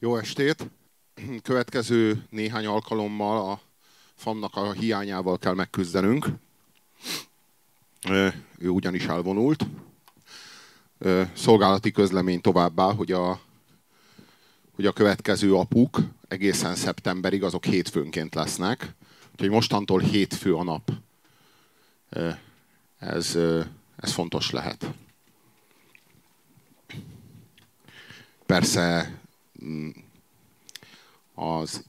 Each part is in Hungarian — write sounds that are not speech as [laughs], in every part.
Jó estét! [clears throat] Következő néhány alkalommal a famnak a hiányával kell megküzdenünk. Ő ugyanis elvonult. Szolgálati közlemény továbbá, hogy a, hogy a következő apuk egészen szeptemberig azok hétfőnként lesznek. Úgyhogy mostantól hétfő a nap. Ez, ez fontos lehet. Persze az,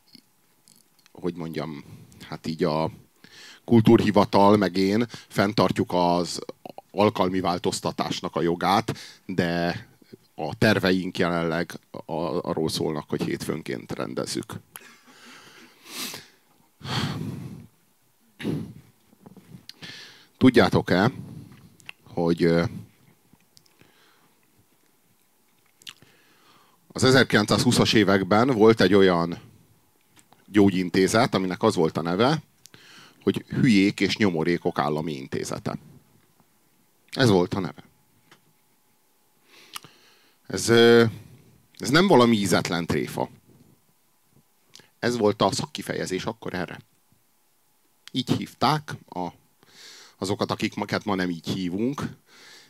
hogy mondjam, hát így a kultúrhivatal, meg én fenntartjuk az alkalmi változtatásnak a jogát, de a terveink jelenleg arról szólnak, hogy hétfőnként rendezzük. Tudjátok-e, hogy az 1920-as években volt egy olyan gyógyintézet, aminek az volt a neve, hogy Hülyék és Nyomorékok Állami Intézete. Ez volt a neve. Ez, ez nem valami ízetlen tréfa. Ez volt a szakkifejezés akkor erre. Így hívták a, azokat, akik maket ma nem így hívunk,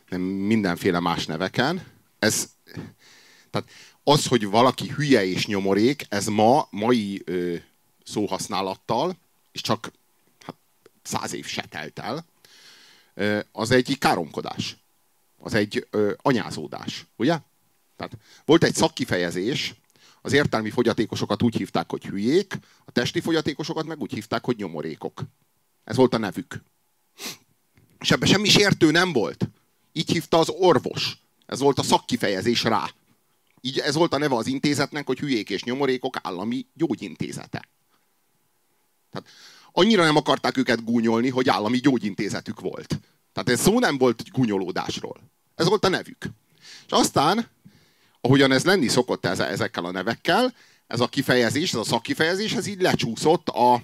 nem mindenféle más neveken. Ez, tehát az, hogy valaki hülye és nyomorék, ez ma, mai ö, szóhasználattal, és csak hát, száz év se telt el, ö, az egy káromkodás. Az egy ö, anyázódás, ugye? Tehát volt egy szakkifejezés, az értelmi fogyatékosokat úgy hívták, hogy hülyék, a testi fogyatékosokat meg úgy hívták, hogy nyomorékok. Ez volt a nevük. És ebben semmi sértő nem volt. Így hívta az orvos. Ez volt a szakkifejezés rá. Így ez volt a neve az intézetnek, hogy hülyék és nyomorékok állami gyógyintézete. Tehát annyira nem akarták őket gúnyolni, hogy állami gyógyintézetük volt. Tehát ez szó nem volt gúnyolódásról. Ez volt a nevük. És aztán, ahogyan ez lenni szokott ezekkel a nevekkel, ez a kifejezés, ez a szakkifejezés, ez így lecsúszott a,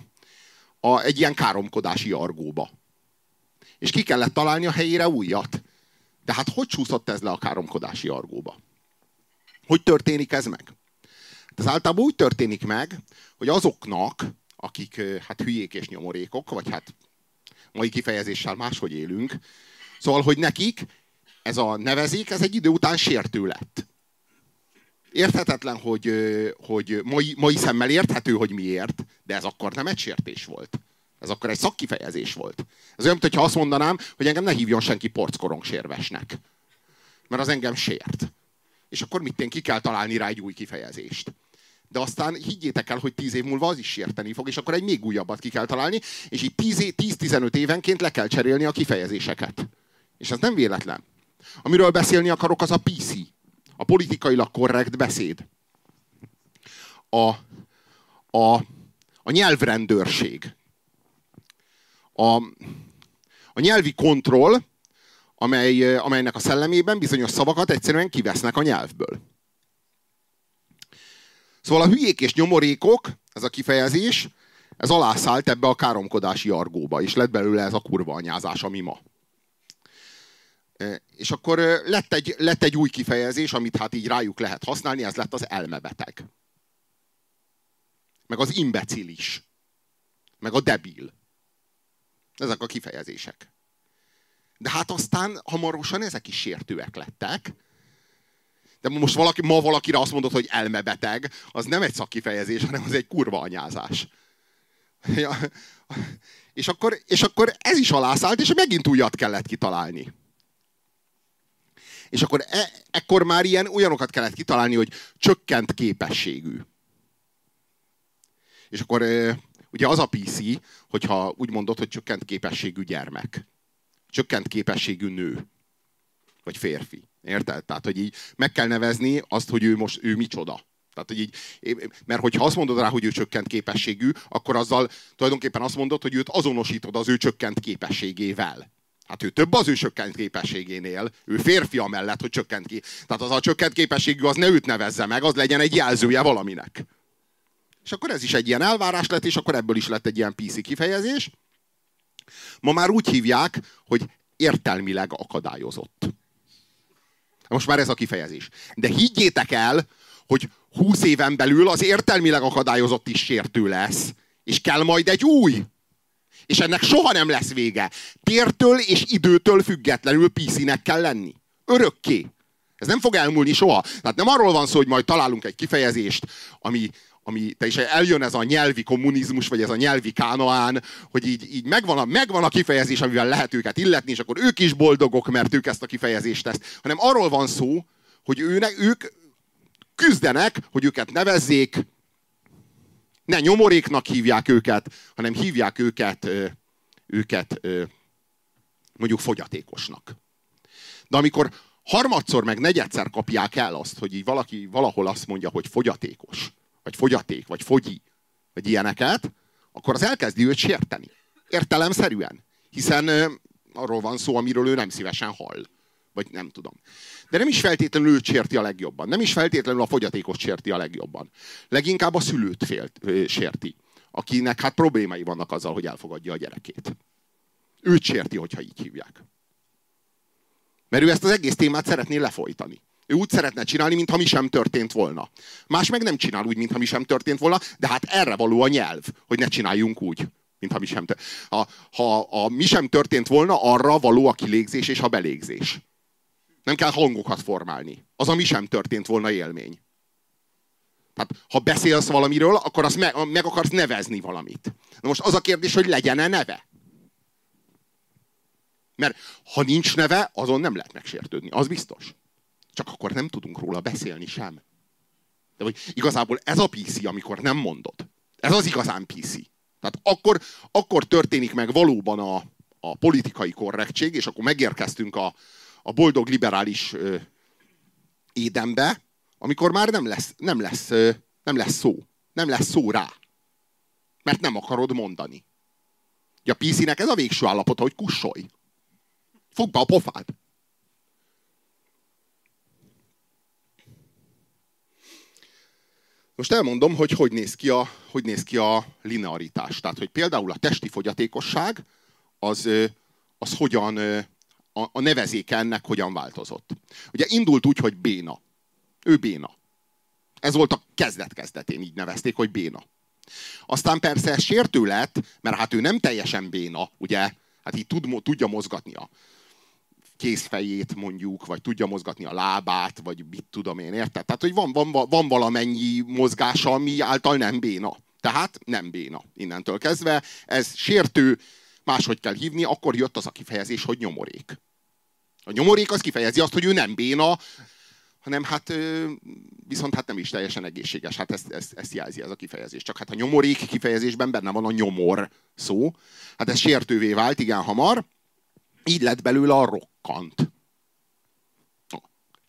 a, egy ilyen káromkodási argóba. És ki kellett találni a helyére újat. De hát hogy csúszott ez le a káromkodási argóba? Hogy történik ez meg? Ez általában úgy történik meg, hogy azoknak, akik hát hülyék és nyomorékok, vagy hát mai kifejezéssel máshogy élünk, szóval, hogy nekik ez a nevezék, ez egy idő után sértő lett. Érthetetlen, hogy, hogy mai, mai szemmel érthető, hogy miért, de ez akkor nem egy sértés volt. Ez akkor egy szakkifejezés volt. Ez olyan, mintha azt mondanám, hogy engem ne hívjon senki porckorong-sérvesnek. Mert az engem sért és akkor mit ki kell találni rá egy új kifejezést. De aztán higgyétek el, hogy tíz év múlva az is sérteni fog, és akkor egy még újabbat ki kell találni, és így 10-15 évenként le kell cserélni a kifejezéseket. És ez nem véletlen. Amiről beszélni akarok, az a PC. A politikailag korrekt beszéd. A, a, a nyelvrendőrség. A, a nyelvi kontroll, amely, amelynek a szellemében bizonyos szavakat egyszerűen kivesznek a nyelvből. Szóval a hülyék és nyomorékok, ez a kifejezés, ez alászállt ebbe a káromkodási argóba, és lett belőle ez a kurva anyázás, ami ma. És akkor lett egy, lett egy új kifejezés, amit hát így rájuk lehet használni, ez lett az elmebeteg. Meg az imbecilis. Meg a debil. Ezek a kifejezések. De hát aztán hamarosan ezek is sértőek lettek. De most valaki, ma valakire azt mondod, hogy elmebeteg, az nem egy szakkifejezés, hanem az egy kurva anyázás. Ja. És, akkor, és akkor ez is alászállt, és megint újat kellett kitalálni. És akkor e, ekkor már ilyen olyanokat kellett kitalálni, hogy csökkent képességű. És akkor ugye az a PC, hogyha úgy mondod, hogy csökkent képességű gyermek csökkent képességű nő. Vagy férfi. Érted? Tehát, hogy így meg kell nevezni azt, hogy ő most ő micsoda. Tehát, hogy így, mert hogyha azt mondod rá, hogy ő csökkent képességű, akkor azzal tulajdonképpen azt mondod, hogy őt azonosítod az ő csökkent képességével. Hát ő több az ő csökkent képességénél. Ő férfi amellett, hogy csökkent ki. Tehát az a csökkent képességű, az ne őt nevezze meg, az legyen egy jelzője valaminek. És akkor ez is egy ilyen elvárás lett, és akkor ebből is lett egy ilyen PC kifejezés. Ma már úgy hívják, hogy értelmileg akadályozott. Most már ez a kifejezés. De higgyétek el, hogy húsz éven belül az értelmileg akadályozott is sértő lesz. És kell majd egy új. És ennek soha nem lesz vége. Tértől és időtől függetlenül PC-nek kell lenni. Örökké. Ez nem fog elmúlni soha. Tehát nem arról van szó, hogy majd találunk egy kifejezést, ami, ami te is eljön ez a nyelvi kommunizmus, vagy ez a nyelvi kánoán, hogy így, így megvan, a, megvan a kifejezés, amivel lehet őket illetni, és akkor ők is boldogok, mert ők ezt a kifejezést tesz. Hanem arról van szó, hogy őnek, ők küzdenek, hogy őket nevezzék, ne nyomoréknak hívják őket, hanem hívják őket, őket mondjuk fogyatékosnak. De amikor harmadszor meg negyedszer kapják el azt, hogy így valaki valahol azt mondja, hogy fogyatékos, vagy fogyaték, vagy fogyi, vagy ilyeneket, akkor az elkezdi őt sérteni. Értelemszerűen. Hiszen arról van szó, amiről ő nem szívesen hall. Vagy nem tudom. De nem is feltétlenül őt sérti a legjobban. Nem is feltétlenül a fogyatékos sérti a legjobban. Leginkább a szülőt félt, ö, sérti. Akinek hát problémái vannak azzal, hogy elfogadja a gyerekét. Őt sérti, hogyha így hívják. Mert ő ezt az egész témát szeretné lefolytani. Ő úgy szeretne csinálni, mintha mi sem történt volna. Más meg nem csinál úgy, mintha mi sem történt volna, de hát erre való a nyelv, hogy ne csináljunk úgy, mintha mi sem történt. Ha, ha a mi sem történt volna, arra való a kilégzés és a belégzés. Nem kell hangokat formálni. Az, ami sem történt volna élmény. Tehát, ha beszélsz valamiről, akkor azt meg, meg akarsz nevezni valamit. Na most az a kérdés, hogy legyen-e neve? Mert ha nincs neve, azon nem lehet megsértődni. Az biztos. Csak akkor nem tudunk róla beszélni sem. De hogy igazából ez a PC, amikor nem mondod. Ez az igazán PC. Tehát akkor, akkor történik meg valóban a, a politikai korrektség, és akkor megérkeztünk a, a boldog liberális ö, édenbe, amikor már nem lesz, nem, lesz, ö, nem lesz szó. Nem lesz szó rá. Mert nem akarod mondani. A PC-nek ez a végső állapota, hogy kussolj. Fogd be a pofád. Most elmondom, hogy hogy néz ki a, hogy néz ki a linearitás. Tehát, hogy például a testi fogyatékosság az, az hogyan, a, a nevezéke ennek hogyan változott. Ugye indult úgy, hogy béna. Ő béna. Ez volt a kezdet-kezdetén, így nevezték, hogy béna. Aztán persze sértő lett, mert hát ő nem teljesen béna, ugye? Hát így tud, tudja mozgatni a kézfejét mondjuk, vagy tudja mozgatni a lábát, vagy mit tudom én, érted? Tehát, hogy van, van, van valamennyi mozgása, ami által nem béna. Tehát nem béna innentől kezdve. Ez sértő, máshogy kell hívni, akkor jött az a kifejezés, hogy nyomorék. A nyomorék az kifejezi azt, hogy ő nem béna, hanem hát viszont hát nem is teljesen egészséges. Hát ezt, ezt, ezt jelzi ez a kifejezés. Csak hát a nyomorék kifejezésben benne van a nyomor szó. Hát ez sértővé vált igen hamar, így lett belőle a rokkant.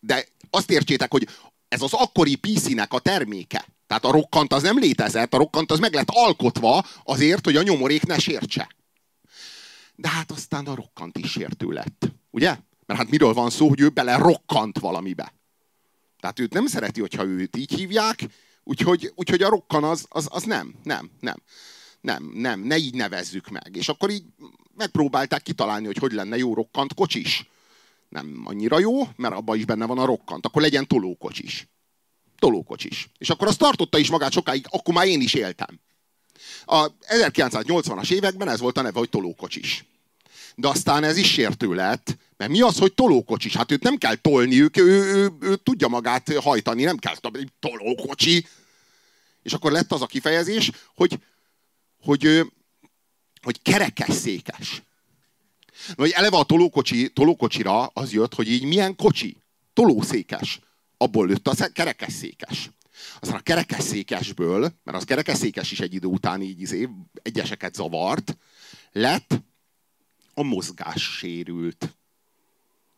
De azt értsétek, hogy ez az akkori PC-nek a terméke. Tehát a rokkant az nem létezett, a rokkant az meg lett alkotva azért, hogy a nyomorék ne sértse. De hát aztán a rokkant is sértő lett. Ugye? Mert hát miről van szó, hogy ő bele rokkant valamibe. Tehát őt nem szereti, hogyha őt így hívják, úgyhogy, úgyhogy a rokkan az, az, az nem, nem, nem. Nem, nem, ne így nevezzük meg. És akkor így megpróbálták kitalálni, hogy hogy lenne jó rokkant kocsis. Nem annyira jó, mert abban is benne van a rokkant. Akkor legyen tolókocsis. Tolókocsis. És akkor azt tartotta is magát sokáig, akkor már én is éltem. A 1980-as években ez volt a neve, hogy tolókocsis. De aztán ez is sértő lett, mert mi az, hogy tolókocsis? Hát őt nem kell tolni, ő, ő, ő, ő, ő tudja magát hajtani, nem kell tolókocsi. És akkor lett az a kifejezés, hogy, hogy, hogy kerekesszékes. Hogy eleve a tolókocsi, tolókocsira az jött, hogy így milyen kocsi? Tolószékes. Abból lőtt a kerekesszékes. Aztán a kerekesszékesből, mert az kerekesszékes is egy idő után így izé, egyeseket zavart, lett a mozgás sérült.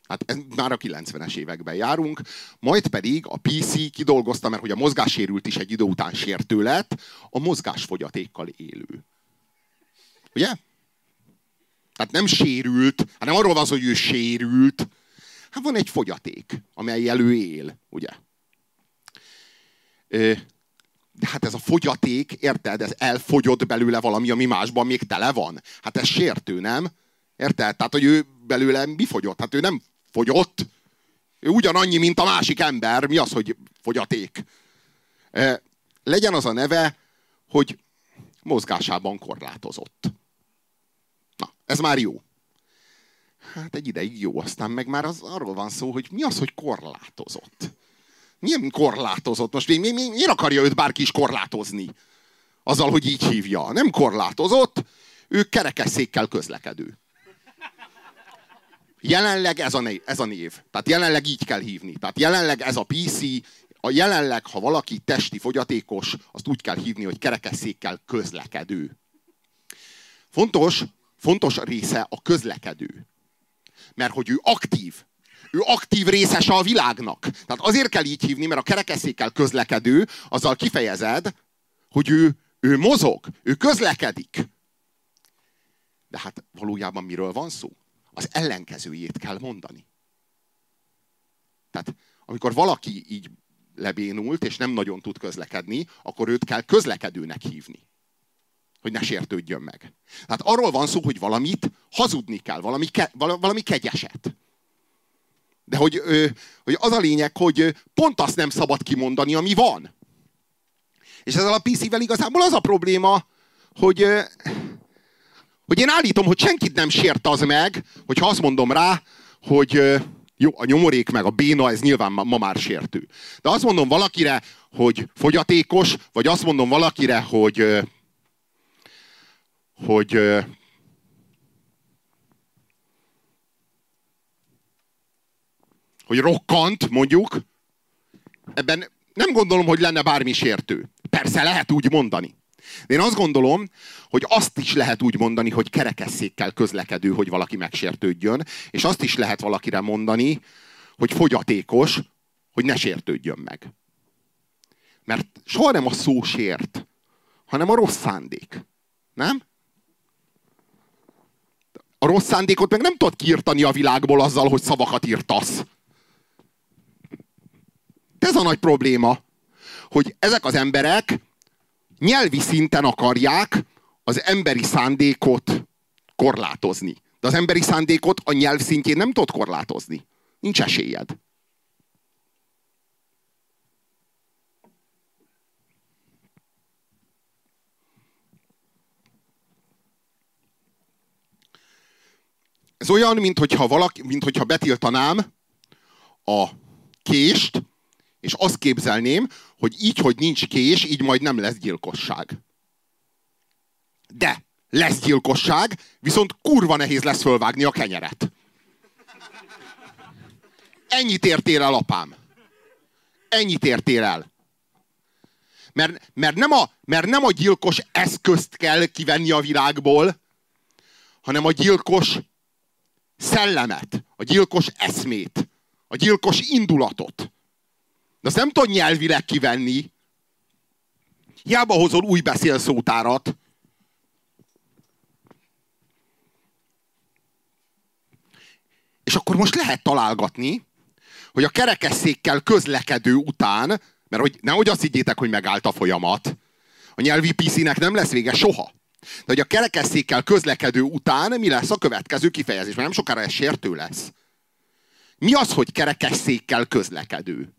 Hát ez már a 90-es években járunk. Majd pedig a PC kidolgozta, mert hogy a mozgássérült is egy idő után sértő lett, a mozgásfogyatékkal élő. Ugye? Tehát nem sérült, hanem arról van hogy ő sérült. Hát van egy fogyaték, amely elő él, ugye? De hát ez a fogyaték, érted? Ez elfogyott belőle valami, ami másban még tele van. Hát ez sértő, nem? Érted? Tehát, hogy ő belőle mi fogyott? Hát ő nem fogyott. Ő ugyanannyi, mint a másik ember. Mi az, hogy fogyaték? legyen az a neve, hogy mozgásában korlátozott. Ez már jó. Hát egy ideig jó, aztán meg már az, arról van szó, hogy mi az, hogy korlátozott. Milyen korlátozott? Most mi, mi, mi, miért akarja őt bárki is korlátozni? Azzal, hogy így hívja. Nem korlátozott, ő kerekesszékkel közlekedő. Jelenleg ez a, név, ez a név. Tehát jelenleg így kell hívni. Tehát jelenleg ez a PC, a jelenleg, ha valaki testi fogyatékos, azt úgy kell hívni, hogy kerekesszékkel közlekedő. Fontos, fontos része a közlekedő. Mert hogy ő aktív. Ő aktív részese a világnak. Tehát azért kell így hívni, mert a kerekesszékkel közlekedő, azzal kifejezed, hogy ő, ő mozog, ő közlekedik. De hát valójában miről van szó? Az ellenkezőjét kell mondani. Tehát amikor valaki így lebénult, és nem nagyon tud közlekedni, akkor őt kell közlekedőnek hívni. Hogy ne sértődjön meg. Tehát arról van szó, hogy valamit hazudni kell, valami, ke, valami kegyeset. De hogy, hogy az a lényeg, hogy pont azt nem szabad kimondani, ami van. És ezzel a PC-vel igazából az a probléma, hogy, hogy én állítom, hogy senkit nem sért az meg, hogyha azt mondom rá, hogy jó, a nyomorék meg a béna, ez nyilván ma, már sértő. De azt mondom valakire, hogy fogyatékos, vagy azt mondom valakire, hogy hogy hogy rokkant, mondjuk, ebben nem gondolom, hogy lenne bármi sértő. Persze lehet úgy mondani. De én azt gondolom, hogy azt is lehet úgy mondani, hogy kerekesszékkel közlekedő, hogy valaki megsértődjön, és azt is lehet valakire mondani, hogy fogyatékos, hogy ne sértődjön meg. Mert soha nem a szó sért, hanem a rossz szándék. Nem? A rossz szándékot meg nem tudod kiirtani a világból azzal, hogy szavakat írtasz. Ez a nagy probléma, hogy ezek az emberek nyelvi szinten akarják az emberi szándékot korlátozni. De az emberi szándékot a nyelv szintjén nem tudod korlátozni. Nincs esélyed. Ez olyan, mintha valaki, mint hogyha betiltanám a kést, és azt képzelném, hogy így, hogy nincs kés, így majd nem lesz gyilkosság. De lesz gyilkosság, viszont kurva nehéz lesz fölvágni a kenyeret. Ennyit értél el, apám. Ennyit értél el. Mert, mert, nem a, mert nem a gyilkos eszközt kell kivenni a világból, hanem a gyilkos szellemet, a gyilkos eszmét, a gyilkos indulatot. De azt nem tudod nyelvileg kivenni. Hiába hozol új beszélszótárat. És akkor most lehet találgatni, hogy a kerekesszékkel közlekedő után, mert hogy nehogy azt higgyétek, hogy megállt a folyamat, a nyelvi PC-nek nem lesz vége soha. De hogy a kerekesszékkel közlekedő után mi lesz a következő kifejezés, mert nem sokára ez sértő lesz. Mi az, hogy kerekesszékkel közlekedő?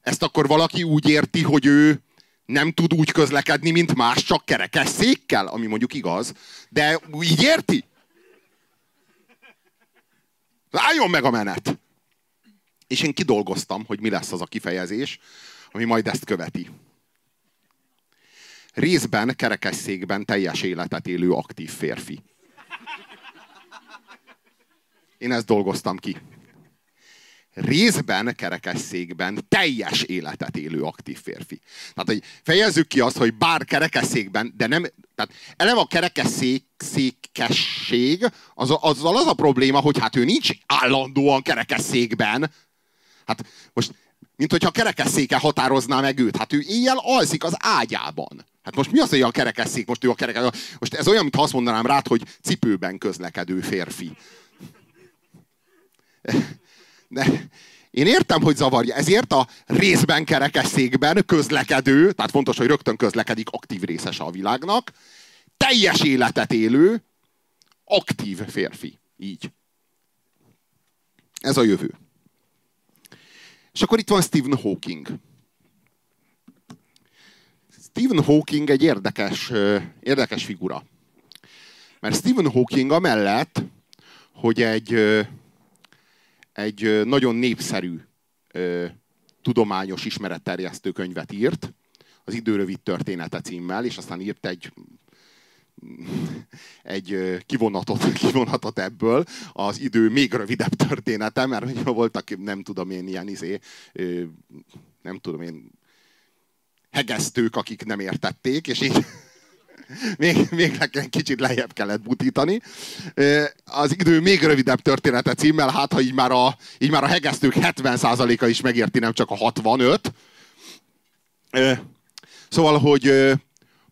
Ezt akkor valaki úgy érti, hogy ő nem tud úgy közlekedni, mint más, csak kerekesszékkel, ami mondjuk igaz. De így érti? Álljon meg a menet! És én kidolgoztam, hogy mi lesz az a kifejezés, ami majd ezt követi. Részben kerekesszékben teljes életet élő aktív férfi. Én ezt dolgoztam ki részben kerekesszékben teljes életet élő aktív férfi. Tehát, hogy fejezzük ki azt, hogy bár kerekesszékben, de nem, tehát eleve a kerekesszékesség, az, azzal az a probléma, hogy hát ő nincs állandóan kerekesszékben. Hát most, mint hogyha kerekesszéke határozná meg őt. Hát ő éjjel alszik az ágyában. Hát most mi az, hogy a kerekesszék? Most ő a kerekesszék. Most ez olyan, mintha azt mondanám rád, hogy cipőben közlekedő férfi. De én értem, hogy zavarja. Ezért a részben kerekesszékben közlekedő, tehát fontos, hogy rögtön közlekedik, aktív részese a világnak, teljes életet élő, aktív férfi. Így. Ez a jövő. És akkor itt van Stephen Hawking. Stephen Hawking egy érdekes, érdekes figura. Mert Stephen Hawking amellett, hogy egy, egy nagyon népszerű tudományos ismeretterjesztő könyvet írt, az idő rövid története címmel, és aztán írt egy egy kivonatot, [laughs] kivonatot ebből, az idő még rövidebb története, mert hogy voltak, nem tudom én, ilyen izé, nem tudom én, hegesztők, akik nem értették, és így [laughs] még, még nekem kicsit lejjebb kellett butítani. Az idő még rövidebb története címmel, hát ha így már a, így már a hegesztők 70%-a is megérti, nem csak a 65. Szóval, hogy,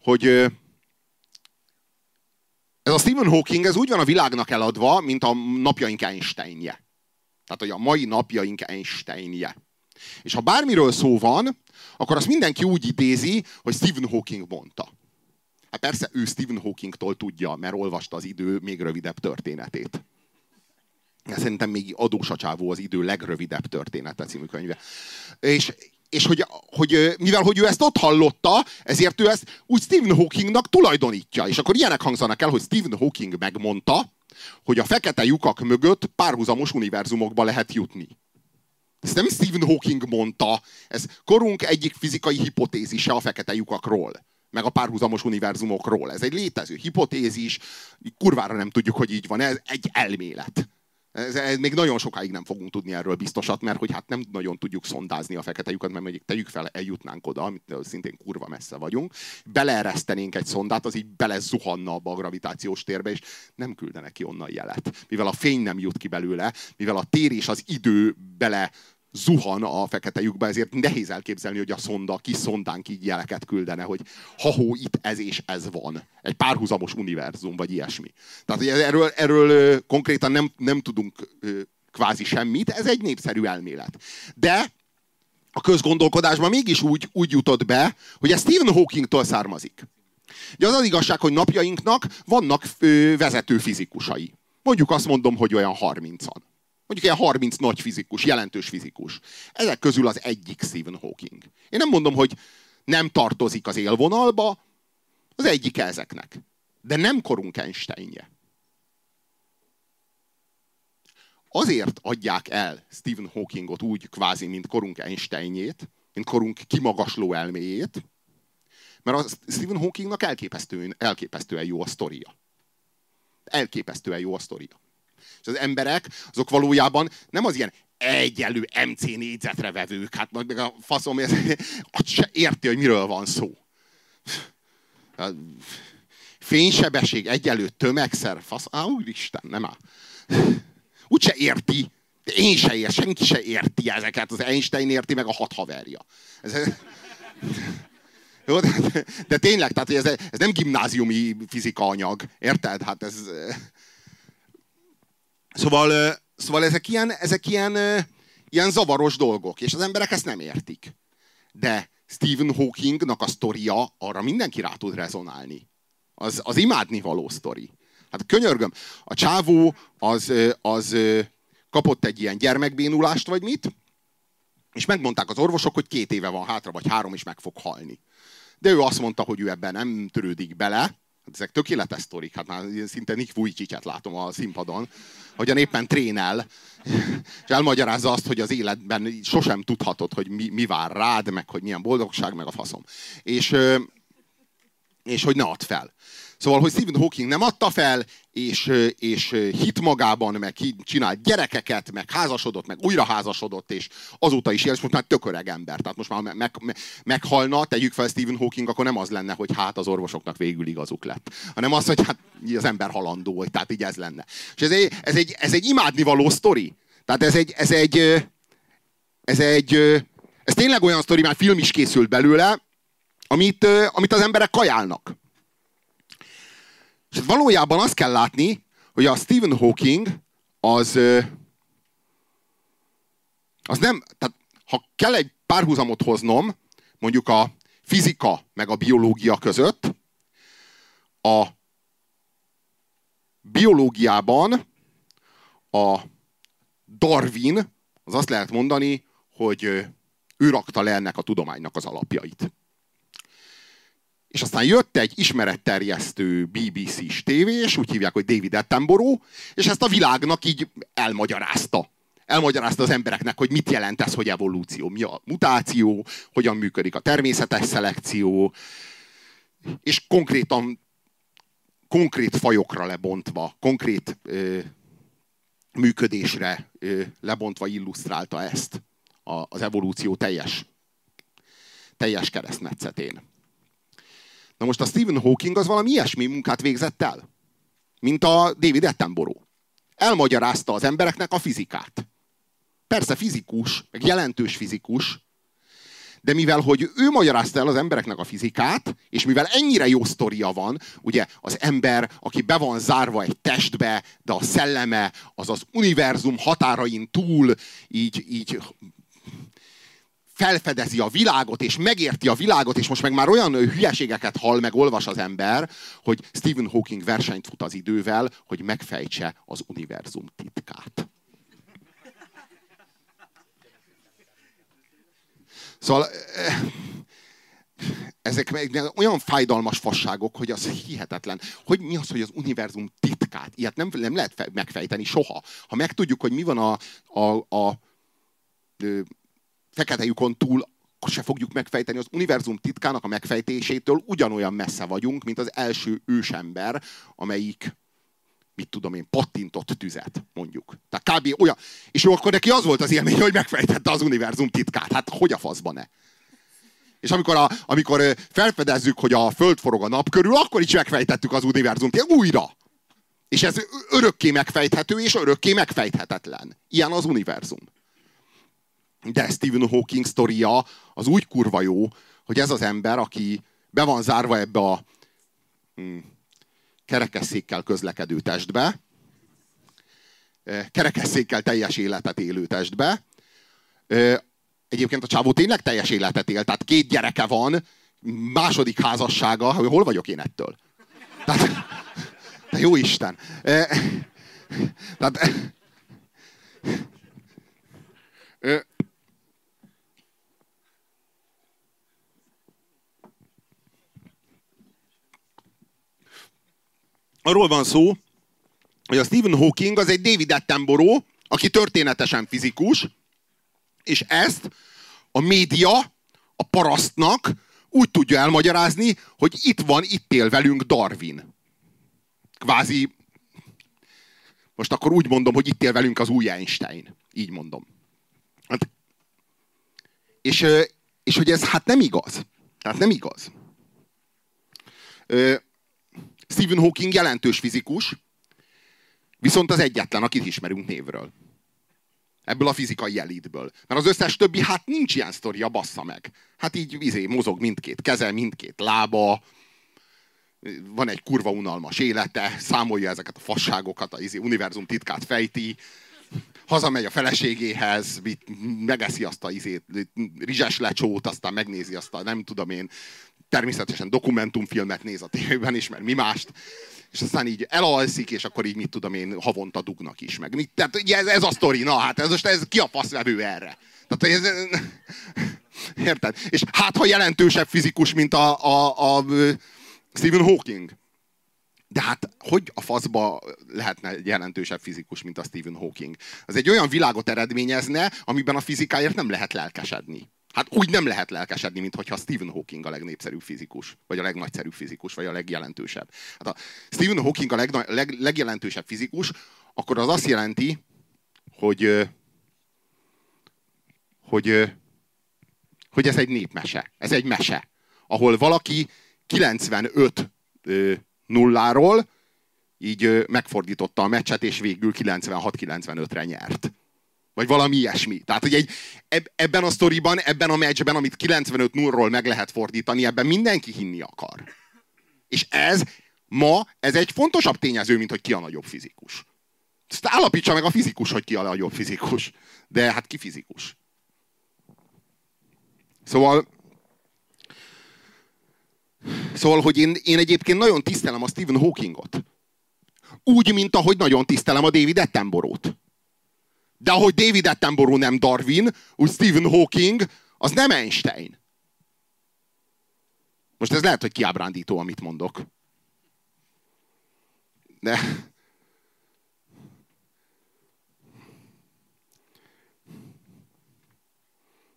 hogy ez a Stephen Hawking, ez úgy van a világnak eladva, mint a napjaink Einsteinje. Tehát, hogy a mai napjaink Einsteinje. És ha bármiről szó van, akkor azt mindenki úgy idézi, hogy Stephen Hawking mondta. Hát persze ő Stephen Hawkingtól tudja, mert olvasta az idő még rövidebb történetét. Szerintem még adós a az idő legrövidebb története című könyve. És, és hogy, hogy, mivel hogy ő ezt ott hallotta, ezért ő ezt úgy Stephen Hawkingnak tulajdonítja. És akkor ilyenek hangzanak el, hogy Stephen Hawking megmondta, hogy a fekete lyukak mögött párhuzamos univerzumokba lehet jutni. Ezt nem Stephen Hawking mondta, ez korunk egyik fizikai hipotézise a fekete lyukakról meg a párhuzamos univerzumokról. Ez egy létező hipotézis, kurvára nem tudjuk, hogy így van, ez egy elmélet. Ez, ez, még nagyon sokáig nem fogunk tudni erről biztosat, mert hogy hát nem nagyon tudjuk szondázni a fekete mert mondjuk tegyük fel, eljutnánk oda, amit szintén kurva messze vagyunk, beleeresztenénk egy szondát, az így belezuhanna abba a gravitációs térbe, és nem küldenek ki onnan jelet. Mivel a fény nem jut ki belőle, mivel a tér és az idő bele zuhan a fekete lyukba, ezért nehéz elképzelni, hogy a szonda, kis szondánk így jeleket küldene, hogy ha-hó, itt ez és ez van. Egy párhuzamos univerzum, vagy ilyesmi. Tehát erről, erről konkrétan nem, nem tudunk kvázi semmit, ez egy népszerű elmélet. De a közgondolkodásban mégis úgy, úgy jutott be, hogy ez Stephen Hawkingtól származik. Ugye az az igazság, hogy napjainknak vannak vezető fizikusai. Mondjuk azt mondom, hogy olyan 30-an. Mondjuk ilyen 30 nagy fizikus, jelentős fizikus. Ezek közül az egyik Stephen Hawking. Én nem mondom, hogy nem tartozik az élvonalba, az egyik ezeknek. De nem korunk Einsteinje. Azért adják el Stephen Hawkingot úgy kvázi, mint korunk Einsteinjét, mint korunk kimagasló elméjét, mert a Stephen Hawkingnak elképesztően, elképesztően jó a sztoria. Elképesztően jó a sztoria. És az emberek, azok valójában nem az ilyen egyelő MC négyzetre vevők, hát meg a faszom, [laughs] az se érti, hogy miről van szó. Fénysebesség egyelő tömegszer, fasz, á, úristen, nem áll. Úgyse érti. De én se ér, senki se érti ezeket. Az Einstein érti, meg a hat haverja. Ez, [laughs] jó, de, de tényleg, tehát ez, ez nem gimnáziumi fizika anyag. Érted? Hát ez... Szóval, szóval ezek ilyen, ezek ilyen, ilyen zavaros dolgok, és az emberek ezt nem értik. De Stephen Hawkingnak a sztoria, arra mindenki rá tud rezonálni. Az, az imádni való sztori. Hát könyörgöm, a csávó az, az kapott egy ilyen gyermekbénulást, vagy mit, és megmondták az orvosok, hogy két éve van hátra, vagy három, és meg fog halni. De ő azt mondta, hogy ő ebben nem törődik bele, Hát ezek tökéletes sztorik, hát már szinte Nick Vujicicet látom a színpadon, hogyan éppen trénel, és elmagyarázza azt, hogy az életben sosem tudhatod, hogy mi, mi vár rád, meg hogy milyen boldogság, meg a faszom. És, és hogy ne add fel. Szóval, hogy Stephen Hawking nem adta fel, és, és hit magában, meg csinált gyerekeket, meg házasodott, meg újra házasodott, és azóta is él, és most már tököreg ember. Tehát most már meg, meg, meghalna, tegyük fel Stephen Hawking, akkor nem az lenne, hogy hát az orvosoknak végül igazuk lett. Hanem az, hogy hát az ember halandó, hogy tehát így ez lenne. És ez egy, ez egy, ez egy imádnivaló sztori. Tehát ez egy, ez egy, ez egy, ez tényleg olyan sztori, már film is készült belőle, amit, amit az emberek kajálnak. És valójában azt kell látni, hogy a Stephen Hawking az, az nem, tehát ha kell egy párhuzamot hoznom, mondjuk a fizika meg a biológia között, a biológiában a Darwin, az azt lehet mondani, hogy ő rakta le ennek a tudománynak az alapjait. És aztán jött egy ismeretterjesztő BBC-s tévés, úgy hívják, hogy David Attenborough, és ezt a világnak így elmagyarázta. Elmagyarázta az embereknek, hogy mit jelent ez, hogy evolúció, mi a mutáció, hogyan működik a természetes szelekció, és konkrétan konkrét fajokra lebontva, konkrét ö, működésre ö, lebontva illusztrálta ezt a, az evolúció teljes, teljes keresztmetszetén. Na most a Stephen Hawking az valami ilyesmi munkát végzett el, mint a David Attenborough. Elmagyarázta az embereknek a fizikát. Persze fizikus, meg jelentős fizikus, de mivel, hogy ő magyarázta el az embereknek a fizikát, és mivel ennyire jó sztoria van, ugye az ember, aki be van zárva egy testbe, de a szelleme az az univerzum határain túl így, így felfedezi a világot, és megérti a világot, és most meg már olyan hülyeségeket hall, meg olvas az ember, hogy Stephen Hawking versenyt fut az idővel, hogy megfejtse az univerzum titkát. Szóval eh, ezek olyan fájdalmas fasságok, hogy az hihetetlen. Hogy mi az, hogy az univerzum titkát? Ilyet nem, nem lehet megfejteni soha. Ha megtudjuk, hogy mi van a, a, a, a fekete lyukon túl, se fogjuk megfejteni. Az univerzum titkának a megfejtésétől ugyanolyan messze vagyunk, mint az első ősember, amelyik mit tudom én, pattintott tüzet, mondjuk. Tehát kb. olyan. És jó, akkor neki az volt az élmény, hogy megfejtette az univerzum titkát. Hát hogy a faszban ne? És amikor, a, amikor felfedezzük, hogy a Föld forog a nap körül, akkor is megfejtettük az univerzum titkát. Újra! És ez örökké megfejthető, és örökké megfejthetetlen. Ilyen az univerzum. De Stephen Hawking sztoria az úgy kurva jó, hogy ez az ember, aki be van zárva ebbe a hmm, kerekesszékkel közlekedő testbe, eh, kerekesszékkel teljes életet élő testbe. Eh, egyébként a csávó tényleg teljes életet él, tehát két gyereke van, második házassága, hol vagyok én ettől? Tehát, de jó Isten! Eh, tehát, arról van szó, hogy a Stephen Hawking az egy David Attenborough, aki történetesen fizikus, és ezt a média a parasztnak úgy tudja elmagyarázni, hogy itt van, itt él velünk Darwin. Kvázi, most akkor úgy mondom, hogy itt él velünk az új Einstein. Így mondom. Hát, és, és hogy ez hát nem igaz. Tehát nem igaz. Stephen Hawking jelentős fizikus, viszont az egyetlen, akit ismerünk névről. Ebből a fizikai elitből. Mert az összes többi, hát nincs ilyen sztoria, bassza meg. Hát így izé, mozog mindkét keze, mindkét lába, van egy kurva unalmas élete, számolja ezeket a fasságokat, az izé, univerzum titkát fejti, hazamegy a feleségéhez, megeszi azt a izét, rizses lecsót, aztán megnézi azt a nem tudom én, természetesen dokumentumfilmet néz a tévében is, mert mi mást, és aztán így elalszik, és akkor így mit tudom én, havonta dugnak is meg. Tehát ugye ez, ez a sztori, na hát ez most ez ki a faszvevő erre? Tehát ez, [laughs] érted? És hát ha jelentősebb fizikus, mint a, a, a Stephen Hawking. De hát hogy a faszba lehetne jelentősebb fizikus, mint a Stephen Hawking? Az egy olyan világot eredményezne, amiben a fizikáért nem lehet lelkesedni. Hát úgy nem lehet lelkesedni, mint hogyha Stephen Hawking a legnépszerűbb fizikus, vagy a legnagyszerűbb fizikus, vagy a legjelentősebb. Hát ha Stephen Hawking a legna- leg, legjelentősebb fizikus, akkor az azt jelenti, hogy, hogy, hogy ez egy népmese. Ez egy mese, ahol valaki 95 nulláról így megfordította a meccset, és végül 96-95-re nyert. Vagy valami ilyesmi. Tehát, hogy egy, ebben a sztoriban, ebben a meccsben, amit 95 0 meg lehet fordítani, ebben mindenki hinni akar. És ez ma, ez egy fontosabb tényező, mint hogy ki a nagyobb fizikus. Ezt állapítsa meg a fizikus, hogy ki a nagyobb fizikus. De hát ki fizikus. Szóval, szóval, hogy én, én egyébként nagyon tisztelem a Stephen Hawkingot. Úgy, mint ahogy nagyon tisztelem a David Attenborough-t. De ahogy David Attenborough nem Darwin, úgy Stephen Hawking az nem Einstein. Most ez lehet, hogy kiábrándító, amit mondok. De...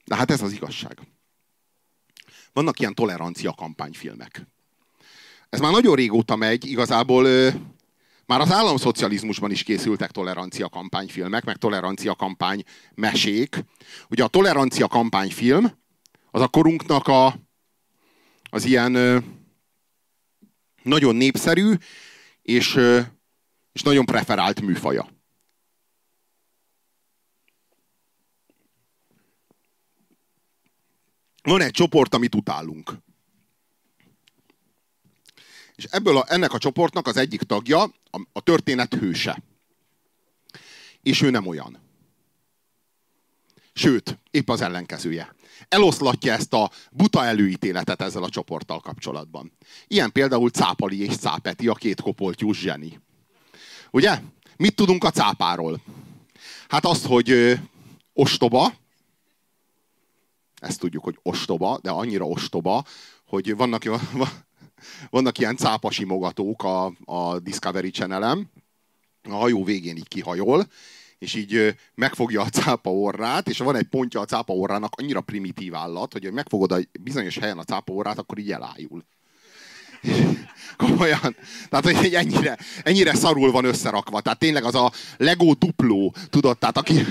De hát ez az igazság. Vannak ilyen tolerancia kampányfilmek. Ez már nagyon régóta megy, igazából már az államszocializmusban is készültek tolerancia kampányfilmek, meg tolerancia kampány mesék. Ugye a tolerancia kampányfilm az a korunknak a, az ilyen nagyon népszerű és, és nagyon preferált műfaja. Van egy csoport, amit utálunk. És ebből a, ennek a csoportnak az egyik tagja a, a történet hőse. És ő nem olyan. Sőt, épp az ellenkezője. Eloszlatja ezt a buta előítéletet ezzel a csoporttal kapcsolatban. Ilyen például Cápali és Cápeti, a két kopoltyús zseni. Ugye? Mit tudunk a cápáról? Hát azt, hogy ö, ostoba, ezt tudjuk, hogy ostoba, de annyira ostoba, hogy vannak, vannak ilyen cápasimogatók a, a Discovery channel a hajó végén így kihajol, és így megfogja a cápa orrát, és van egy pontja a cápa orrának, annyira primitív állat, hogy megfogod a bizonyos helyen a cápa orrát, akkor így elájul. [laughs] Komolyan. Tehát, hogy ennyire, ennyire szarul van összerakva. Tehát tényleg az a Lego dupló, tudod? Tehát aki,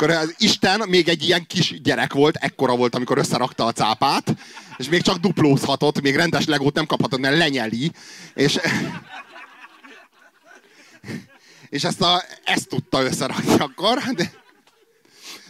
akkor az Isten még egy ilyen kis gyerek volt, ekkora volt, amikor összerakta a cápát, és még csak duplózhatott, még rendes legót nem kaphatott, mert lenyeli, és, és ezt, a, ezt tudta összerakni akkor, de,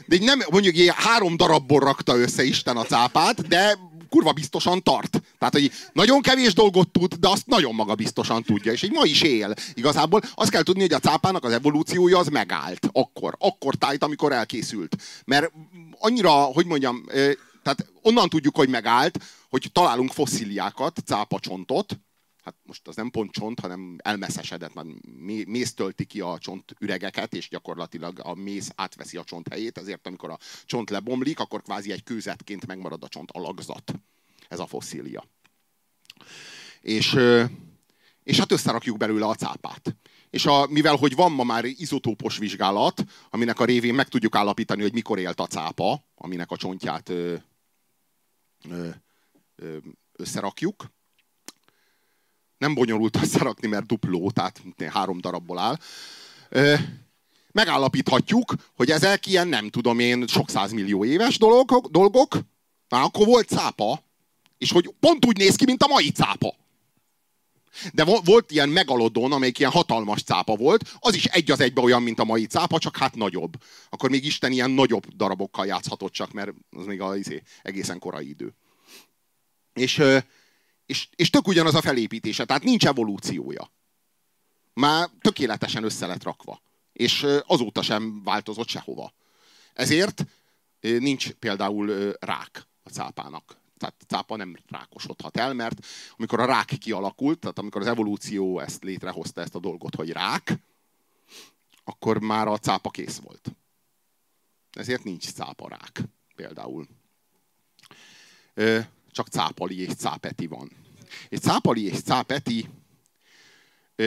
de így nem, mondjuk ilyen három darabból rakta össze Isten a cápát, de kurva biztosan tart. Tehát, hogy nagyon kevés dolgot tud, de azt nagyon maga biztosan tudja, és egy ma is él. Igazából azt kell tudni, hogy a cápának az evolúciója az megállt. Akkor. Akkor tájt, amikor elkészült. Mert annyira, hogy mondjam, tehát onnan tudjuk, hogy megállt, hogy találunk fosszíliákat, cápacsontot, hát most az nem pont csont, hanem elmeszesedett, mert mész tölti ki a csont üregeket, és gyakorlatilag a mész átveszi a csont helyét, ezért amikor a csont lebomlik, akkor kvázi egy kőzetként megmarad a csont alakzat. Ez a fosszília. És, és hát összerakjuk belőle a cápát. És a, mivel, hogy van ma már izotópos vizsgálat, aminek a révén meg tudjuk állapítani, hogy mikor élt a cápa, aminek a csontját ö, ö, ö, összerakjuk, nem bonyolult összerakni, mert dupló, tehát három darabból áll. Megállapíthatjuk, hogy ezek ilyen, nem tudom én, sok százmillió éves dolgok, dolgok. Már akkor volt cápa, és hogy pont úgy néz ki, mint a mai cápa. De volt ilyen megalodon, amelyik ilyen hatalmas cápa volt, az is egy az egybe olyan, mint a mai cápa, csak hát nagyobb. Akkor még Isten ilyen nagyobb darabokkal játszhatott csak, mert az még az izé, egészen korai idő. És és, és tök ugyanaz a felépítése, tehát nincs evolúciója. Már tökéletesen össze lett rakva. És azóta sem változott sehova. Ezért nincs például rák a cápának. Tehát a cápa nem rákosodhat el, mert amikor a rák kialakult, tehát amikor az evolúció ezt létrehozta ezt a dolgot, hogy rák, akkor már a cápa kész volt. Ezért nincs cáparák például csak cápali és cápeti van. És cápali és cápeti,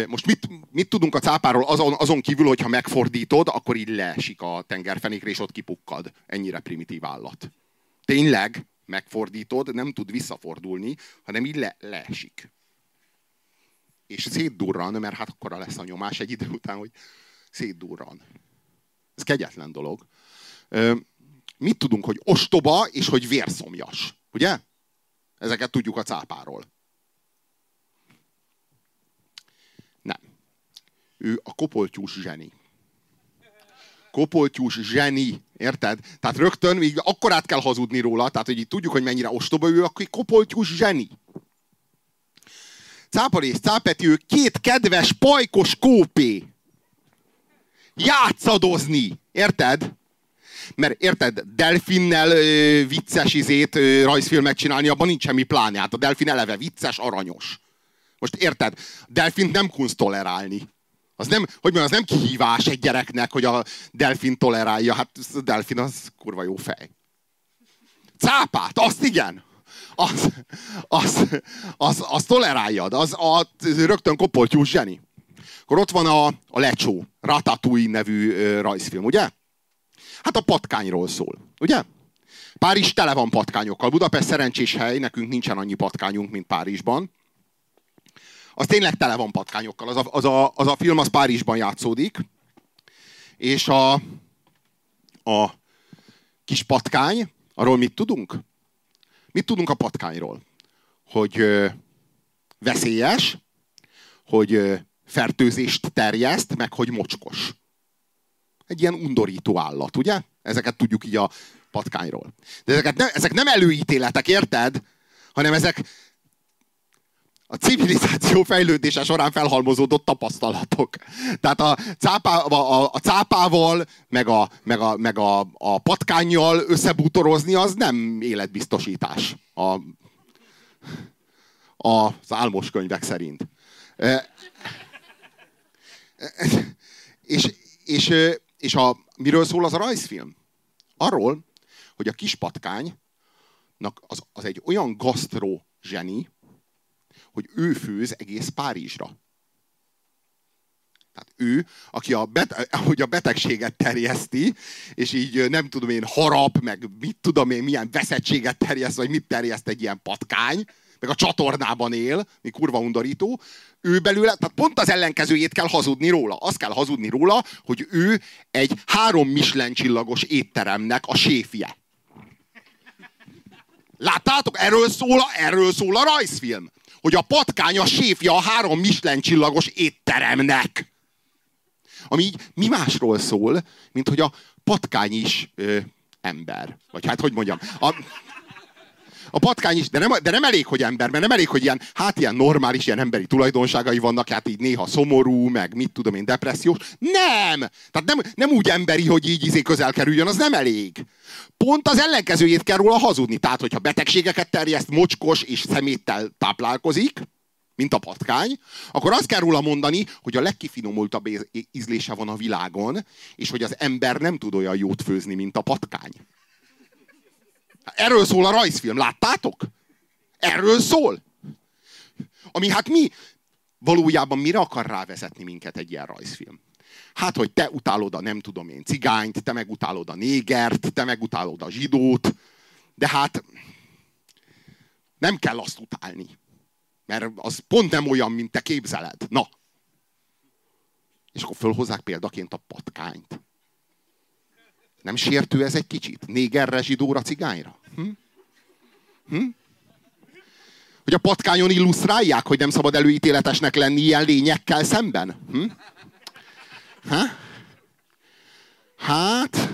most mit, mit tudunk a cápáról azon, azon kívül, hogyha megfordítod, akkor így leesik a tengerfenékre, és ott kipukkad. Ennyire primitív állat. Tényleg megfordítod, nem tud visszafordulni, hanem így le, leesik. És szétdurran, mert hát akkora lesz a nyomás egy idő után, hogy szétdurran. Ez kegyetlen dolog. Mit tudunk, hogy ostoba, és hogy vérszomjas. Ugye? Ezeket tudjuk a cápáról. Nem. Ő a kopoltyús zseni. Kopoltyús zseni. Érted? Tehát rögtön még akkor át kell hazudni róla, tehát hogy így tudjuk, hogy mennyire ostoba ő, akkor kopoltyús zseni. Cáparész, cápeti, ő két kedves, pajkos kópé. Játszadozni. Érted? Mert érted, delfinnel ö, vicces izét, ö, rajzfilmet csinálni, abban nincs semmi pláne. Hát a delfin eleve vicces, aranyos. Most érted, delfint nem kunsz tolerálni. Az nem, hogy mondjam, az nem kihívás egy gyereknek, hogy a delfin tolerálja. Hát a delfin az kurva jó fej. Cápát, azt igen. az, az, az, az toleráljad, az a rögtön kopoltyús zseni. Akkor ott van a, a Lecsó, Ratatouille nevű ö, rajzfilm, ugye? Hát a patkányról szól, ugye? Párizs tele van patkányokkal. Budapest szerencsés hely, nekünk nincsen annyi patkányunk, mint Párizsban. Az tényleg tele van patkányokkal. Az a, az a, az a film az Párizsban játszódik. És a, a kis patkány, arról mit tudunk? Mit tudunk a patkányról? Hogy ö, veszélyes, hogy ö, fertőzést terjeszt, meg hogy mocskos. Egy ilyen undorító állat, ugye? Ezeket tudjuk így a patkányról. De ezeket ne, ezek nem előítéletek, érted? Hanem ezek a civilizáció fejlődése során felhalmozódott tapasztalatok. Tehát a, cápá, a, a cápával, meg, a, meg, a, meg a, a patkányjal összebútorozni, az nem életbiztosítás. A, a, az álmos könyvek szerint. És, és, és a, miről szól az a rajzfilm? Arról, hogy a kis patkánynak az, az egy olyan gasztro zseni, hogy ő főz egész Párizsra. Tehát ő, aki a, bet, ahogy a betegséget terjeszti, és így nem tudom én, harap, meg mit tudom én, milyen veszettséget terjeszt, vagy mit terjeszt egy ilyen patkány, meg a csatornában él, mi kurva undorító, ő belőle, tehát pont az ellenkezőjét kell hazudni róla. Azt kell hazudni róla, hogy ő egy három Michelin csillagos étteremnek a séfje. Láttátok? Erről szól, erről szól a rajzfilm. Hogy a patkány a séfja a három Michelin csillagos étteremnek. Ami így mi másról szól, mint hogy a patkány is ö, ember. Vagy hát, hogy mondjam. A, a patkány is, de nem, de nem elég, hogy ember, mert nem elég, hogy ilyen, hát ilyen normális, ilyen emberi tulajdonságai vannak, hát így néha szomorú, meg mit tudom én, depressziós. Nem! Tehát nem, nem úgy emberi, hogy így izé közel kerüljön, az nem elég. Pont az ellenkezőjét kell róla hazudni. Tehát, hogyha betegségeket terjeszt, mocskos és szeméttel táplálkozik, mint a patkány, akkor azt kell róla mondani, hogy a legkifinomultabb ízlése van a világon, és hogy az ember nem tud olyan jót főzni, mint a patkány. Erről szól a rajzfilm, láttátok? Erről szól. Ami hát mi, valójában mire akar rávezetni minket egy ilyen rajzfilm? Hát, hogy te utálod a nem tudom én cigányt, te megutálod a négert, te megutálod a zsidót, de hát nem kell azt utálni. Mert az pont nem olyan, mint te képzeled. Na. És akkor fölhozzák példaként a patkányt. Nem sértő ez egy kicsit? Négerre, zsidóra, cigányra? Hm? Hm? Hogy a patkányon illusztrálják, hogy nem szabad előítéletesnek lenni ilyen lényekkel szemben? Hm? Ha? Hát...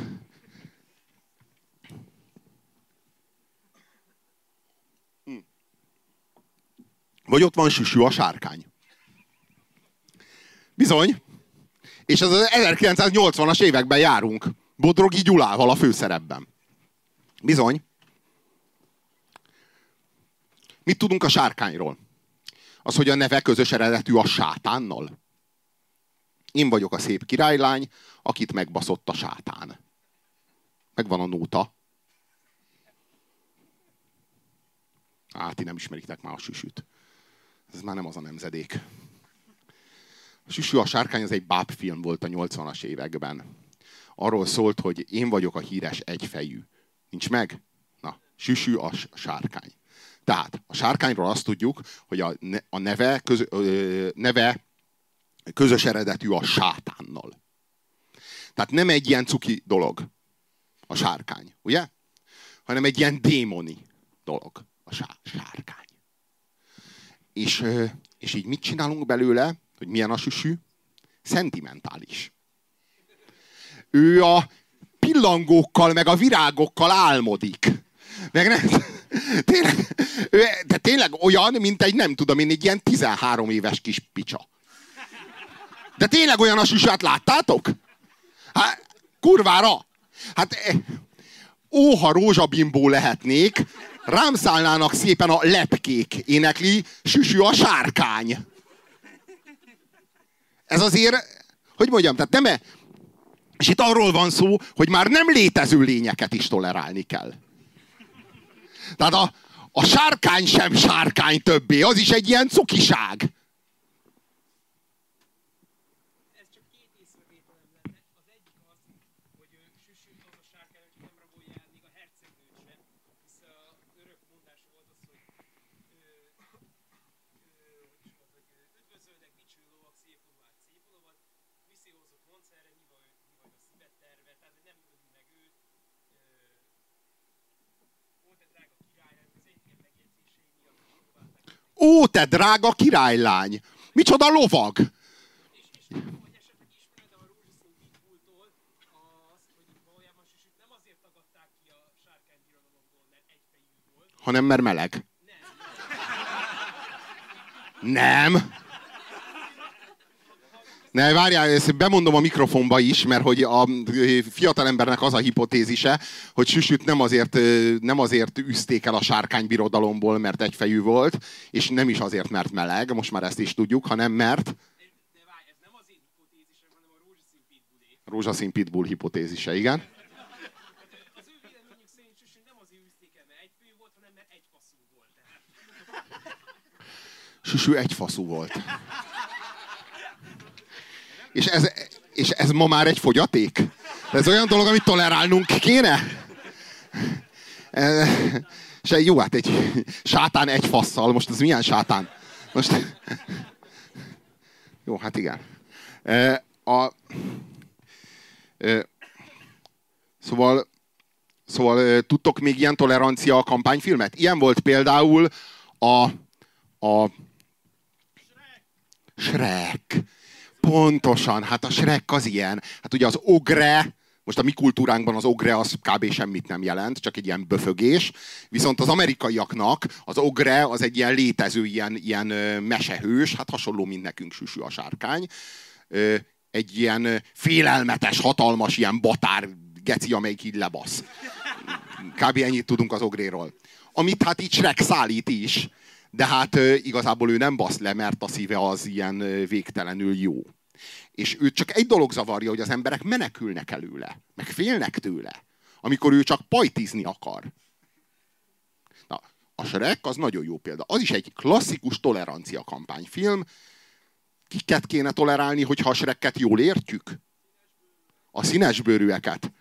Hm. Vagy ott van Süsű a sárkány. Bizony. És ez az 1980-as években járunk. Bodrogi Gyulával a főszerepben. Bizony. Mit tudunk a sárkányról? Az, hogy a neve közös eredetű a sátánnal. Én vagyok a szép királylány, akit megbaszott a sátán. Megvan a nóta. Á, ti nem ismeritek már a süsüt. Ez már nem az a nemzedék. A Süsű a sárkány az egy bábfilm volt a 80-as években arról szólt, hogy én vagyok a híres egyfejű. Nincs meg? Na, süsű a sárkány. Tehát a sárkányról azt tudjuk, hogy a, neve, köz, ö, neve közös eredetű a sátánnal. Tehát nem egy ilyen cuki dolog a sárkány, ugye? Hanem egy ilyen démoni dolog a sá, sárkány. És, és így mit csinálunk belőle, hogy milyen a süsű? Szentimentális ő a pillangókkal, meg a virágokkal álmodik. Meg nem, [laughs] tényleg, ő, de tényleg olyan, mint egy nem tudom én, egy ilyen 13 éves kis picsa. De tényleg olyan a süsát láttátok? Hát, kurvára! Hát, eh, óha rózsabimbó lehetnék, rám szállnának szépen a lepkék, énekli Süsű a sárkány. Ez azért, hogy mondjam, tehát nem, és itt arról van szó, hogy már nem létező lényeket is tolerálni kell. Tehát a, A sárkány sem sárkány többé, az is egy ilyen cukiság. Ó, te drága királylány! Micsoda lovag! Hanem mert meleg. Nem. Ne, várjál, ezt bemondom a mikrofonba is, mert hogy a fiatalembernek az a hipotézise, hogy Süsüt nem azért, nem azért üzték el a sárkánybirodalomból, mert egyfejű volt, és nem is azért, mert meleg, most már ezt is tudjuk, hanem mert... Rózsaszín pitbull hipotézise, igen. Süsű egyfaszú volt. És ez, és ez ma már egy fogyaték? Ez olyan dolog, amit tolerálnunk kéne? E, és egy, jó, hát egy sátán egy fasszal. Most ez milyen sátán? Most... Jó, hát igen. E, a, e, szóval, szóval tudtok még ilyen tolerancia kampányfilmet? Ilyen volt például a, a Shrek. Pontosan, hát a Shrek az ilyen. Hát ugye az ogre, most a mi kultúránkban az ogre az kb. semmit nem jelent, csak egy ilyen böfögés. Viszont az amerikaiaknak az ogre az egy ilyen létező, ilyen, ilyen mesehős, hát hasonló, mint nekünk süsű a sárkány. Egy ilyen félelmetes, hatalmas, ilyen batár geci, amelyik így lebasz. Kb. ennyit tudunk az ogréról. Amit hát így Shrek szállít is, de hát igazából ő nem basz le, mert a szíve az ilyen végtelenül jó. És őt csak egy dolog zavarja, hogy az emberek menekülnek előle, meg félnek tőle, amikor ő csak pajtizni akar. Na, a Shrek az nagyon jó példa. Az is egy klasszikus tolerancia kampányfilm. Kiket kéne tolerálni, hogyha a Shrekket jól értjük? A színesbőrűeket.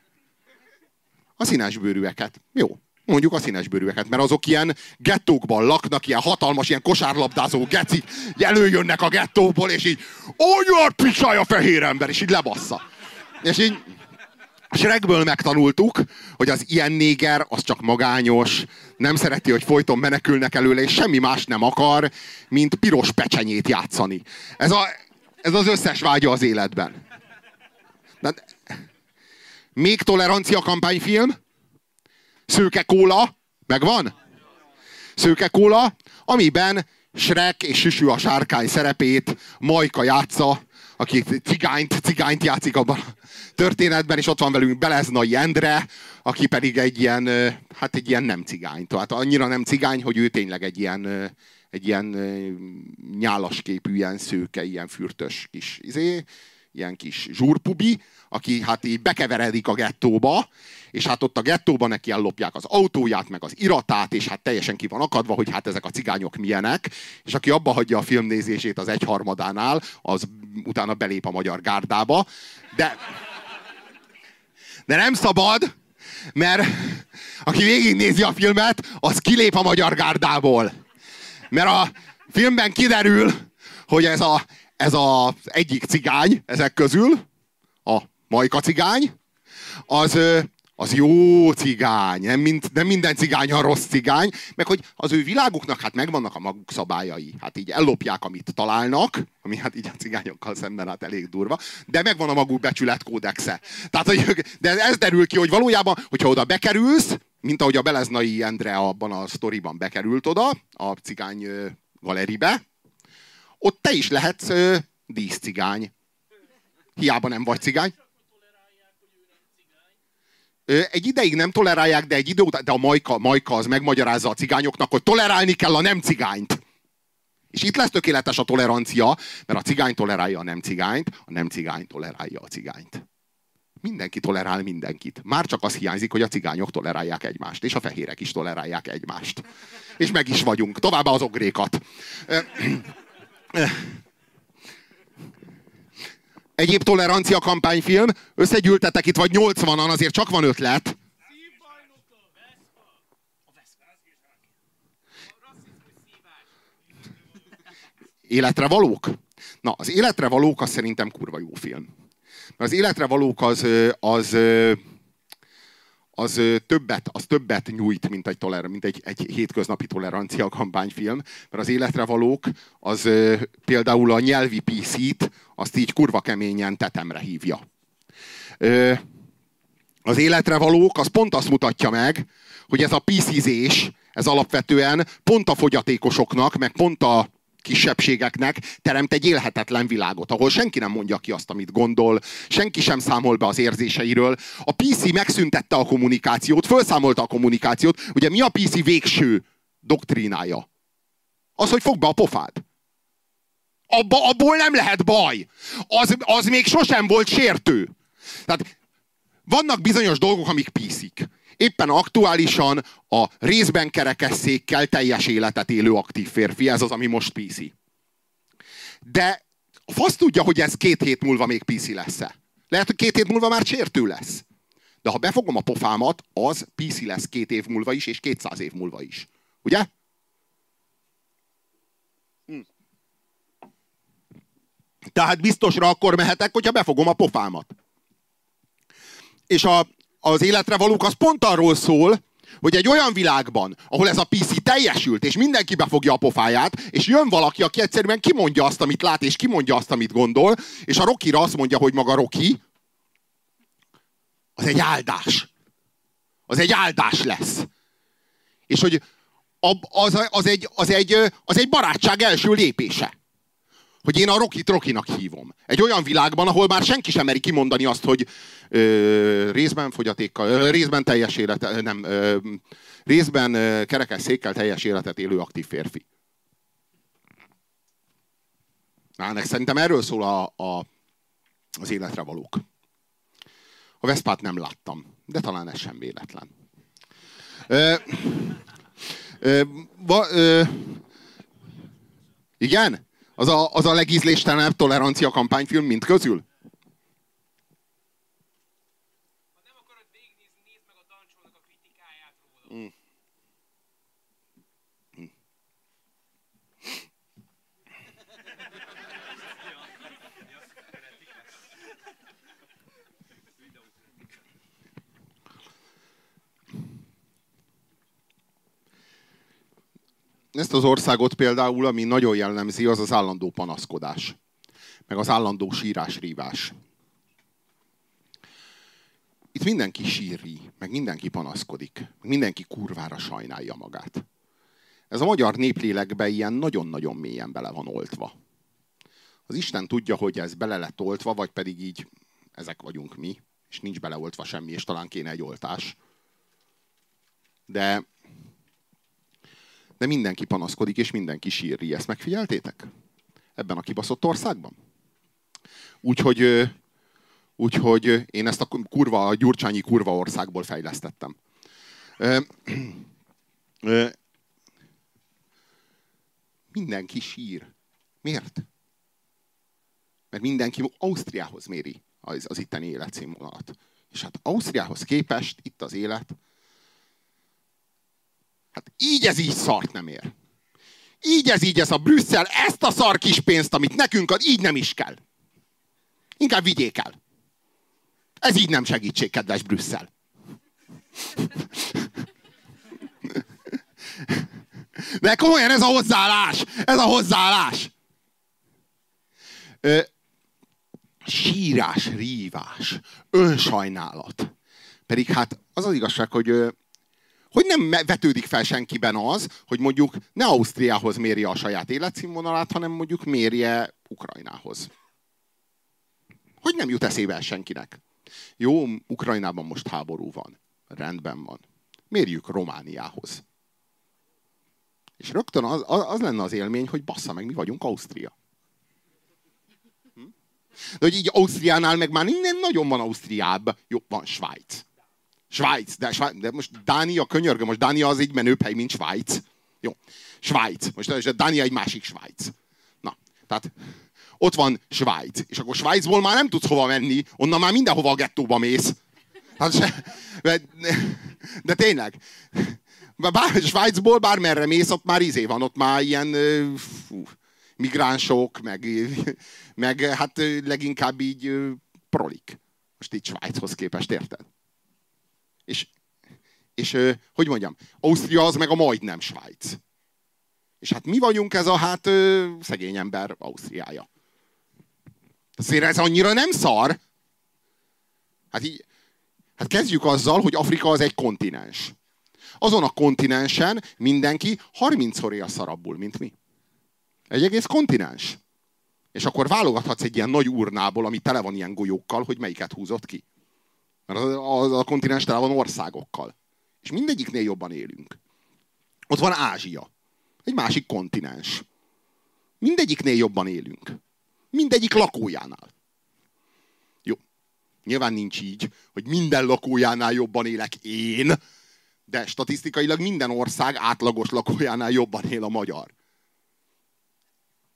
A színesbőrűeket. Jó mondjuk a színesbőrűeket, mert azok ilyen gettókban laknak, ilyen hatalmas, ilyen kosárlabdázó geci, előjönnek a gettóból, és így olyan pisája fehér ember, és így lebassza. És így Shrekből megtanultuk, hogy az ilyen néger az csak magányos, nem szereti, hogy folyton menekülnek előle, és semmi más nem akar, mint piros pecsenyét játszani. Ez, a, ez az összes vágya az életben. De, még tolerancia kampányfilm, Szőke kóla, megvan? Szőke kóla, amiben Shrek és Süsű a sárkány szerepét Majka játsza, aki cigányt, cigányt játszik abban a történetben, és ott van velünk Beleznai Endre, aki pedig egy ilyen, hát egy ilyen nem cigány. Tehát annyira nem cigány, hogy ő tényleg egy ilyen, egy ilyen nyálasképű, ilyen szőke, ilyen fürtös kis izé, ilyen kis zsúrpubi, aki hát így bekeveredik a gettóba, és hát ott a gettóban neki ellopják az autóját, meg az iratát, és hát teljesen ki van akadva, hogy hát ezek a cigányok milyenek, és aki abba hagyja a filmnézését az egyharmadánál, az utána belép a magyar gárdába, de, de nem szabad, mert aki végignézi a filmet, az kilép a magyar gárdából. Mert a filmben kiderül, hogy ez a, ez az egyik cigány ezek közül, a Majka cigány, az, az jó cigány, nem, mind, nem minden cigány a rossz cigány, meg hogy az ő világuknak hát megvannak a maguk szabályai. Hát így ellopják, amit találnak, ami hát így a cigányokkal szemben hát elég durva, de megvan a maguk becsületkódexe. Tehát, hogy, de ez derül ki, hogy valójában, hogyha oda bekerülsz, mint ahogy a Beleznai Endre abban a sztoriban bekerült oda, a cigány galeribe, ott te is lehetsz díszcigány. Hiába nem vagy cigány. Egy ideig nem tolerálják, de egy idő után, de a Majka, Majka az megmagyarázza a cigányoknak, hogy tolerálni kell a nem cigányt. És itt lesz tökéletes a tolerancia, mert a cigány tolerálja a nem cigányt, a nem cigány tolerálja a cigányt. Mindenki tolerál mindenkit. Már csak az hiányzik, hogy a cigányok tolerálják egymást, és a fehérek is tolerálják egymást. És meg is vagyunk. Továbbá az ogrékat. Egyéb tolerancia kampányfilm, összegyűltetek itt vagy 80-an, azért csak van ötlet. Életre valók? Na, az életre valók az szerintem kurva jó film. Mert az életre valók az, az, az többet, az többet nyújt, mint egy, toler, mint egy, egy hétköznapi tolerancia kampányfilm, mert az életre valók, az például a nyelvi PC-t, azt így kurva keményen tetemre hívja. Az életre valók, az pont azt mutatja meg, hogy ez a PC-zés, ez alapvetően pont a fogyatékosoknak, meg pont a kisebbségeknek teremt egy élhetetlen világot, ahol senki nem mondja ki azt, amit gondol, senki sem számol be az érzéseiről. A PC megszüntette a kommunikációt, felszámolta a kommunikációt. Ugye mi a PC végső doktrínája? Az, hogy fog be a pofád. Abba, abból nem lehet baj. Az, az még sosem volt sértő. Tehát vannak bizonyos dolgok, amik píszik. Éppen aktuálisan a részben kerekesszékkel teljes életet élő aktív férfi, ez az, ami most PC. De a fasz tudja, hogy ez két hét múlva még PC lesz-e. Lehet, hogy két hét múlva már sértő lesz. De ha befogom a pofámat, az PC lesz két év múlva is, és kétszáz év múlva is. Ugye? Hm. Tehát biztosra akkor mehetek, hogyha befogom a pofámat. És a, az életre valók az pont arról szól, hogy egy olyan világban, ahol ez a PC teljesült, és mindenki befogja a pofáját, és jön valaki, aki egyszerűen kimondja azt, amit lát, és kimondja azt, amit gondol, és a Rokira azt mondja, hogy maga Roki, az egy áldás. Az egy áldás lesz. És hogy az, az, egy, az, egy, az egy barátság első lépése hogy én a Rokit Rokinak hívom. Egy olyan világban, ahol már senki sem meri kimondani azt, hogy ö, részben fogyatékkal, ö, részben teljes élet, nem, ö, részben ö, kerekes székkel teljes életet élő aktív férfi. Na, szerintem erről szól a, a, az életre valók. A Veszpát nem láttam, de talán ez sem véletlen. Ö, ö, va, ö, igen? Az a, az a legízléstelenebb tolerancia kampányfilm mint közül? Ha nem akarod végignézni, nézd meg a Dancsónak a kritikáját róla. Mm. Ezt az országot például, ami nagyon jellemzi, az az állandó panaszkodás. Meg az állandó sírás-rívás. Itt mindenki síri, meg mindenki panaszkodik. Mindenki kurvára sajnálja magát. Ez a magyar néplélekbe ilyen nagyon-nagyon mélyen bele van oltva. Az Isten tudja, hogy ez bele lett oltva, vagy pedig így ezek vagyunk mi, és nincs beleoltva semmi, és talán kéne egy oltás. De de mindenki panaszkodik, és mindenki sírri. Ezt megfigyeltétek? Ebben a kibaszott országban? Úgyhogy, úgyhogy én ezt a kurva, a gyurcsányi kurva országból fejlesztettem. Mindenki sír. Miért? Mert mindenki Ausztriához méri az, az itteni életszínvonalat. És hát Ausztriához képest itt az élet Hát így ez így szart nem ér. Így ez így ez a Brüsszel, ezt a szar kis pénzt, amit nekünk ad, így nem is kell. Inkább vigyék el. Ez így nem segítség, kedves Brüsszel. De komolyan ez a hozzáállás! Ez a hozzáállás! Ö, sírás, rívás, önsajnálat. Pedig hát az az igazság, hogy hogy nem vetődik fel senkiben az, hogy mondjuk ne Ausztriához mérje a saját életszínvonalát, hanem mondjuk mérje Ukrajnához. Hogy nem jut eszébe senkinek? Jó, Ukrajnában most háború van. Rendben van. Mérjük Romániához. És rögtön az, az lenne az élmény, hogy bassza meg, mi vagyunk Ausztria. Hm? De hogy így Ausztriánál meg már innen nagyon van Ausztriább. Jó, van Svájc. Svájc, de, Svájc, de most Dánia, könyörgő, most Dánia az egy menőbb hely, mint Svájc. Jó, Svájc. Most Dánia egy másik Svájc. Na, tehát ott van Svájc. És akkor Svájcból már nem tudsz hova menni, onnan már mindenhova a gettóba mész. Hát se, de, de tényleg. Bár, Svájcból bármerre mész, ott már izé van, ott már ilyen fú, migránsok, meg, meg hát leginkább így prolik. Most így Svájchoz képest, érted? És, és hogy mondjam, Ausztria az meg a majdnem Svájc. És hát mi vagyunk ez a hát szegény ember Ausztriája. Azért ez annyira nem szar. Hát így, hát kezdjük azzal, hogy Afrika az egy kontinens. Azon a kontinensen mindenki 30-szor él szarabbul, mint mi. Egy egész kontinens. És akkor válogathatsz egy ilyen nagy urnából, ami tele van ilyen golyókkal, hogy melyiket húzott ki. Mert az, az a kontinens tele van országokkal. És mindegyiknél jobban élünk. Ott van Ázsia. Egy másik kontinens. Mindegyiknél jobban élünk. Mindegyik lakójánál. Jó. Nyilván nincs így, hogy minden lakójánál jobban élek én, de statisztikailag minden ország átlagos lakójánál jobban él a magyar.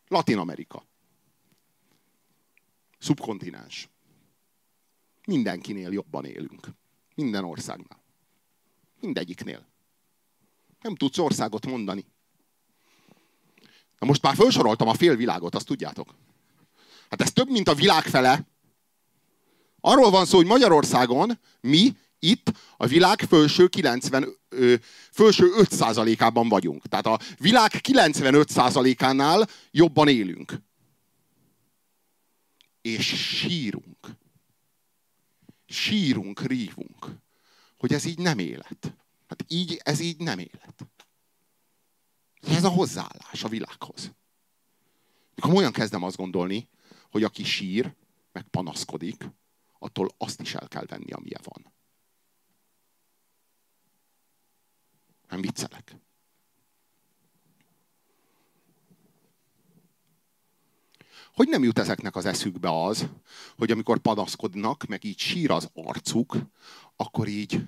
Latin Amerika. Szubkontinens. Mindenkinél jobban élünk. Minden országnál. Mindegyiknél. Nem tudsz országot mondani. Na most már felsoroltam a fél világot, azt tudjátok. Hát ez több, mint a világ fele. Arról van szó, hogy Magyarországon mi itt a világ felső 90, ö, felső 5%-ában vagyunk. Tehát a világ 95%-ánál jobban élünk. És sírunk. Sírunk, rívunk, hogy ez így nem élet. Hát így, ez így nem élet. Ez a hozzáállás a világhoz. Mikor olyan kezdem azt gondolni, hogy aki sír, meg panaszkodik, attól azt is el kell venni, amilyen van. Nem viccelek. Hogy nem jut ezeknek az eszükbe az, hogy amikor panaszkodnak, meg így sír az arcuk, akkor így,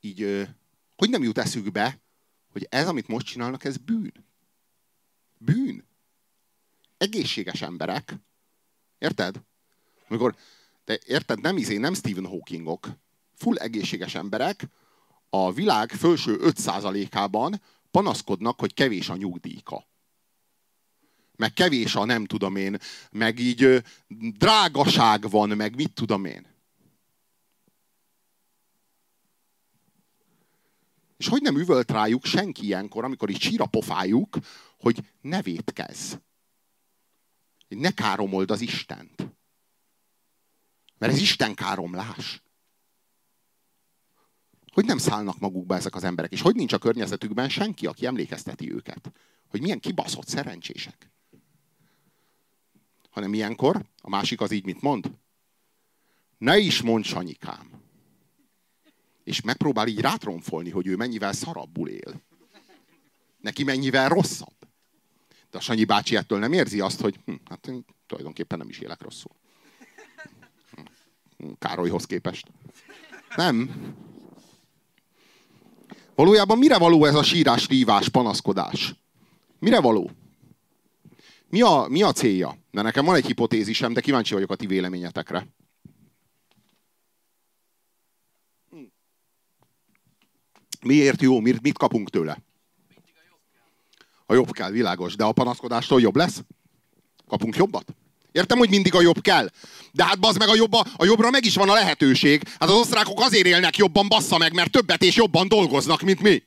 így, hogy nem jut eszükbe, hogy ez, amit most csinálnak, ez bűn. Bűn. Egészséges emberek. Érted? Amikor, de érted, nem izé, nem Stephen Hawkingok. Full egészséges emberek a világ felső 5%-ában panaszkodnak, hogy kevés a nyugdíjka. Meg kevés a nem tudom én, meg így drágaság van, meg mit tudom én. És hogy nem üvölt rájuk senki ilyenkor, amikor így sír a pofájuk, hogy ne vétkezz. Ne káromold az Istent. Mert ez Isten káromlás. Hogy nem szállnak magukba ezek az emberek, és hogy nincs a környezetükben senki, aki emlékezteti őket, hogy milyen kibaszott szerencsések. Hanem ilyenkor, a másik az így mit mond? Ne is mondd, Sanyikám. És megpróbál így rátronfolni, hogy ő mennyivel szarabbul él. Neki mennyivel rosszabb. De a Sanyi bácsi ettől nem érzi azt, hogy hm, hát én tulajdonképpen nem is élek rosszul. Hm, Károlyhoz képest. Nem. Valójában mire való ez a sírás, rívás, panaszkodás? Mire való? Mi a, mi a célja? De nekem van egy hipotézisem, de kíváncsi vagyok a ti véleményetekre. Miért jó? Mit kapunk tőle? A jobb kell, világos. De a panaszkodástól jobb lesz? Kapunk jobbat? Értem, hogy mindig a jobb kell. De hát bazd meg a, jobba, a jobbra meg is van a lehetőség. Hát az osztrákok azért élnek jobban, bassza meg, mert többet és jobban dolgoznak, mint mi.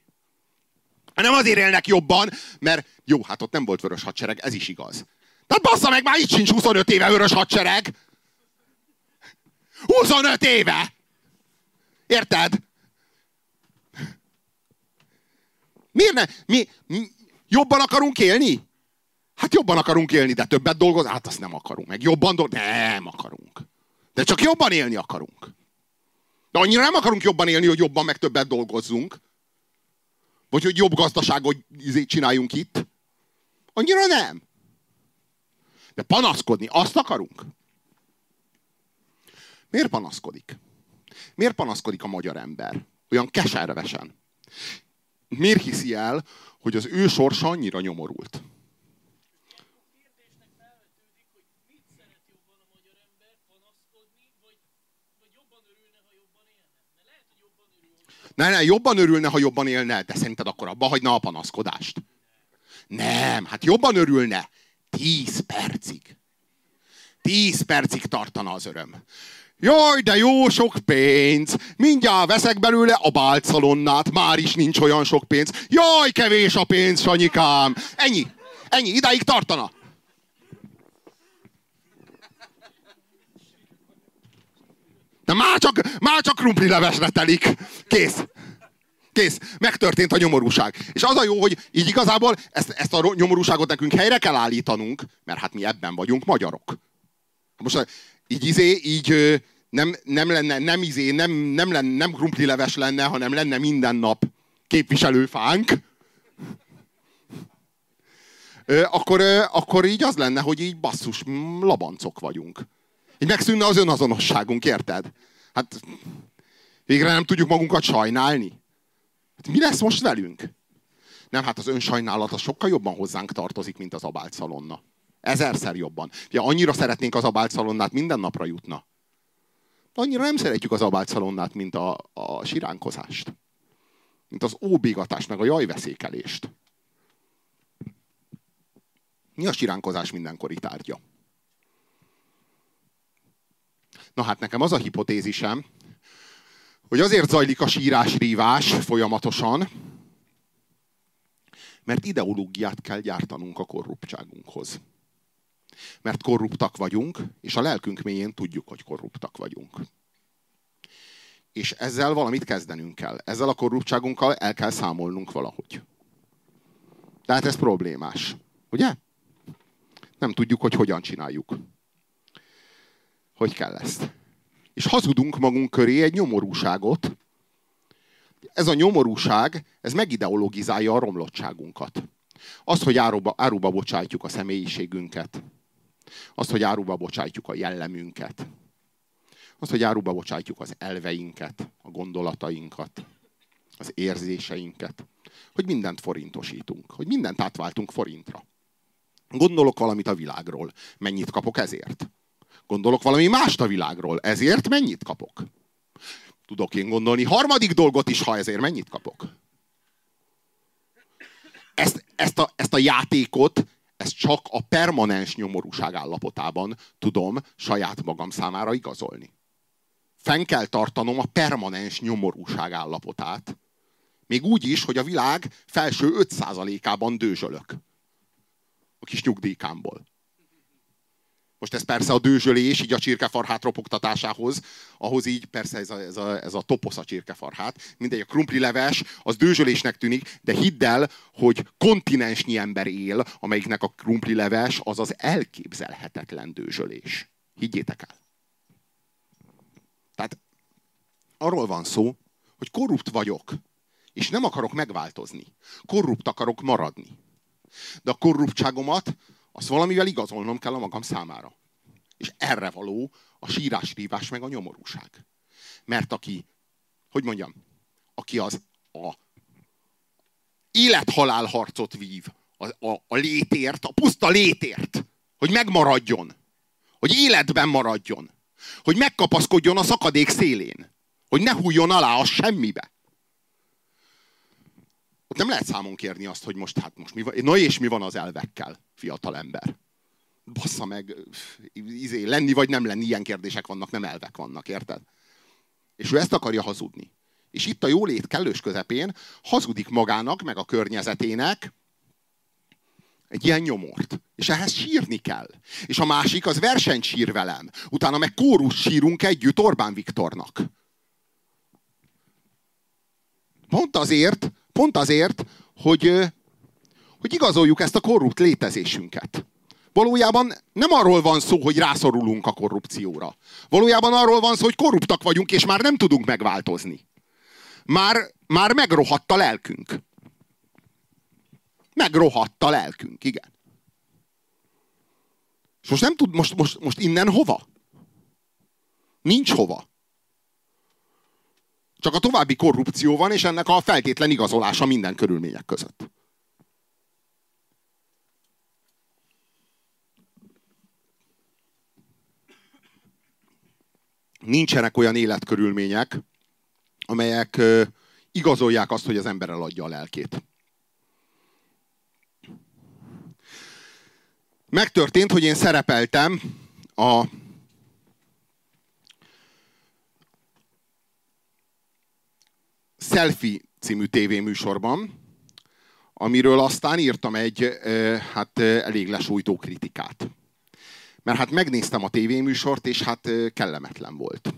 Nem azért élnek jobban, mert jó, hát ott nem volt vörös hadsereg, ez is igaz. Tehát bassza meg, már itt sincs 25 éve vörös hadsereg. 25 éve! Érted? Miért ne? Mi, mi jobban akarunk élni? Hát jobban akarunk élni, de többet dolgozni? Hát azt nem akarunk. Meg jobban dolgozni? Nem akarunk. De csak jobban élni akarunk. De annyira nem akarunk jobban élni, hogy jobban meg többet dolgozzunk. Vagy hogy jobb gazdaságot izé, csináljunk itt. Annyira nem. De panaszkodni, azt akarunk? Miért panaszkodik? Miért panaszkodik a magyar ember? Olyan keservesen. Miért hiszi el, hogy az ő sorsa annyira nyomorult? Ne, ne, jobban örülne, ha jobban élne, de szerinted akkor abba hagyna a panaszkodást? Nem, hát jobban örülne. Tíz percig. Tíz percig tartana az öröm. Jaj, de jó sok pénz! Mindjárt veszek belőle a bálcalonnát, már is nincs olyan sok pénz. Jaj, kevés a pénz, Sanyikám! Ennyi, ennyi, idáig tartana. De már csak, már csak krumpli levesre telik. Kész. Kész. Megtörtént a nyomorúság. És az a jó, hogy így igazából ezt, ezt a nyomorúságot nekünk helyre kell állítanunk, mert hát mi ebben vagyunk magyarok. Most így izé, így nem, nem lenne, nem izé, nem, nem, lenne, nem krumpli leves lenne, hanem lenne minden nap képviselőfánk, akkor, akkor így az lenne, hogy így basszus, labancok vagyunk. Így megszűnne az önazonosságunk, érted? Hát végre nem tudjuk magunkat sajnálni. Hát mi lesz most velünk? Nem, hát az önsajnálat sokkal jobban hozzánk tartozik, mint az abált szalonna. Ezerszer jobban. Ugye annyira szeretnénk az abált szalonnát, minden napra jutna. Annyira nem szeretjük az abált szalonnát, mint a, a siránkozást. Mint az óbégatást, meg a jajveszékelést. Mi a siránkozás mindenkori tárgya? Na hát nekem az a hipotézisem, hogy azért zajlik a sírás-rívás folyamatosan, mert ideológiát kell gyártanunk a korruptságunkhoz. Mert korruptak vagyunk, és a lelkünk mélyén tudjuk, hogy korruptak vagyunk. És ezzel valamit kezdenünk kell. Ezzel a korruptságunkkal el kell számolnunk valahogy. Tehát ez problémás. Ugye? Nem tudjuk, hogy hogyan csináljuk. Hogy kell ezt? És hazudunk magunk köré egy nyomorúságot. Ez a nyomorúság, ez megideologizálja a romlottságunkat. Azt, hogy áruba, áruba bocsájtjuk a személyiségünket. Azt, hogy áruba bocsájtjuk a jellemünket. Azt, hogy áruba bocsájtjuk az elveinket, a gondolatainkat, az érzéseinket. Hogy mindent forintosítunk. Hogy mindent átváltunk forintra. Gondolok valamit a világról. Mennyit kapok ezért? Gondolok valami mást a világról. Ezért mennyit kapok? Tudok én gondolni harmadik dolgot is, ha ezért mennyit kapok? Ezt, ezt, a, ezt a játékot, ezt csak a permanens nyomorúság állapotában tudom saját magam számára igazolni. Fenn kell tartanom a permanens nyomorúság állapotát. Még úgy is, hogy a világ felső 5%-ában dőzsölök. A kis nyugdíjkámból. Most ez persze a dőzsölés, így a csirkefarhát ropogtatásához, ahhoz így persze ez a, ez a, ez a toposz a csirkefarhát. Mindegy, a krumpli leves, az dőzsölésnek tűnik, de hidd el, hogy kontinensnyi ember él, amelyiknek a krumpli leves az az elképzelhetetlen dőzsölés. Higgyétek el. Tehát arról van szó, hogy korrupt vagyok, és nem akarok megváltozni. Korrupt akarok maradni. De a korruptságomat azt valamivel igazolnom kell a magam számára. És erre való a sírás, rívás meg a nyomorúság. Mert aki, hogy mondjam, aki az a élethalál harcot vív, a, a, a létért, a puszta létért, hogy megmaradjon, hogy életben maradjon, hogy megkapaszkodjon a szakadék szélén, hogy ne hújjon alá a semmibe. Ott nem lehet számon kérni azt, hogy most hát most mi van, na és mi van az elvekkel, fiatal ember. Bassza meg, izé, lenni vagy nem lenni, ilyen kérdések vannak, nem elvek vannak, érted? És ő ezt akarja hazudni. És itt a jólét kellős közepén hazudik magának, meg a környezetének egy ilyen nyomort. És ehhez sírni kell. És a másik az versenyt sír velem. Utána meg kórus sírunk együtt Orbán Viktornak. Pont azért, Pont azért, hogy, hogy igazoljuk ezt a korrupt létezésünket. Valójában nem arról van szó, hogy rászorulunk a korrupcióra. Valójában arról van szó, hogy korruptak vagyunk, és már nem tudunk megváltozni. Már, már megrohadt a lelkünk. Megrohadt a lelkünk, igen. És most nem tud, most, most, most innen hova? Nincs hova. Csak a további korrupció van, és ennek a feltétlen igazolása minden körülmények között. Nincsenek olyan életkörülmények, amelyek igazolják azt, hogy az ember eladja a lelkét. Megtörtént, hogy én szerepeltem a Selfie című tévéműsorban, amiről aztán írtam egy hát elég lesújtó kritikát. Mert hát megnéztem a tévéműsort, és hát kellemetlen volt.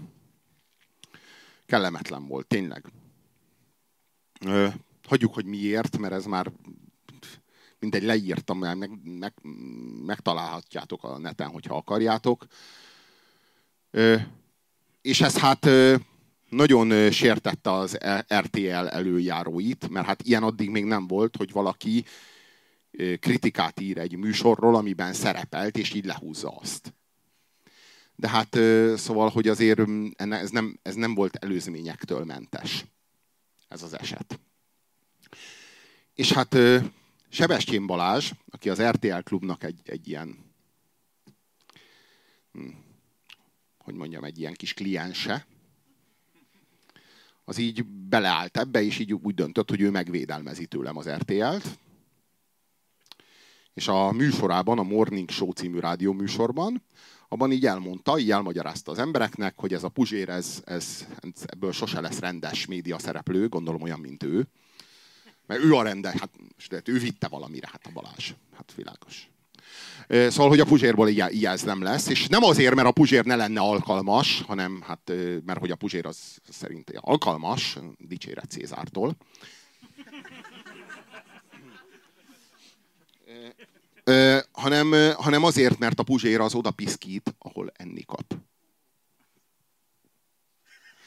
Kellemetlen volt, tényleg. Hagyjuk, hogy miért, mert ez már mindegy, leírtam, meg, meg, megtalálhatjátok a neten, hogyha akarjátok. És ez hát nagyon sértette az RTL előjáróit, mert hát ilyen addig még nem volt, hogy valaki kritikát ír egy műsorról, amiben szerepelt, és így lehúzza azt. De hát szóval, hogy azért ez nem, ez nem volt előzményektől mentes. Ez az eset. És hát Sebestyén Balázs, aki az RTL klubnak egy, egy ilyen hm, hogy mondjam, egy ilyen kis kliense, az így beleállt ebbe, és így úgy döntött, hogy ő megvédelmezi tőlem az RTL-t. És a műsorában, a Morning Show című rádió műsorban, abban így elmondta, így elmagyarázta az embereknek, hogy ez a Puzsér, ez, ez, ebből sose lesz rendes média szereplő, gondolom olyan, mint ő. Mert ő a rendes, hát ő vitte valamire, hát a Balázs. Hát világos. Szóval, hogy a Puzsérból ilyen, ilyen nem lesz, és nem azért, mert a Puzsér ne lenne alkalmas, hanem hát, mert hogy a Puzsér az szerint alkalmas, dicséret Cézártól. Ö, hanem, hanem azért, mert a Puzsér az oda piszkít, ahol enni kap.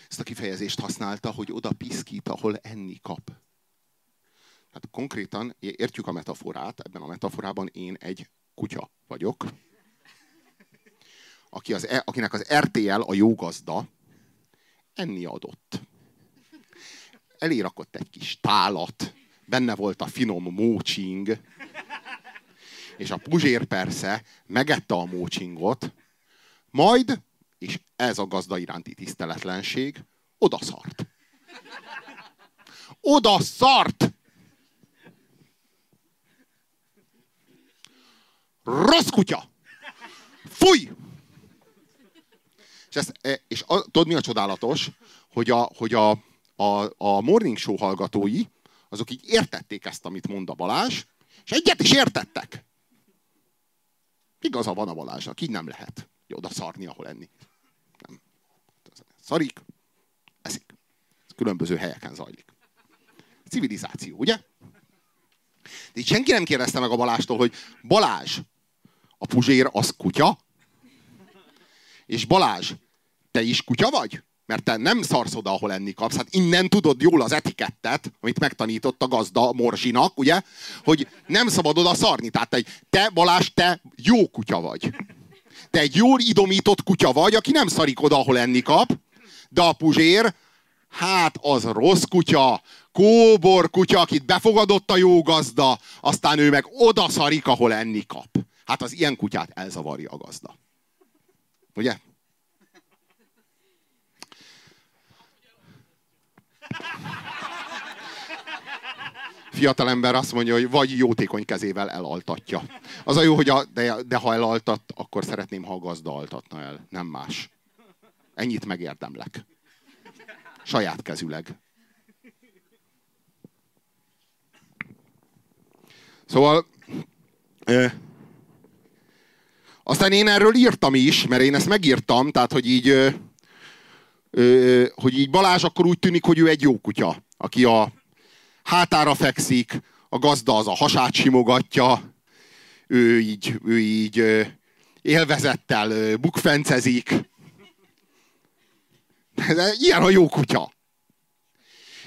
Ezt a kifejezést használta, hogy oda piszkít, ahol enni kap. Hát konkrétan értjük a metaforát, ebben a metaforában én egy kutya vagyok, aki az, e, akinek az RTL a jó gazda, enni adott. Elérakott egy kis tálat, benne volt a finom mócsing, és a puzsér persze megette a mócsingot, majd, és ez a gazda iránti tiszteletlenség, oda szart. Oda szart! Rossz kutya! Fúj! És, ezt, e, és a, tudod, mi a csodálatos? Hogy a, hogy a, a, a morning show hallgatói, azok így értették ezt, amit mond a Balázs, és egyet is értettek. Igaza van a Balázsnak, így nem lehet oda szarni, ahol enni. Nem. Szarik, eszik. Ez különböző helyeken zajlik. Civilizáció, ugye? De itt senki nem kérdezte meg a Balástól, hogy Balázs, a Puzsér az kutya? És Balázs, te is kutya vagy? Mert te nem szarsz oda, ahol enni kapsz. Hát innen tudod jól az etikettet, amit megtanított a gazda Morzsinak, ugye? Hogy nem szabad oda szarni. Tehát te, te Balázs, te jó kutya vagy. Te egy jól idomított kutya vagy, aki nem szarik oda, ahol enni kap. De a Puzsér, hát az rossz kutya, kóbor kutya, akit befogadott a jó gazda, aztán ő meg oda szarik, ahol enni kap. Hát az ilyen kutyát elzavarja a gazda. Ugye? Fiatalember azt mondja, hogy vagy jótékony kezével elaltatja. Az a jó, hogy a, de, de ha elaltat, akkor szeretném, ha a gazda altatna el, nem más. Ennyit megérdemlek. Saját kezüleg. Szóval aztán én erről írtam is, mert én ezt megírtam, tehát hogy így, ö, ö, hogy így Balázs akkor úgy tűnik, hogy ő egy jó kutya, aki a hátára fekszik, a gazda az a hasát simogatja, ő így, ő így élvezettel bukfencezik. Ilyen a jó kutya.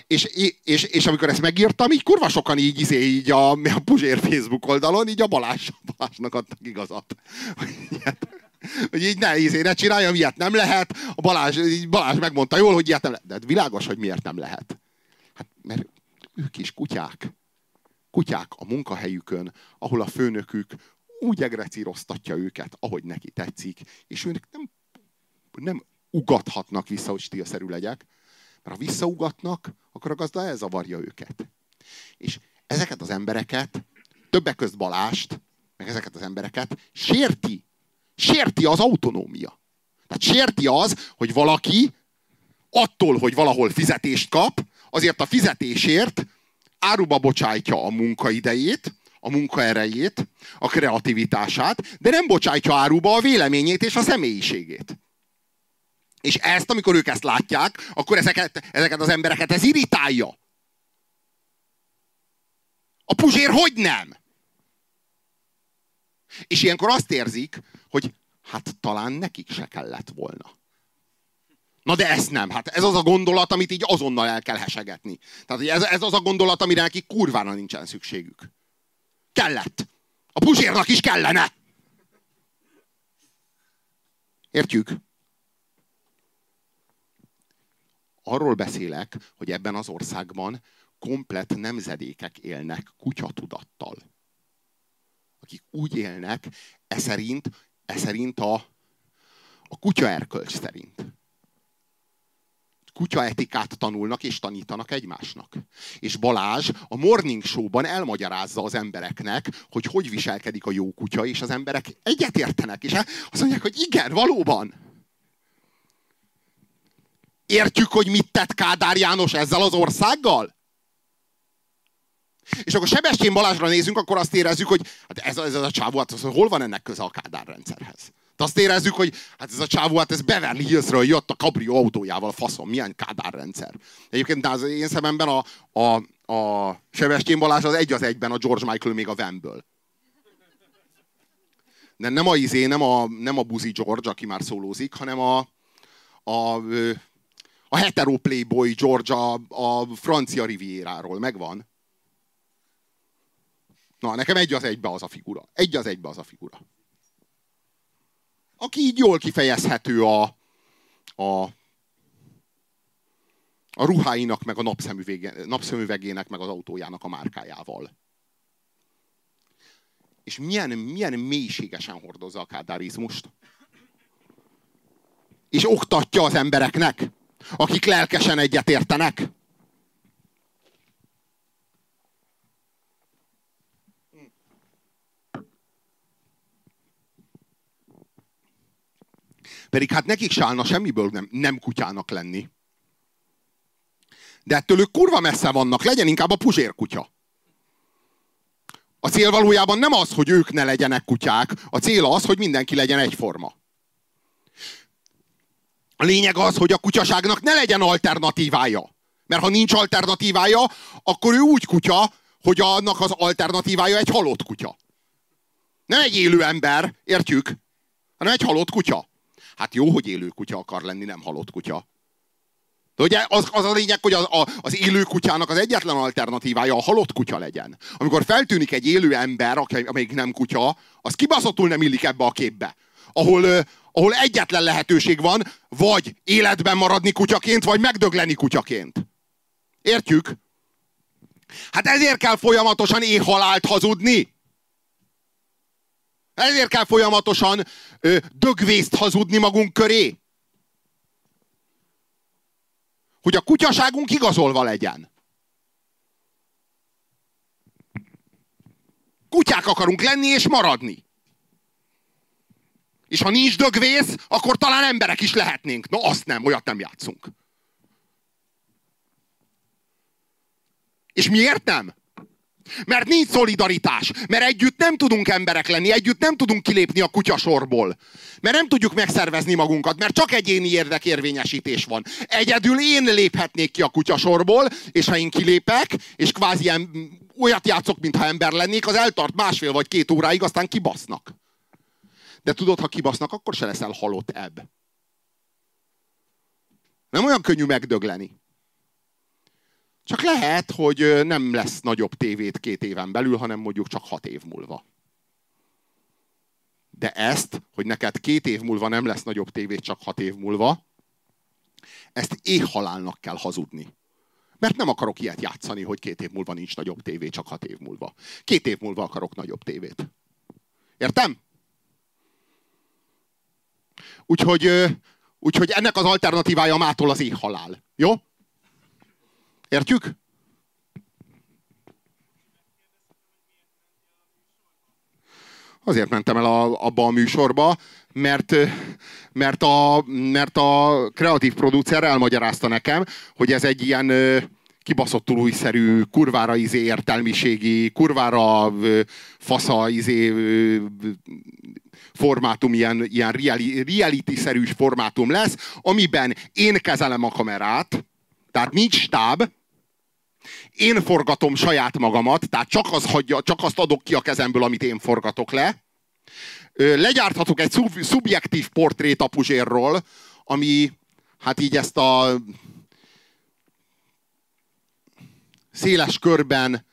És, és, és amikor ezt megírtam, így kurva sokan így, izé, így a, a Puzsér Facebook oldalon, így a Balázs, Balázsnak adtak igazat. [laughs] hogy így ne, így ne csináljam, ilyet nem lehet. A Balázs, Balázs megmondta jól, hogy ilyet nem lehet. De hát világos, hogy miért nem lehet. Hát, mert ők is kutyák. Kutyák a munkahelyükön, ahol a főnökük úgy egrecíroztatja őket, ahogy neki tetszik, és őnek nem, nem ugathatnak vissza, hogy stílszerű legyek, mert ha visszaugatnak, akkor a gazda elzavarja őket. És ezeket az embereket, többek közt Balást, meg ezeket az embereket sérti. Sérti az autonómia. Tehát sérti az, hogy valaki attól, hogy valahol fizetést kap, azért a fizetésért áruba bocsájtja a munkaidejét, a munkaerejét, a kreativitását, de nem bocsájtja áruba a véleményét és a személyiségét. És ezt, amikor ők ezt látják, akkor ezeket, ezeket az embereket ez irritálja. A puzsér hogy nem? És ilyenkor azt érzik, hogy hát talán nekik se kellett volna. Na de ezt nem. Hát ez az a gondolat, amit így azonnal el kell hesegetni. Tehát ez, ez az a gondolat, amire nekik kurvára nincsen szükségük. Kellett. A puzsérnak is kellene. Értjük? Arról beszélek, hogy ebben az országban komplet nemzedékek élnek kutyatudattal. Akik úgy élnek, e szerint, e szerint a, a kutya erkölcs szerint. Kutyaetikát tanulnak és tanítanak egymásnak. És Balázs a Morning Show-ban elmagyarázza az embereknek, hogy hogy viselkedik a jó kutya, és az emberek egyetértenek, és azt mondják, hogy igen, valóban. Értjük, hogy mit tett Kádár János ezzel az országgal? És akkor Sebestyén Balázsra nézünk, akkor azt érezzük, hogy hát ez, ez, ez a csávó, hát az, hol van ennek köze a Kádár rendszerhez? De azt érezzük, hogy hát ez a csávó, hát ez Beverly Hillsről jött a kabrió autójával, faszom, milyen Kádár rendszer. Egyébként az én szememben a, a, a Sebestyén Balázs az egy az egyben a George Michael még a Vemből. De nem a izé, nem a, nem a Buzi George, aki már szólózik, hanem a, a, a hetero playboy George a, a francia rivieráról. Megvan. Na, nekem egy az egybe az a figura. Egy az egybe az a figura. Aki így jól kifejezhető a, a, a ruháinak, meg a napszemüvegének, meg az autójának a márkájával. És milyen, milyen mélységesen hordozza a kádárizmust. És oktatja az embereknek, akik lelkesen egyetértenek. Pedig hát nekik se állna semmiből nem, nem kutyának lenni. De ettől ők kurva messze vannak, legyen inkább a puzsér kutya. A cél valójában nem az, hogy ők ne legyenek kutyák, a cél az, hogy mindenki legyen egyforma. A lényeg az, hogy a kutyaságnak ne legyen alternatívája. Mert ha nincs alternatívája, akkor ő úgy kutya, hogy annak az alternatívája egy halott kutya. Nem egy élő ember, értjük? Hanem egy halott kutya. Hát jó, hogy élő kutya akar lenni, nem halott kutya. De ugye az, az a lényeg, hogy az, a, az élő kutyának az egyetlen alternatívája a halott kutya legyen. Amikor feltűnik egy élő ember, amelyik nem kutya, az kibaszottul nem illik ebbe a képbe. Ahol, ahol egyetlen lehetőség van, vagy életben maradni kutyaként, vagy megdögleni kutyaként. Értjük? Hát ezért kell folyamatosan éhhalált hazudni. Ezért kell folyamatosan ö, dögvészt hazudni magunk köré. Hogy a kutyaságunk igazolva legyen. Kutyák akarunk lenni és maradni. És ha nincs dögvész, akkor talán emberek is lehetnénk. Na azt nem, olyat nem játszunk. És miért nem? Mert nincs szolidaritás. Mert együtt nem tudunk emberek lenni, együtt nem tudunk kilépni a kutyasorból. Mert nem tudjuk megszervezni magunkat, mert csak egyéni érdekérvényesítés van. Egyedül én léphetnék ki a kutyasorból, és ha én kilépek, és kvázi olyat játszok, mintha ember lennék, az eltart másfél vagy két óráig, aztán kibasznak. De tudod, ha kibasznak, akkor se leszel halott ebb. Nem olyan könnyű megdögleni. Csak lehet, hogy nem lesz nagyobb tévét két éven belül, hanem mondjuk csak hat év múlva. De ezt, hogy neked két év múlva nem lesz nagyobb tévé, csak hat év múlva, ezt éhhalálnak kell hazudni. Mert nem akarok ilyet játszani, hogy két év múlva nincs nagyobb tévé, csak hat év múlva. Két év múlva akarok nagyobb tévét. Értem? Úgyhogy, úgyhogy ennek az alternatívája mától az éhhalál. Jó? Értjük? Azért mentem el a, abba a műsorba, mert, mert, a, mert a kreatív producer elmagyarázta nekem, hogy ez egy ilyen kibaszott újszerű, kurvára izé értelmiségi, kurvára fasza izé formátum, ilyen, ilyen reality-szerűs formátum lesz, amiben én kezelem a kamerát, tehát nincs stáb, én forgatom saját magamat, tehát csak, az hagyja, csak azt adok ki a kezemből, amit én forgatok le. Legyárthatok egy szub, szubjektív portrét a Puzsérról, ami hát így ezt a széles körben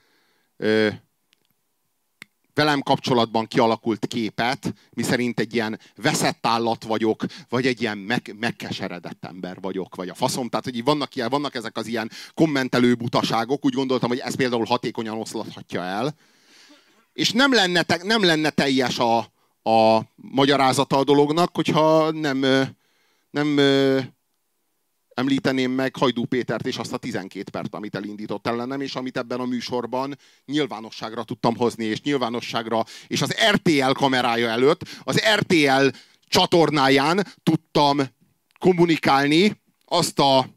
velem kapcsolatban kialakult képet, miszerint egy ilyen veszett állat vagyok, vagy egy ilyen meg, megkeseredett ember vagyok, vagy a faszom. Tehát, hogy vannak, ilyen, vannak ezek az ilyen kommentelő butaságok, úgy gondoltam, hogy ez például hatékonyan oszlathatja el. És nem lenne, te, nem lenne teljes a, a magyarázata a dolognak, hogyha nem, nem említeném meg Hajdú Pétert és azt a 12 perc, amit elindított ellenem, és amit ebben a műsorban nyilvánosságra tudtam hozni, és nyilvánosságra, és az RTL kamerája előtt, az RTL csatornáján tudtam kommunikálni azt a,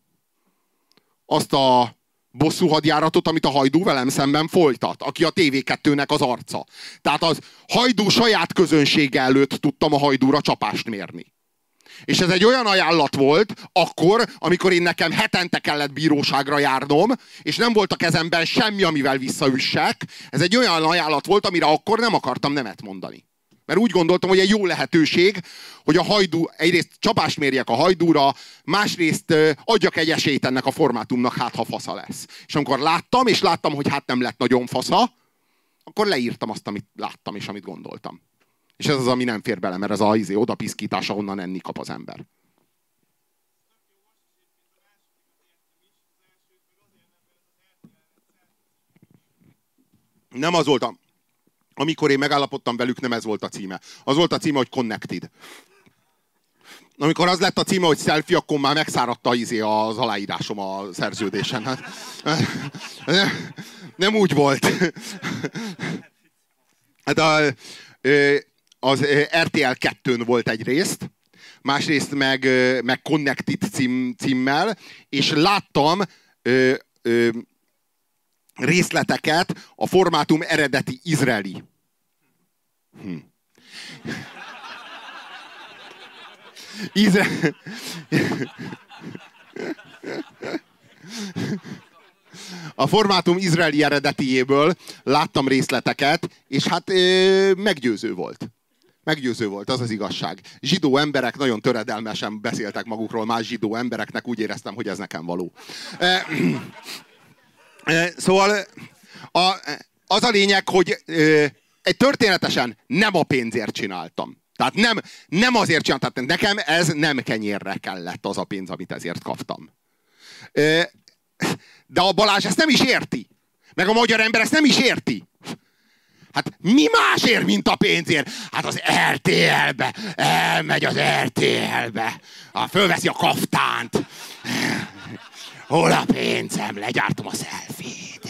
azt a bosszú hadjáratot, amit a Hajdú velem szemben folytat, aki a TV2-nek az arca. Tehát az Hajdú saját közönsége előtt tudtam a Hajdúra csapást mérni. És ez egy olyan ajánlat volt akkor, amikor én nekem hetente kellett bíróságra járnom, és nem volt a kezemben semmi, amivel visszaüssek. Ez egy olyan ajánlat volt, amire akkor nem akartam nemet mondani. Mert úgy gondoltam, hogy egy jó lehetőség, hogy a hajdú, egyrészt csapást mérjek a hajdúra, másrészt adjak egy esélyt ennek a formátumnak, hát ha fasza lesz. És amikor láttam, és láttam, hogy hát nem lett nagyon fasza, akkor leírtam azt, amit láttam, és amit gondoltam. És ez az, ami nem fér bele, mert ez a izé, oda piszkítás, ahonnan enni kap az ember. Nem az volt. Amikor én megállapodtam velük, nem ez volt a címe. Az volt a címe, hogy Connected. Amikor az lett a címe, hogy selfie, akkor már megszáradt a izé az aláírásom a szerződésen. Hát, nem úgy volt. Hát a, az RTL 2-n volt egy részt, másrészt meg, meg Connected cím, címmel, és láttam ö, ö, részleteket a formátum eredeti izraeli. Hm. Izrael... A formátum izraeli eredetiéből láttam részleteket, és hát ö, meggyőző volt. Meggyőző volt, az az igazság. Zsidó emberek nagyon töredelmesen beszéltek magukról más zsidó embereknek, úgy éreztem, hogy ez nekem való. E, e, szóval a, az a lényeg, hogy e, egy történetesen nem a pénzért csináltam. Tehát nem, nem azért csináltam, tehát nekem ez nem kenyérre kellett az a pénz, amit ezért kaptam. De a Balázs ezt nem is érti. Meg a magyar ember ezt nem is érti. Hát mi másért, mint a pénzért? Hát az RTL-be, elmegy az RTL-be, a, fölveszi a kaftánt. Hol a pénzem? Legyártom a szelfét.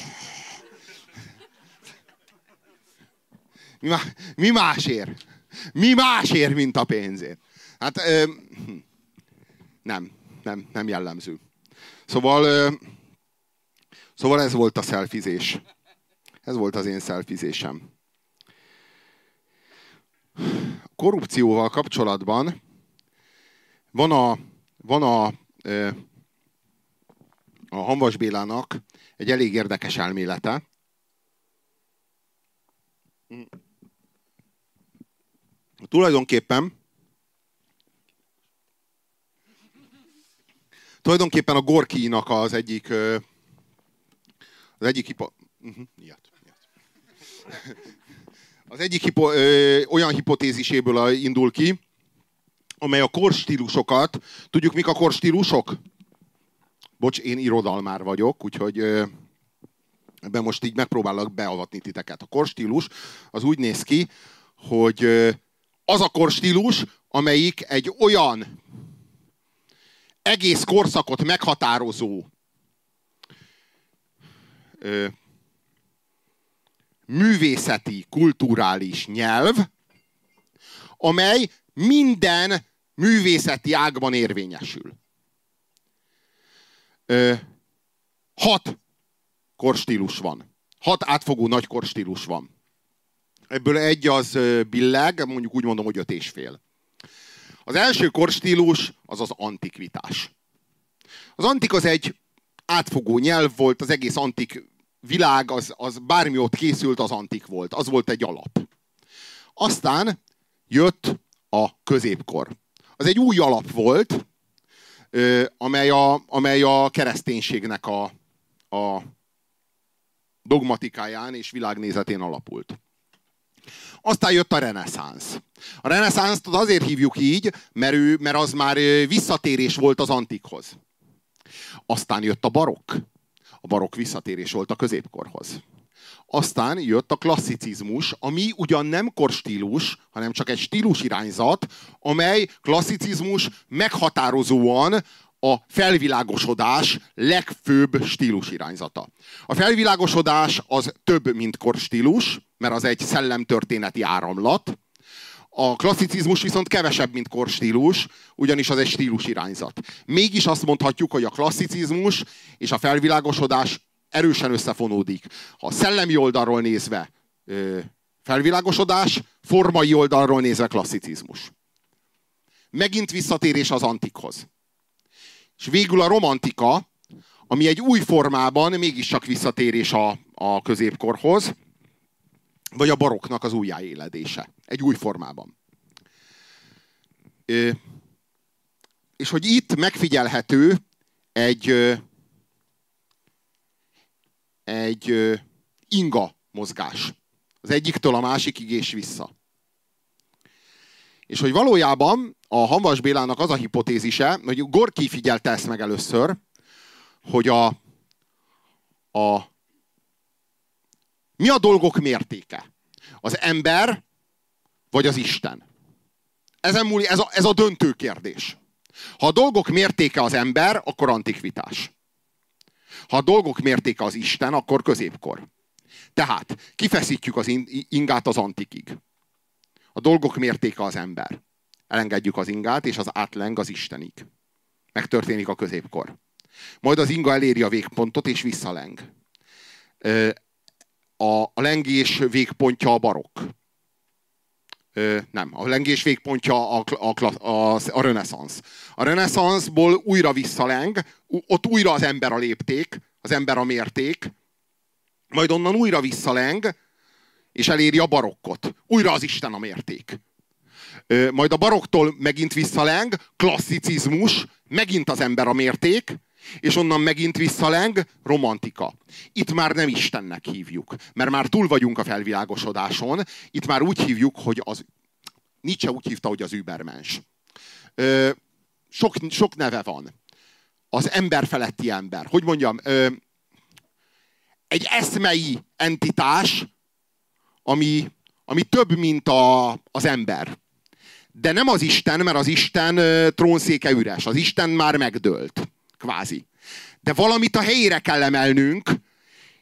Mi, mi másért? Mi másért, mint a pénzért? Hát ö, nem, nem, nem jellemző. Szóval, ö, szóval ez volt a szelfizés. Ez volt az én szelfizésem. Korrupcióval kapcsolatban van a, van a, a Hanvas Bélának egy elég érdekes elmélete. Tulajdonképpen tulajdonképpen a Gorkinak az egyik az egyik ipa... Uh-huh, ilyet. [laughs] Az egyik hipo, ö, olyan hipotéziséből indul ki, amely a korstílusokat, tudjuk mik a korstílusok? Bocs, én irodalmár vagyok, úgyhogy ö, ebben most így megpróbálok beavatni titeket. A korstílus az úgy néz ki, hogy ö, az a korstílus, amelyik egy olyan egész korszakot meghatározó ö, művészeti, kulturális nyelv, amely minden művészeti ágban érvényesül. Ö, hat korstílus van. Hat átfogó nagy korstílus van. Ebből egy az billeg, mondjuk úgy mondom, hogy öt és fél. Az első korstílus az az antikvitás. Az antik az egy átfogó nyelv volt, az egész antik világ, az, az bármi ott készült, az antik volt. Az volt egy alap. Aztán jött a középkor. Az egy új alap volt, amely a, amely a kereszténységnek a, a dogmatikáján és világnézetén alapult. Aztán jött a reneszánsz. A reneszánszt azért hívjuk így, mert, ő, mert az már visszatérés volt az antikhoz. Aztán jött a barokk. A barokk visszatérés volt a középkorhoz. Aztán jött a klasszicizmus, ami ugyan nem korstílus, hanem csak egy stílus irányzat, amely klasszicizmus meghatározóan a felvilágosodás legfőbb stílus irányzata. A felvilágosodás az több, mint korstílus, mert az egy szellemtörténeti áramlat. A klasszicizmus viszont kevesebb, mint korstílus, ugyanis az egy stílus irányzat. Mégis azt mondhatjuk, hogy a klasszicizmus és a felvilágosodás erősen összefonódik. Ha a szellemi oldalról nézve felvilágosodás, formai oldalról nézve klasszicizmus. Megint visszatérés az antikhoz. És végül a romantika, ami egy új formában mégiscsak visszatérés a, a középkorhoz, vagy a baroknak az újjáéledése. Egy új formában. És hogy itt megfigyelhető egy, egy inga mozgás. Az egyiktől a másikig és vissza. És hogy valójában a Hanvas Bélának az a hipotézise, hogy Gorki figyelte ezt meg először, hogy a, a mi a dolgok mértéke? Az ember, vagy az Isten? Ezen múli, ez, a, ez a döntő kérdés. Ha a dolgok mértéke az ember, akkor antikvitás. Ha a dolgok mértéke az Isten, akkor középkor. Tehát kifeszítjük az ingát az antikig. A dolgok mértéke az ember. Elengedjük az ingát, és az átleng az Istenig. Megtörténik a középkor. Majd az inga eléri a végpontot, és visszaleng. A, a lengés végpontja a barokk. Nem, a lengés végpontja a, a, a, a reneszánsz. A reneszánszból újra visszaleng, ott újra az ember a lépték, az ember a mérték, majd onnan újra visszaleng, és eléri a barokkot. Újra az Isten a mérték. Majd a baroktól megint visszaleng, klasszicizmus, megint az ember a mérték, és onnan megint visszaleng, romantika. Itt már nem Istennek hívjuk, mert már túl vagyunk a felvilágosodáson, itt már úgy hívjuk, hogy az Nietzsche úgy hívta, hogy az übermens. Sok, sok neve van. Az ember feletti ember. Hogy mondjam, egy eszmei entitás, ami, ami több, mint a, az ember. De nem az Isten, mert az Isten trónszéke üres. Az Isten már megdőlt. Kvázi. De valamit a helyére kell emelnünk,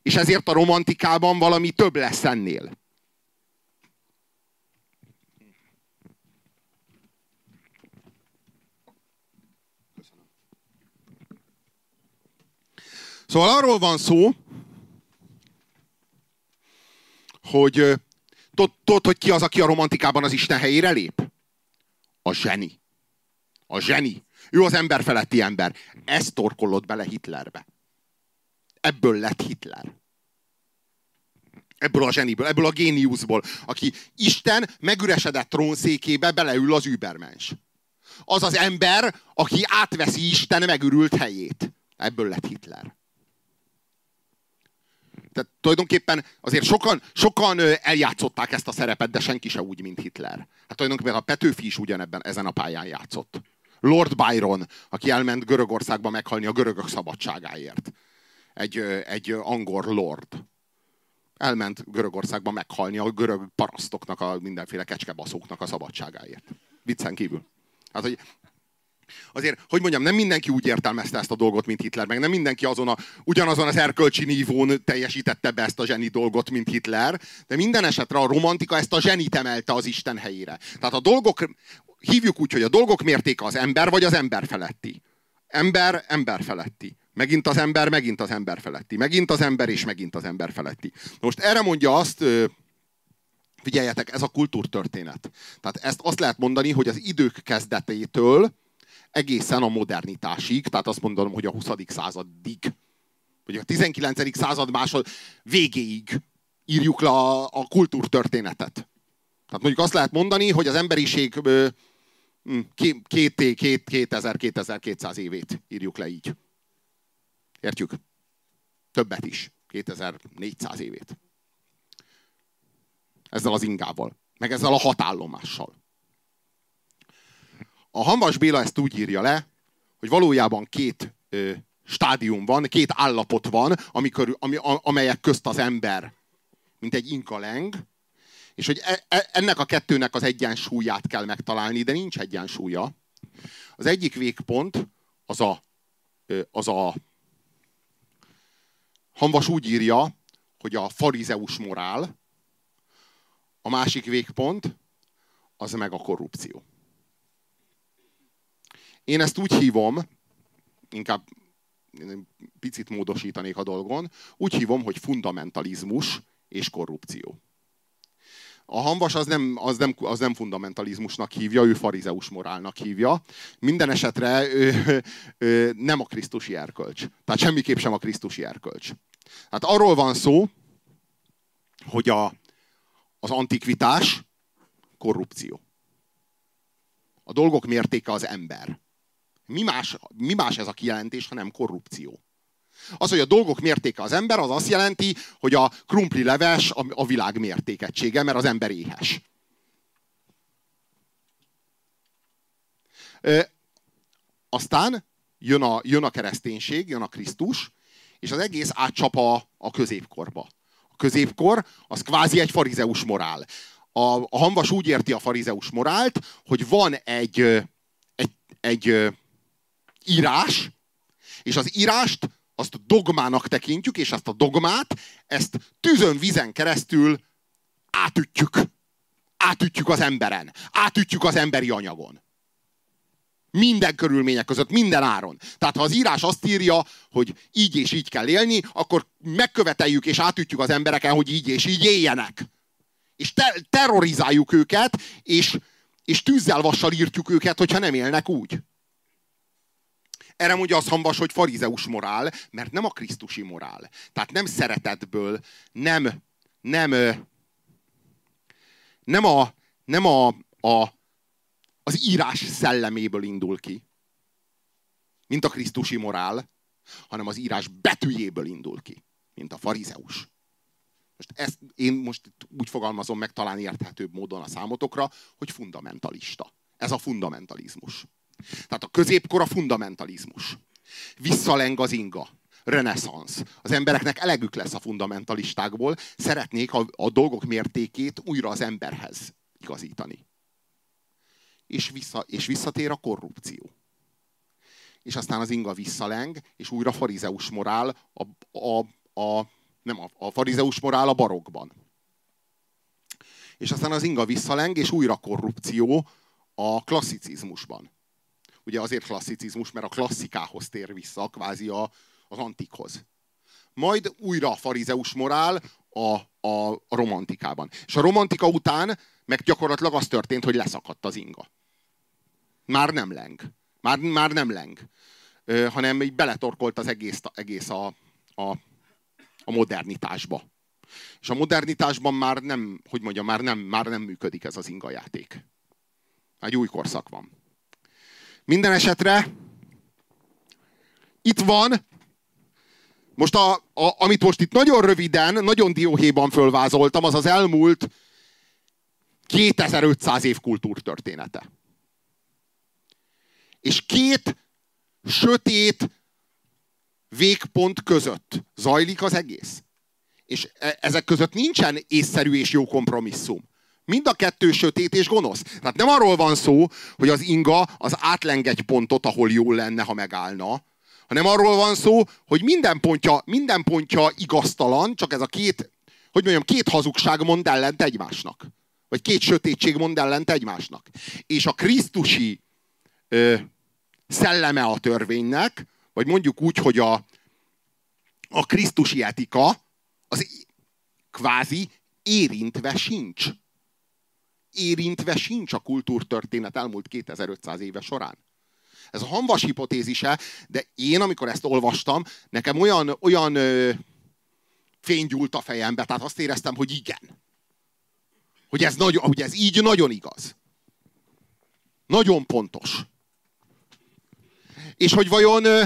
és ezért a romantikában valami több lesz ennél. Szóval arról van szó, hogy tudod, hogy ki az, aki a romantikában az Isten helyére lép? A zseni. A zseni. Ő az ember feletti ember. Ezt torkollott bele Hitlerbe. Ebből lett Hitler. Ebből a zseniből, ebből a géniuszból, aki Isten megüresedett trónszékébe beleül az übermens. Az az ember, aki átveszi Isten megürült helyét. Ebből lett Hitler. Tehát tulajdonképpen azért sokan, sokan eljátszották ezt a szerepet, de senki se úgy, mint Hitler. Hát tulajdonképpen a Petőfi is ugyanebben ezen a pályán játszott. Lord Byron, aki elment Görögországba meghalni a görögök szabadságáért. Egy, egy angor lord. Elment Görögországba meghalni a görög parasztoknak, a mindenféle kecskebaszóknak a szabadságáért. Viccen kívül. Hát, hogy Azért, hogy mondjam, nem mindenki úgy értelmezte ezt a dolgot, mint Hitler, meg nem mindenki azon a, ugyanazon az erkölcsi nívón teljesítette be ezt a zseni dolgot, mint Hitler, de minden esetre a romantika ezt a zsenit emelte az Isten helyére. Tehát a dolgok, hívjuk úgy, hogy a dolgok mértéke az ember, vagy az ember feletti. Ember, ember feletti. Megint az ember, megint az ember feletti. Megint az ember, és megint az ember feletti. Most erre mondja azt, figyeljetek, ez a kultúrtörténet. Tehát ezt azt lehet mondani, hogy az idők kezdetétől egészen a modernitásig, tehát azt mondom, hogy a 20. századig, vagy a 19. század másod végéig írjuk le a, a kultúrtörténetet. Tehát mondjuk azt lehet mondani, hogy az emberiség hm, két, két, 2000-2200 évét írjuk le így. Értjük? Többet is. 2400 évét. Ezzel az ingával. Meg ezzel a hatállomással. A Hanvas Béla ezt úgy írja le, hogy valójában két ö, stádium van, két állapot van, amikor, ami, amelyek közt az ember, mint egy inkaleng, és hogy e, e, ennek a kettőnek az egyensúlyát kell megtalálni, de nincs egyensúlya. Az egyik végpont az a, az a Hanvas úgy írja, hogy a farizeus morál, a másik végpont az meg a korrupció. Én ezt úgy hívom, inkább picit módosítanék a dolgon, úgy hívom, hogy fundamentalizmus és korrupció. A hamvas az nem, az, nem, az nem fundamentalizmusnak hívja, ő farizeus morálnak hívja. Minden esetre ő, ő, nem a krisztusi erkölcs. Tehát semmiképp sem a krisztusi erkölcs. Hát arról van szó, hogy a, az antikvitás korrupció. A dolgok mértéke az ember. Mi más, mi más ez a kijelentés, hanem korrupció. Az, hogy a dolgok mértéke az ember, az azt jelenti, hogy a krumpli leves a, a világ mértékegysége, mert az ember éhes. Ö, aztán jön a, jön a kereszténység, jön a Krisztus, és az egész átcsap a, a középkorba. A középkor az kvázi egy farizeus morál. A, a hamvas úgy érti a farizeus morált, hogy van egy, egy, egy írás, és az írást azt dogmának tekintjük, és azt a dogmát, ezt tűzön, vizen keresztül átütjük. Átütjük az emberen. Átütjük az emberi anyagon. Minden körülmények között, minden áron. Tehát ha az írás azt írja, hogy így és így kell élni, akkor megköveteljük és átütjük az embereken, hogy így és így éljenek. És te- terrorizáljuk őket, és, és tűzzel vassal írtjuk őket, hogyha nem élnek úgy. Erre mondja az hambas, hogy farizeus morál, mert nem a krisztusi morál. Tehát nem szeretetből, nem, nem, nem, a, nem a, a, az írás szelleméből indul ki, mint a krisztusi morál, hanem az írás betűjéből indul ki, mint a farizeus. Most ezt én most úgy fogalmazom meg talán érthetőbb módon a számotokra, hogy fundamentalista. Ez a fundamentalizmus. Tehát a középkor a fundamentalizmus. Visszaleng az inga. Reneszánsz. Az embereknek elegük lesz a fundamentalistákból, szeretnék a, a dolgok mértékét újra az emberhez igazítani. És, vissza, és visszatér a korrupció. És aztán az inga visszaleng, és újra farizeus morál a, a, a nem a, a farizeus morál a barokban. És aztán az inga visszaleng, és újra korrupció a klasszicizmusban. Ugye azért klasszicizmus, mert a klasszikához tér vissza, kvázi a, az antikhoz. Majd újra a farizeus morál a, a, a romantikában. És a romantika után meg gyakorlatilag az történt, hogy leszakadt az inga. Már nem leng. Már, már nem leng. Ö, hanem így beletorkolt az egész, egész a, a, a modernitásba. És a modernitásban már nem, hogy mondjam, már nem, már nem működik ez az inga játék. Egy új korszak van. Minden esetre itt van most a, a, amit most itt nagyon röviden, nagyon dióhéjban fölvázoltam, az az elmúlt 2500 év kultúrtörténete. És két sötét végpont között zajlik az egész. És e, ezek között nincsen észszerű és jó kompromisszum. Mind a kettő sötét és gonosz. Tehát nem arról van szó, hogy az inga az átleng egy pontot, ahol jól lenne, ha megállna, hanem arról van szó, hogy minden pontja, minden pontja igaztalan, csak ez a két, hogy mondjam, két hazugság mond ellent egymásnak. Vagy két sötétség mond ellent egymásnak. És a krisztusi ö, szelleme a törvénynek, vagy mondjuk úgy, hogy a, a krisztusi etika, az kvázi érintve sincs. Érintve sincs a kultúrtörténet elmúlt 2500 éve során. Ez a hamvas hipotézise, de én, amikor ezt olvastam, nekem olyan, olyan ö, fény gyúlt a fejembe, tehát azt éreztem, hogy igen. Hogy ez, nagy, hogy ez így nagyon igaz. Nagyon pontos. És hogy vajon... Ö,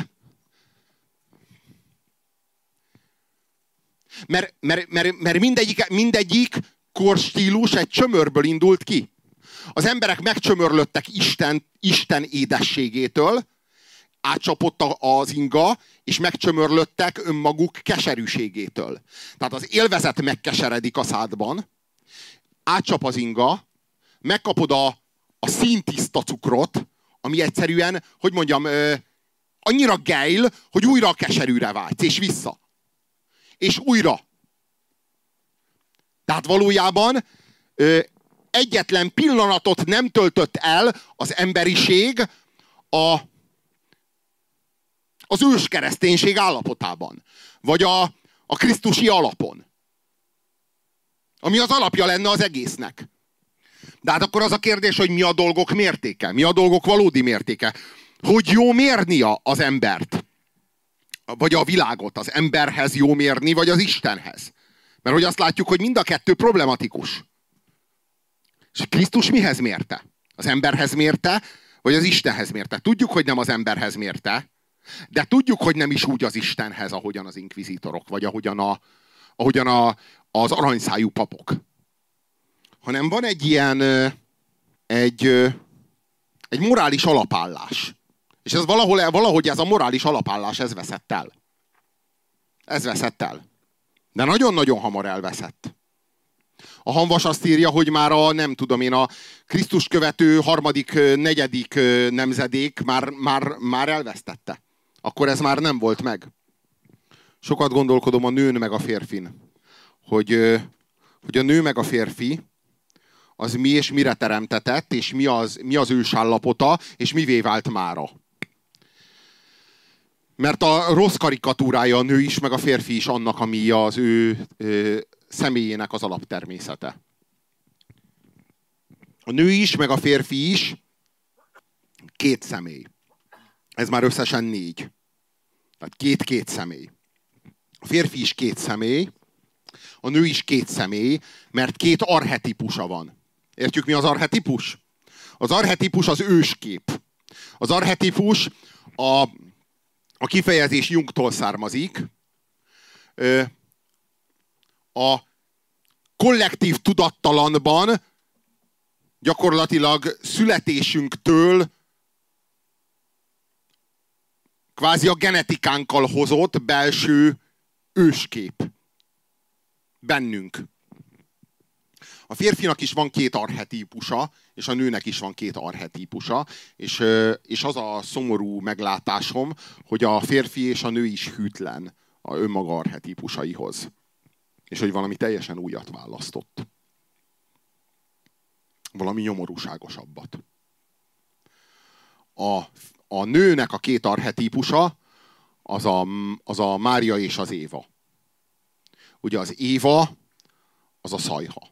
mert, mert, mert, mert mindegyik, mindegyik korstílus egy csömörből indult ki. Az emberek megcsömörlöttek Isten, Isten édességétől, átcsapott az inga, és megcsömörlöttek önmaguk keserűségétől. Tehát az élvezet megkeseredik a szádban, átcsap az inga, megkapod a, a színtiszta cukrot, ami egyszerűen, hogy mondjam, ö, annyira geil, hogy újra a keserűre vágysz, és vissza. És újra. Tehát valójában ö, egyetlen pillanatot nem töltött el az emberiség a, az ős kereszténység állapotában. Vagy a, a krisztusi alapon. Ami az alapja lenne az egésznek. De hát akkor az a kérdés, hogy mi a dolgok mértéke? Mi a dolgok valódi mértéke? Hogy jó mérni az embert? Vagy a világot? Az emberhez jó mérni, vagy az Istenhez? Mert hogy azt látjuk, hogy mind a kettő problematikus. És Krisztus mihez mérte? Az emberhez mérte, vagy az Istenhez mérte? Tudjuk, hogy nem az emberhez mérte, de tudjuk, hogy nem is úgy az Istenhez, ahogyan az inkvizitorok, vagy ahogyan, a, ahogyan a, az aranyszájú papok. Hanem van egy ilyen, egy, egy morális alapállás. És ez valahol, valahogy ez a morális alapállás, ez veszett el. Ez veszett el. De nagyon-nagyon hamar elveszett. A hanvas azt írja, hogy már a, nem tudom én, a Krisztus követő harmadik, negyedik nemzedék már, már, már elvesztette. Akkor ez már nem volt meg. Sokat gondolkodom a nőn meg a férfin. Hogy, hogy a nő meg a férfi az mi és mire teremtetett, és mi az, mi az ősállapota, és mivé vált mára. Mert a rossz karikatúrája a nő is, meg a férfi is annak, ami az ő, ő személyének az alaptermészete. A nő is, meg a férfi is két személy. Ez már összesen négy. Tehát két-két személy. A férfi is két személy, a nő is két személy, mert két arhetikusa van. Értjük, mi az arhetipus? Az arhetipus az őskép. Az arhetipus a, a kifejezés Jungtól származik a kollektív tudattalanban gyakorlatilag születésünktől kvázi a genetikánkkal hozott belső őskép bennünk. A férfinak is van két arhetípusa, és a nőnek is van két arhetípusa, és, és az a szomorú meglátásom, hogy a férfi és a nő is hűtlen a önmaga arhetípusaihoz és hogy valami teljesen újat választott. Valami nyomorúságosabbat. A, a nőnek a két arhetípusa az a, az a Mária és az Éva. Ugye az Éva az a szajha.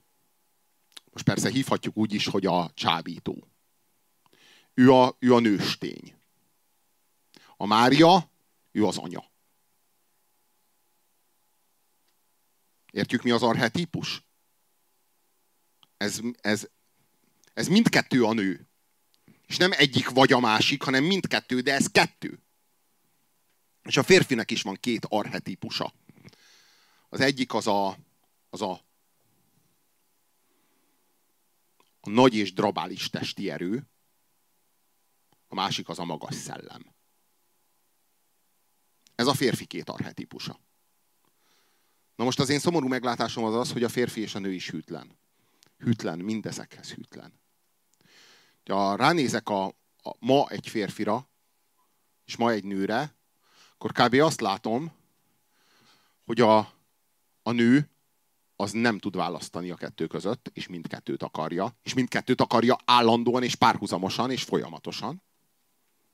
Most persze hívhatjuk úgy is, hogy a csábító. Ő a, ő a nőstény. A Mária, ő az anya. Értjük, mi az arhetípus? Ez, ez, ez mindkettő a nő. És nem egyik vagy a másik, hanem mindkettő, de ez kettő. És a férfinek is van két arhetípusa. Az egyik az a, az a, a nagy és drabális testi erő, a másik az a magas szellem. Ez a férfi két arhetípusa. Na most az én szomorú meglátásom az az, hogy a férfi és a nő is hűtlen. Hűtlen, mindezekhez hűtlen. Ha ránézek a, a, ma egy férfira, és ma egy nőre, akkor kb. azt látom, hogy a, a nő az nem tud választani a kettő között, és mindkettőt akarja, és mindkettőt akarja állandóan, és párhuzamosan, és folyamatosan.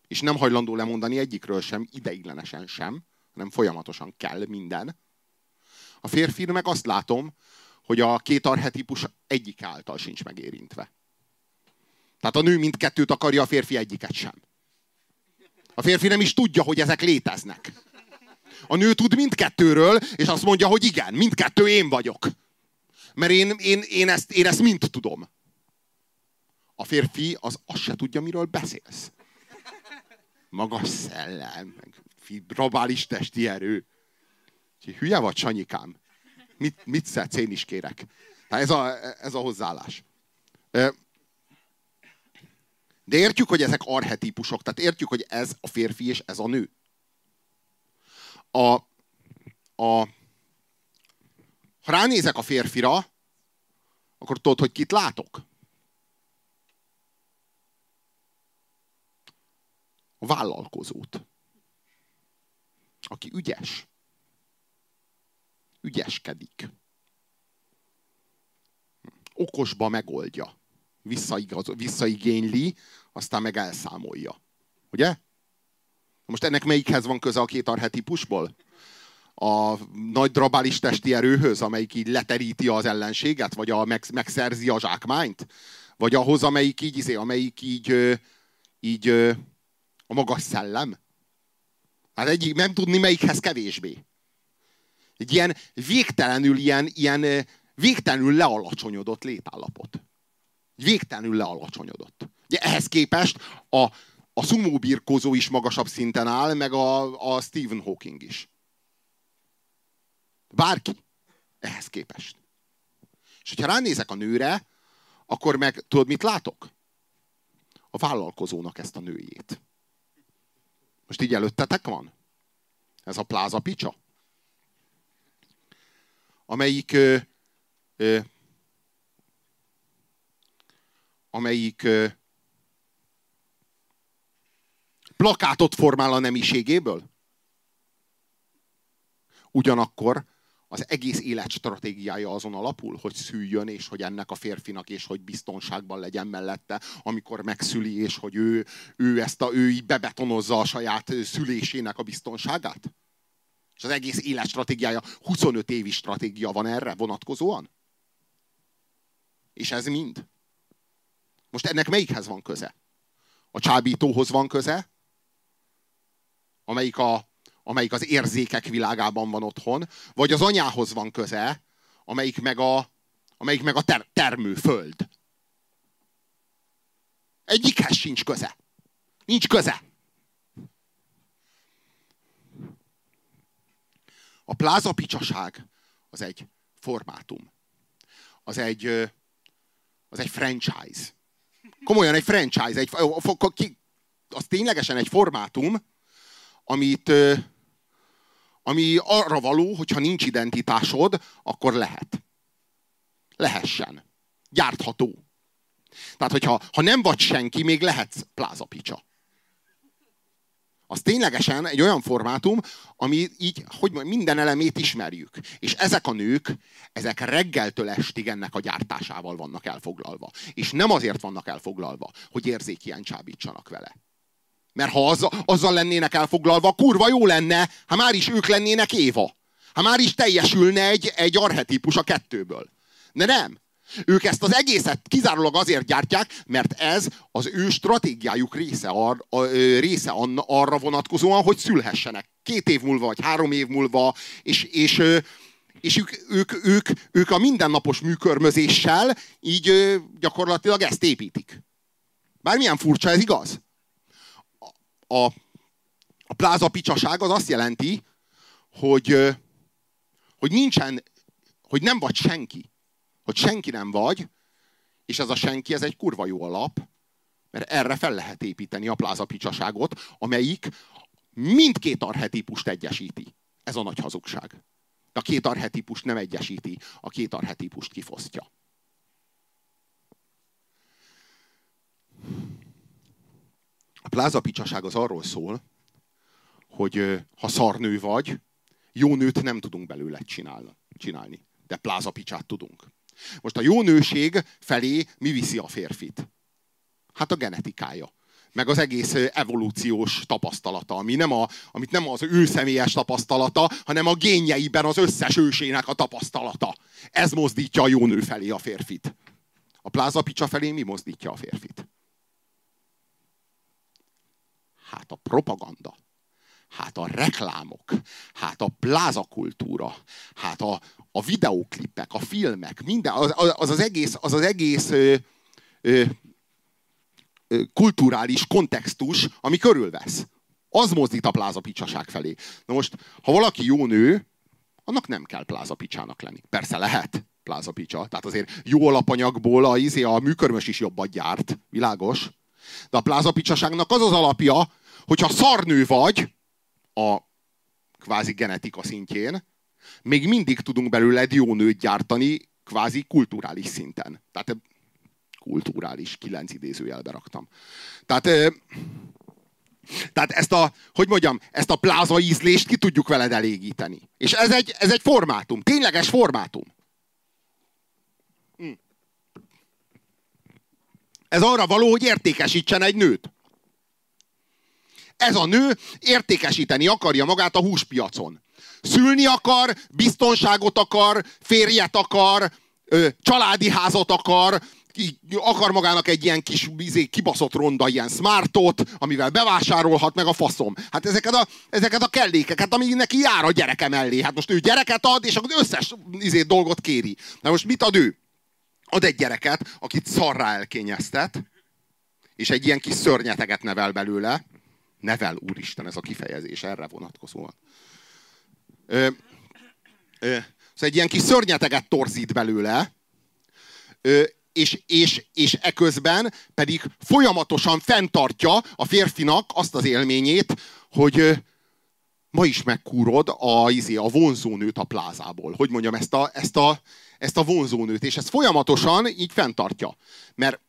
És nem hajlandó lemondani egyikről sem, ideiglenesen sem, hanem folyamatosan kell minden. A férfi meg azt látom, hogy a két arhetipus egyik által sincs megérintve. Tehát a nő mindkettőt akarja, a férfi egyiket sem. A férfi nem is tudja, hogy ezek léteznek. A nő tud mindkettőről, és azt mondja, hogy igen, mindkettő én vagyok. Mert én, én, én, ezt, én ezt mind tudom. A férfi az azt se tudja, miről beszélsz. Magas szellem, rabális testi erő. Hülye vagy, Sanyikám? Mit, mit szedsz, én is kérek. Hát ez a, ez a hozzáállás. De értjük, hogy ezek arhetípusok, tehát értjük, hogy ez a férfi és ez a nő. A, a, ha ránézek a férfira, akkor tudod, hogy kit látok? A vállalkozót. Aki ügyes. Ügyeskedik. Okosba megoldja visszaigaz, visszaigényli, aztán meg elszámolja. Ugye? Most ennek melyikhez van köze a két arhetipusból? A nagy drabális testi erőhöz, amelyik így leteríti az ellenséget, vagy a, meg, megszerzi a zsákmányt? Vagy ahhoz, amelyik így, izé, amelyik így, így a magas szellem? Hát egyik, nem tudni melyikhez kevésbé. Egy ilyen végtelenül, ilyen, ilyen végtelenül lealacsonyodott létállapot végtelenül lealacsonyodott. Ugye ehhez képest a, a sumo birkózó is magasabb szinten áll, meg a, a Stephen Hawking is. Bárki. Ehhez képest. És hogyha ránézek a nőre, akkor meg tudod, mit látok? A vállalkozónak ezt a nőjét. Most így előttetek van? Ez a pláza picsa? Amelyik ö, ö, amelyik plakátot formál a nemiségéből. Ugyanakkor az egész élet stratégiája azon alapul, hogy szüljön, és hogy ennek a férfinak, és hogy biztonságban legyen mellette, amikor megszüli, és hogy ő, ő ezt a, ő így bebetonozza a saját szülésének a biztonságát? És az egész élet stratégiája, 25 évi stratégia van erre vonatkozóan? És ez mind? Most ennek melyikhez van köze? A csábítóhoz van köze, amelyik, a, amelyik az érzékek világában van otthon, vagy az anyához van köze, amelyik meg a, amelyik meg a ter, termőföld. Egyikhez sincs köze. Nincs köze. A plázapicsaság az egy formátum. Az egy, az egy franchise. Komolyan egy franchise, egy, az ténylegesen egy formátum, amit, ami arra való, hogyha nincs identitásod, akkor lehet. Lehessen. Gyártható. Tehát, hogyha ha nem vagy senki, még lehetsz plázapicsa az ténylegesen egy olyan formátum, ami így, hogy minden elemét ismerjük. És ezek a nők, ezek reggeltől estig ennek a gyártásával vannak elfoglalva. És nem azért vannak elfoglalva, hogy érzékien csábítsanak vele. Mert ha azzal, azzal lennének elfoglalva, kurva jó lenne, ha már is ők lennének Éva. Ha már is teljesülne egy, egy arhetipus a kettőből. De nem. Ők ezt az egészet kizárólag azért gyártják, mert ez az ő stratégiájuk része, ar, a, része arra vonatkozóan, hogy szülhessenek. Két év múlva, vagy három év múlva, és, és, és ők, ők, ők, ők a mindennapos műkörmözéssel így gyakorlatilag ezt építik. Bármilyen furcsa, ez igaz? A, A pláza picsaság az azt jelenti, hogy, hogy nincsen, hogy nem vagy senki. Hogy senki nem vagy, és ez a senki, ez egy kurva jó alap, mert erre fel lehet építeni a pláza picsaságot, amelyik mindkét arhetipust egyesíti. Ez a nagy hazugság. A két arhetipust nem egyesíti, a két arhetipust kifosztja. A plázapicsaság az arról szól, hogy ha szarnő vagy, jó nőt nem tudunk belőle csinálni. De plázapicsát tudunk. Most a jó nőség felé mi viszi a férfit? Hát a genetikája. Meg az egész evolúciós tapasztalata, ami nem a, amit nem az ő személyes tapasztalata, hanem a génjeiben az összes ősének a tapasztalata. Ez mozdítja a jó nő felé a férfit. A plázapicsa felé mi mozdítja a férfit? Hát a propaganda. Hát a reklámok. Hát a plázakultúra. Hát a, a videóklipek, a filmek, minden, az az, az egész, az, az egész ö, ö, kulturális kontextus, ami körülvesz. Az mozdít a plázapicsaság felé. Na most, ha valaki jó nő, annak nem kell plázapicsának lenni. Persze lehet plázapicsa. Tehát azért jó alapanyagból a, izé, a műkörmös is jobbat gyárt. Világos? De a plázapicsaságnak az az alapja, hogyha szarnő vagy a kvázi genetika szintjén, még mindig tudunk belőled jó nőt gyártani kvázi kulturális szinten. Tehát kulturális, kilenc idézőjelbe raktam. Tehát, tehát ezt a, hogy mondjam, ezt a pláza ízlést ki tudjuk veled elégíteni. És ez egy, ez egy formátum, tényleges formátum. Hm. Ez arra való, hogy értékesítsen egy nőt. Ez a nő értékesíteni akarja magát a húspiacon. Szülni akar, biztonságot akar, férjet akar, családi házat akar, akar magának egy ilyen kis izé, kibaszott ronda, ilyen smartot, amivel bevásárolhat meg a faszom. Hát ezeket a, ezeket a kellékeket, ami neki jár a gyereke mellé. Hát most ő gyereket ad, és akkor összes izé, dolgot kéri. Na most mit ad ő? Ad egy gyereket, akit szarrá elkényeztet, és egy ilyen kis szörnyeteget nevel belőle, Nevel, úristen, ez a kifejezés erre vonatkozóan. Ö, ö, szóval egy ilyen kis szörnyeteget torzít belőle, ö, és, és, és eközben pedig folyamatosan fenntartja a férfinak azt az élményét, hogy ma is megkúrod a, izé, a vonzónőt a plázából. Hogy mondjam, ezt a, ezt a, ezt a vonzónőt, és ezt folyamatosan így fenntartja. Mert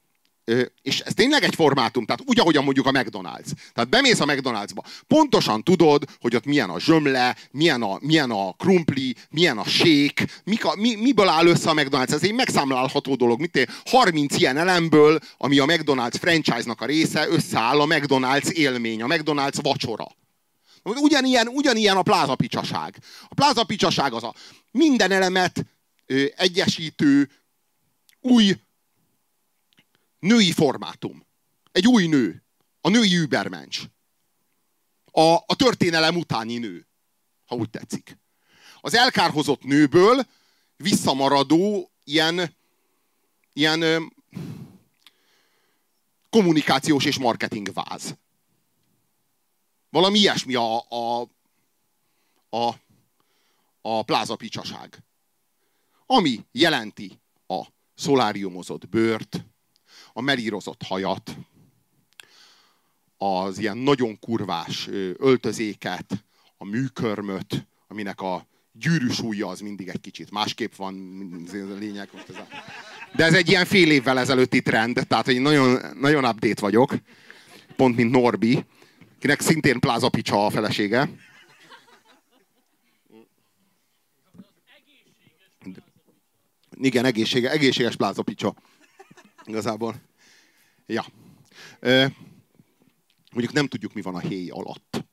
és ez tényleg egy formátum, tehát úgy, ahogyan mondjuk a McDonald's. Tehát bemész a McDonald'sba, pontosan tudod, hogy ott milyen a zsömle, milyen a, milyen a krumpli, milyen a shake, mik a, mi, miből áll össze a McDonald's. Ez egy megszámlálható dolog. Mit 30 ilyen elemből, ami a McDonald's franchise-nak a része, összeáll a McDonald's élmény, a McDonald's vacsora. Ugyanilyen, ugyanilyen a plázapicsaság. A plázapicsaság az a minden elemet egyesítő, új női formátum. Egy új nő. A női übermensch. A, a történelem utáni nő, ha úgy tetszik. Az elkárhozott nőből visszamaradó ilyen, ilyen kommunikációs és marketing váz. Valami ilyesmi a, a, a, a plázapicsaság. Ami jelenti a szoláriumozott bőrt, a melírozott hajat, az ilyen nagyon kurvás öltözéket, a műkörmöt, aminek a gyűrűs ujja az mindig egy kicsit másképp van, a lényeg. De ez egy ilyen fél évvel ezelőtti trend, tehát hogy nagyon, nagyon update vagyok, pont mint Norbi, kinek szintén Pláza Picsa a felesége. Igen, egészséges, egészséges Pláza Picsa. Igazából. Ja. Ö, mondjuk nem tudjuk, mi van a héj alatt.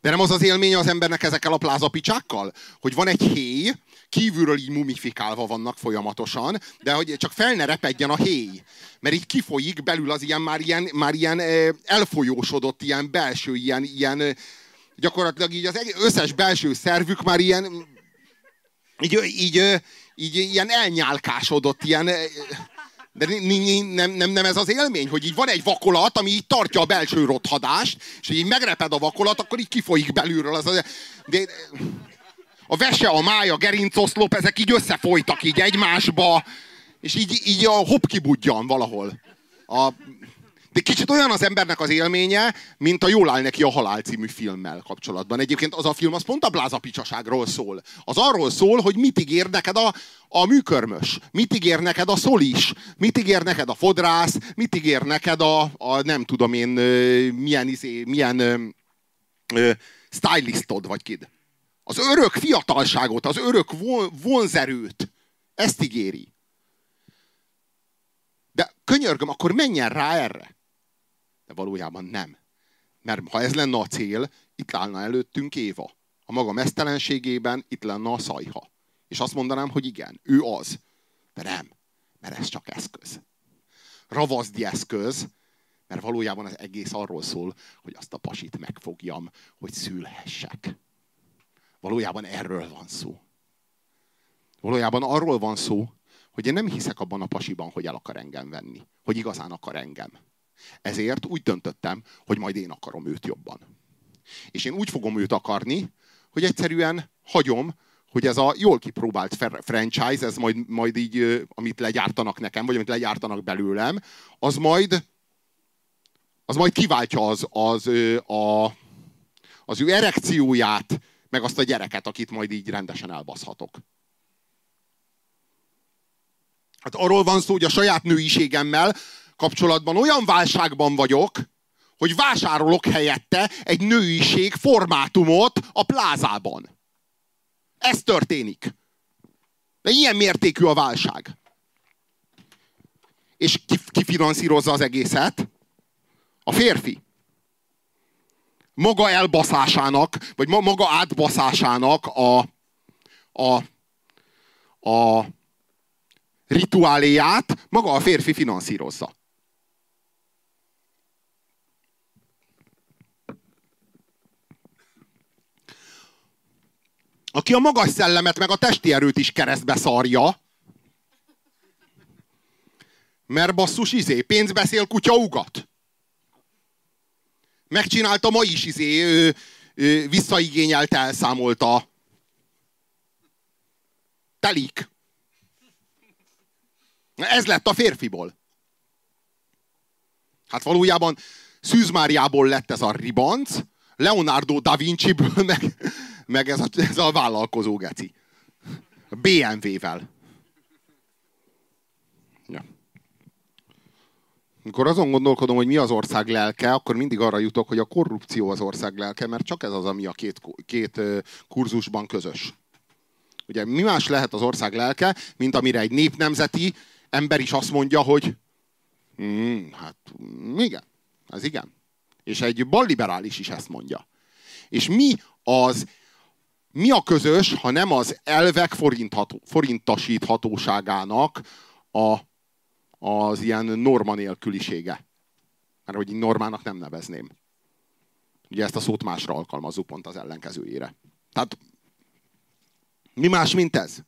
De nem az az élmény az embernek ezekkel a plázapicsákkal? Hogy van egy héj, kívülről így mumifikálva vannak folyamatosan, de hogy csak fel ne repedjen a héj. Mert így kifolyik belül az ilyen már ilyen, már ilyen elfolyósodott, ilyen belső, ilyen, ilyen gyakorlatilag így az összes belső szervük már ilyen így, így, így, ilyen elnyálkásodott, ilyen De nem, nem, nem ez az élmény, hogy így van egy vakolat, ami így tartja a belső rothadást, és így megreped a vakolat, akkor így kifolyik belülről. Az, de, a vese, a mája, gerincoszlop, ezek így összefolytak így egymásba, és így, így a hop kibudjan valahol. A, de kicsit olyan az embernek az élménye, mint a Jól áll neki a halál című filmmel kapcsolatban. Egyébként az a film az pont a blázapicsaságról szól. Az arról szól, hogy mit ígér neked a, a műkörmös, mit ígér neked a szolis, mit ígér neked a fodrász, mit ígér neked a, a nem tudom én milyen, izé, milyen ö, ö, stylistod vagy kid. Az örök fiatalságot, az örök vonzerőt. Ezt ígéri. De könyörgöm, akkor menjen rá erre. De valójában nem. Mert ha ez lenne a cél, itt állna előttünk Éva. A maga mesztelenségében itt lenne a szajha. És azt mondanám, hogy igen, ő az. De nem, mert ez csak eszköz. Ravaszdi eszköz, mert valójában az egész arról szól, hogy azt a pasit megfogjam, hogy szülhessek. Valójában erről van szó. Valójában arról van szó, hogy én nem hiszek abban a pasiban, hogy el akar engem venni. Hogy igazán akar engem. Ezért úgy döntöttem, hogy majd én akarom őt jobban. És én úgy fogom őt akarni, hogy egyszerűen hagyom, hogy ez a jól kipróbált franchise, ez majd, majd így, amit legyártanak nekem, vagy amit legyártanak belőlem, az majd, az majd kiváltja az, az, a, az ő erekcióját, meg azt a gyereket, akit majd így rendesen elbaszhatok. Hát arról van szó, hogy a saját nőiségemmel kapcsolatban olyan válságban vagyok, hogy vásárolok helyette egy nőiség formátumot a plázában. Ez történik. De ilyen mértékű a válság. És ki, ki finanszírozza az egészet? A férfi maga elbaszásának, vagy maga átbaszásának a, a, a rituáléját maga a férfi finanszírozza. Aki a magas szellemet meg a testi erőt is keresztbe szarja, mert basszus izé, pénz beszél, kutya ugat. Megcsinálta ma is, izé, ö, ö, visszaigényelt, elszámolta. Telik. Ez lett a férfiból. Hát valójában Szűz Máriából lett ez a ribanc, Leonardo da Vinci-ből meg, meg ez, a, ez a vállalkozó geci. BMW-vel. Amikor azon gondolkodom, hogy mi az ország lelke, akkor mindig arra jutok, hogy a korrupció az ország lelke, mert csak ez az, ami a két, két kurzusban közös. Ugye mi más lehet az ország lelke, mint amire egy népnemzeti ember is azt mondja, hogy mm, hát igen, ez igen. És egy balliberális is ezt mondja. És mi az, mi a közös, ha nem az elvek forintasíthatóságának a az ilyen norma nélkülisége. Mert hogy normának nem nevezném. Ugye ezt a szót másra alkalmazzuk, pont az ellenkezőjére. Tehát mi más, mint ez?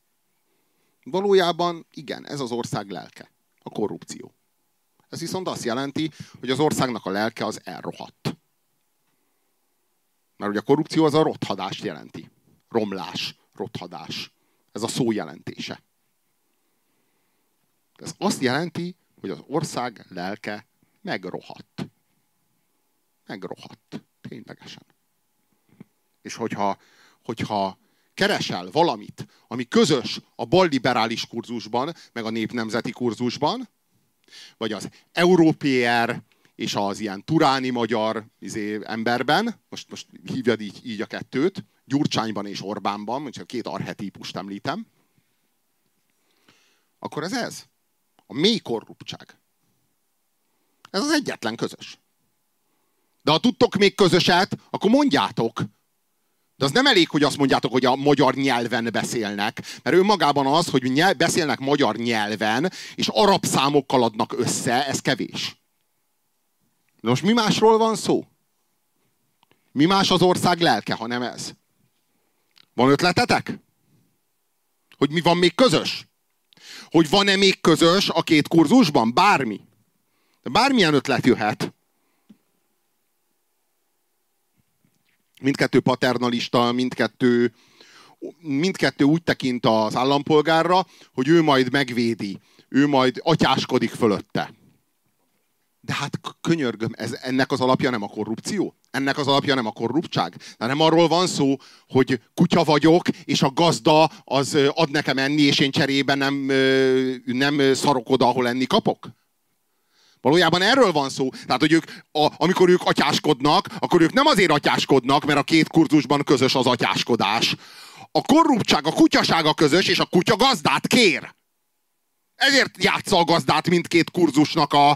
Valójában igen, ez az ország lelke. A korrupció. Ez viszont azt jelenti, hogy az országnak a lelke az elrohadt. Mert ugye a korrupció az a rothadást jelenti. Romlás, rothadás. Ez a szó jelentése. Ez azt jelenti, hogy az ország lelke megrohadt. Megrohadt. Ténylegesen. És hogyha, hogyha keresel valamit, ami közös a balliberális kurzusban, meg a népnemzeti kurzusban, vagy az európér és az ilyen turáni magyar izé, emberben, most, most hívjad így, így a kettőt, Gyurcsányban és Orbánban, csak két arhetípust említem, akkor ez ez. A mély korruptság. Ez az egyetlen közös. De ha tudtok még közöset, akkor mondjátok. De az nem elég, hogy azt mondjátok, hogy a magyar nyelven beszélnek, mert ő magában az, hogy nyelv, beszélnek magyar nyelven, és arab számokkal adnak össze, ez kevés. De most mi másról van szó? Mi más az ország lelke, ha nem ez? Van ötletetek? Hogy mi van még közös? hogy van-e még közös a két kurzusban? Bármi. Bármilyen ötlet jöhet. Mindkettő paternalista, mindkettő, mindkettő úgy tekint az állampolgárra, hogy ő majd megvédi, ő majd atyáskodik fölötte. De hát könyörgöm, ez, ennek az alapja nem a korrupció? Ennek az alapja nem a korruptság? De nem arról van szó, hogy kutya vagyok, és a gazda az ad nekem enni, és én cserébe nem, nem szarok oda, ahol enni kapok? Valójában erről van szó. Tehát, hogy ők, a, amikor ők atyáskodnak, akkor ők nem azért atyáskodnak, mert a két kurzusban közös az atyáskodás. A korruptság, a kutyaság a közös, és a kutya gazdát kér. Ezért játsza a gazdát mindkét kurzusnak a,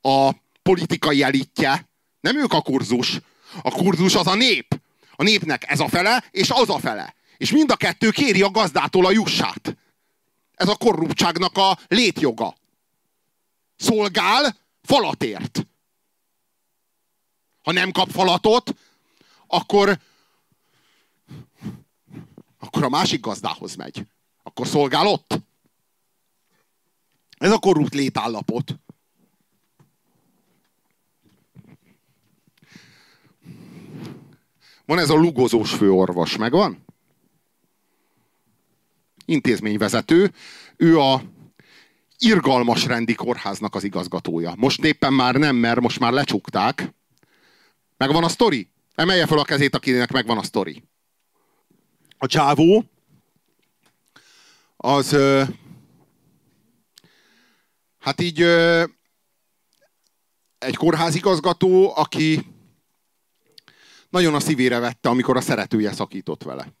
a politikai elitje. Nem ők a kurzus. A kurzus az a nép. A népnek ez a fele, és az a fele. És mind a kettő kéri a gazdától a jussát. Ez a korruptságnak a létjoga. Szolgál falatért. Ha nem kap falatot, akkor akkor a másik gazdához megy. Akkor szolgál ott. Ez a korrupt létállapot. Van ez a lugozós főorvos, megvan? Intézményvezető. Ő a irgalmas rendi kórháznak az igazgatója. Most éppen már nem, mert most már lecsukták. Megvan a sztori? Emelje fel a kezét, akinek megvan a sztori. A csávó az hát így egy kórházigazgató, aki nagyon a szívére vette, amikor a szeretője szakított vele.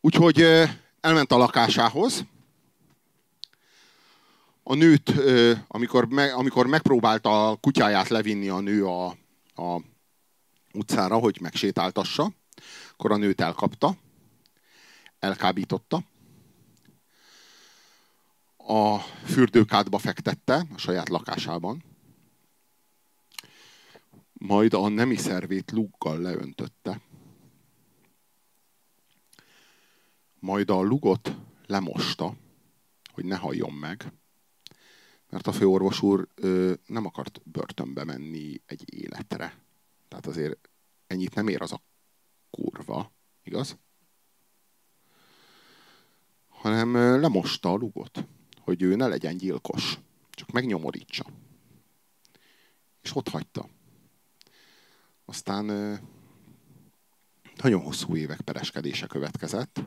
Úgyhogy elment a lakásához. A nőt, amikor, me, amikor megpróbálta a kutyáját levinni a nő a, a utcára, hogy megsétáltassa, akkor a nőt elkapta, elkábította, a fürdőkádba fektette a saját lakásában, majd a nemi szervét luggal leöntötte. Majd a lugot lemosta, hogy ne halljon meg, mert a főorvos úr ö, nem akart börtönbe menni egy életre. Tehát azért ennyit nem ér az a kurva, igaz? Hanem ö, lemosta a lugot, hogy ő ne legyen gyilkos, csak megnyomorítsa. És ott hagyta. Aztán nagyon hosszú évek pereskedése következett,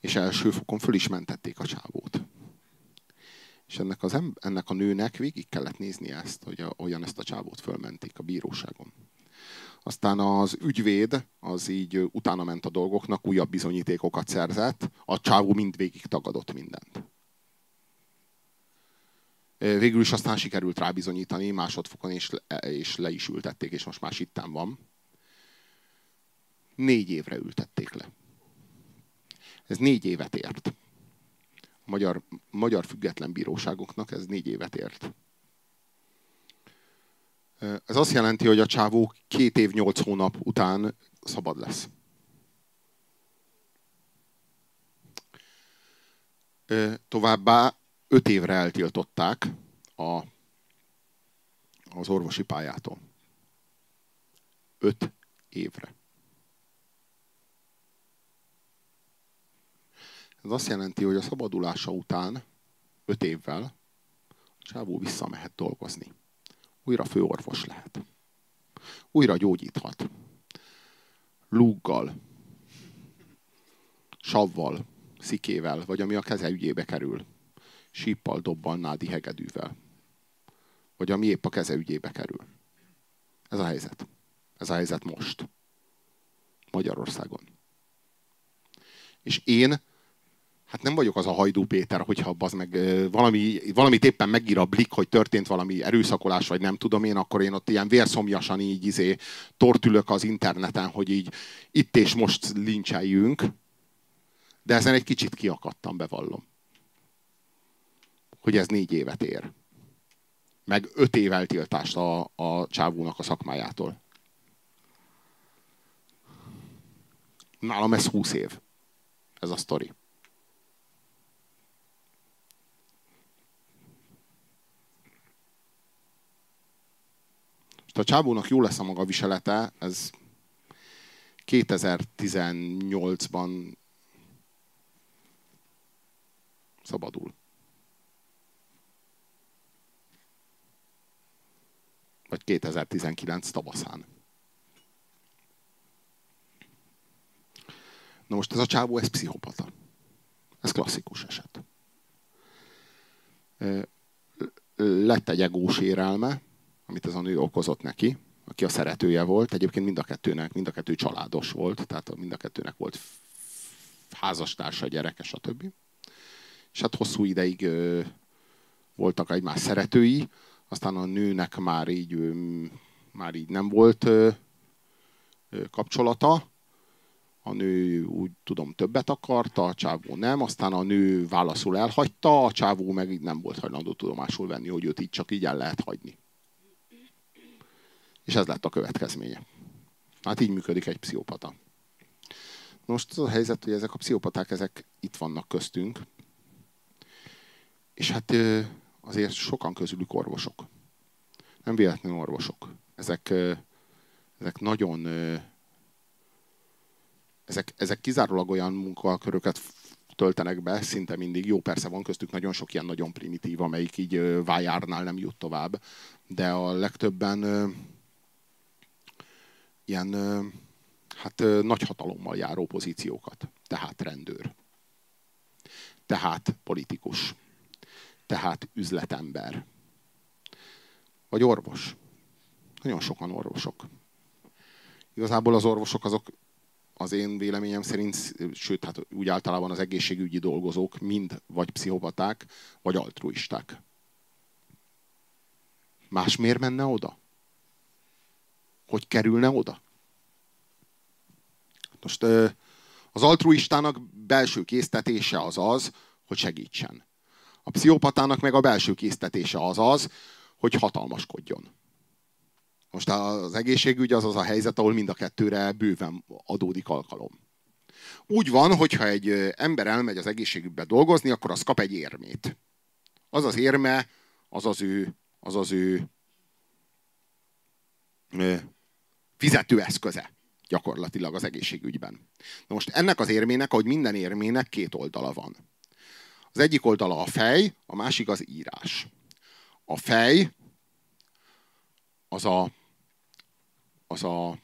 és első fokon föl is mentették a csávót. És ennek, az em- ennek a nőnek végig kellett nézni ezt, hogy a, olyan ezt a csávót fölmentik a bíróságon. Aztán az ügyvéd, az így utána ment a dolgoknak, újabb bizonyítékokat szerzett, a csávó mindvégig tagadott mindent. Végül is aztán sikerült rábizonyítani másodfokon, és, és le is ültették, és most már sitten van. Négy évre ültették le. Ez négy évet ért. A magyar, magyar független bíróságoknak ez négy évet ért. Ez azt jelenti, hogy a csávó két év, nyolc hónap után szabad lesz. Továbbá öt évre eltiltották a, az orvosi pályától. Öt évre. Ez azt jelenti, hogy a szabadulása után, öt évvel, csávó visszamehet dolgozni. Újra főorvos lehet. Újra gyógyíthat. Lúggal, savval, szikével, vagy ami a keze ügyébe kerül síppal, dobbal, nádi hegedűvel. Vagy ami épp a keze ügyébe kerül. Ez a helyzet. Ez a helyzet most. Magyarországon. És én, hát nem vagyok az a hajdú Péter, hogyha az meg valami, valamit éppen megír a blik, hogy történt valami erőszakolás, vagy nem tudom én, akkor én ott ilyen vérszomjasan így izé, tortülök az interneten, hogy így itt és most lincseljünk. De ezen egy kicsit kiakadtam, bevallom hogy ez négy évet ér. Meg öt év eltiltást a, a csávónak a szakmájától. Nálam ez húsz év. Ez a sztori. Most a csávónak jó lesz a maga viselete, ez 2018-ban szabadul. Vagy 2019 tavaszán. Na most ez a csávó, ez pszichopata. Ez klasszikus eset. Lett egy egós érelme, amit ez a nő okozott neki, aki a szeretője volt. Egyébként mind a kettőnek, mind a kettő családos volt, tehát mind a kettőnek volt házastársa, gyereke, stb. És hát hosszú ideig voltak egymás szeretői, aztán a nőnek már így, már így nem volt kapcsolata, a nő úgy tudom többet akarta, a csávó nem, aztán a nő válaszul elhagyta, a csávó meg nem volt hajlandó tudomásul venni, hogy őt így csak így el lehet hagyni. És ez lett a következménye. Hát így működik egy pszichopata. Most az a helyzet, hogy ezek a pszichopaták, ezek itt vannak köztünk, és hát azért sokan közülük orvosok. Nem véletlenül orvosok. Ezek, ezek nagyon ezek, ezek kizárólag olyan munkaköröket töltenek be, szinte mindig. Jó, persze van köztük nagyon sok ilyen nagyon primitív, amelyik így vájárnál nem jut tovább, de a legtöbben ilyen hát nagy hatalommal járó pozíciókat. Tehát rendőr. Tehát politikus. Tehát üzletember. Vagy orvos. Nagyon sokan orvosok. Igazából az orvosok azok az én véleményem szerint, sőt, hát úgy általában az egészségügyi dolgozók mind vagy pszichopaták, vagy altruisták. Más miért menne oda? Hogy kerülne oda? Most az altruistának belső késztetése az az, hogy segítsen. A pszichopatának meg a belső késztetése az az, hogy hatalmaskodjon. Most az egészségügy az az a helyzet, ahol mind a kettőre bőven adódik alkalom. Úgy van, hogyha egy ember elmegy az egészségügybe dolgozni, akkor az kap egy érmét. Az az érme, az az ő, az az ő fizetőeszköze gyakorlatilag az egészségügyben. Na most ennek az érmének, ahogy minden érmének két oldala van. Az egyik oldala a fej, a másik az írás. A fej az a az a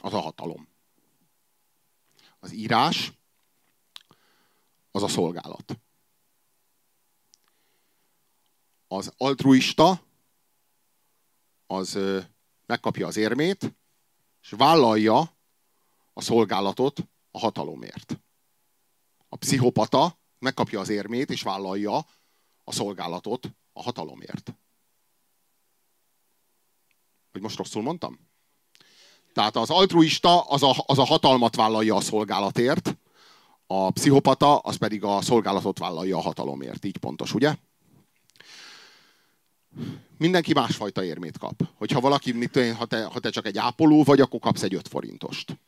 az a hatalom. Az írás az a szolgálat. Az altruista az megkapja az érmét, és vállalja a szolgálatot a hatalomért. A pszichopata megkapja az érmét, és vállalja a szolgálatot a hatalomért. Hogy most rosszul mondtam? Tehát az altruista az a, az a hatalmat vállalja a szolgálatért, a pszichopata az pedig a szolgálatot vállalja a hatalomért. Így pontos, ugye? Mindenki másfajta érmét kap. Hogyha valaki, mit ha te, ha te csak egy ápoló vagy, akkor kapsz egy 5 forintost.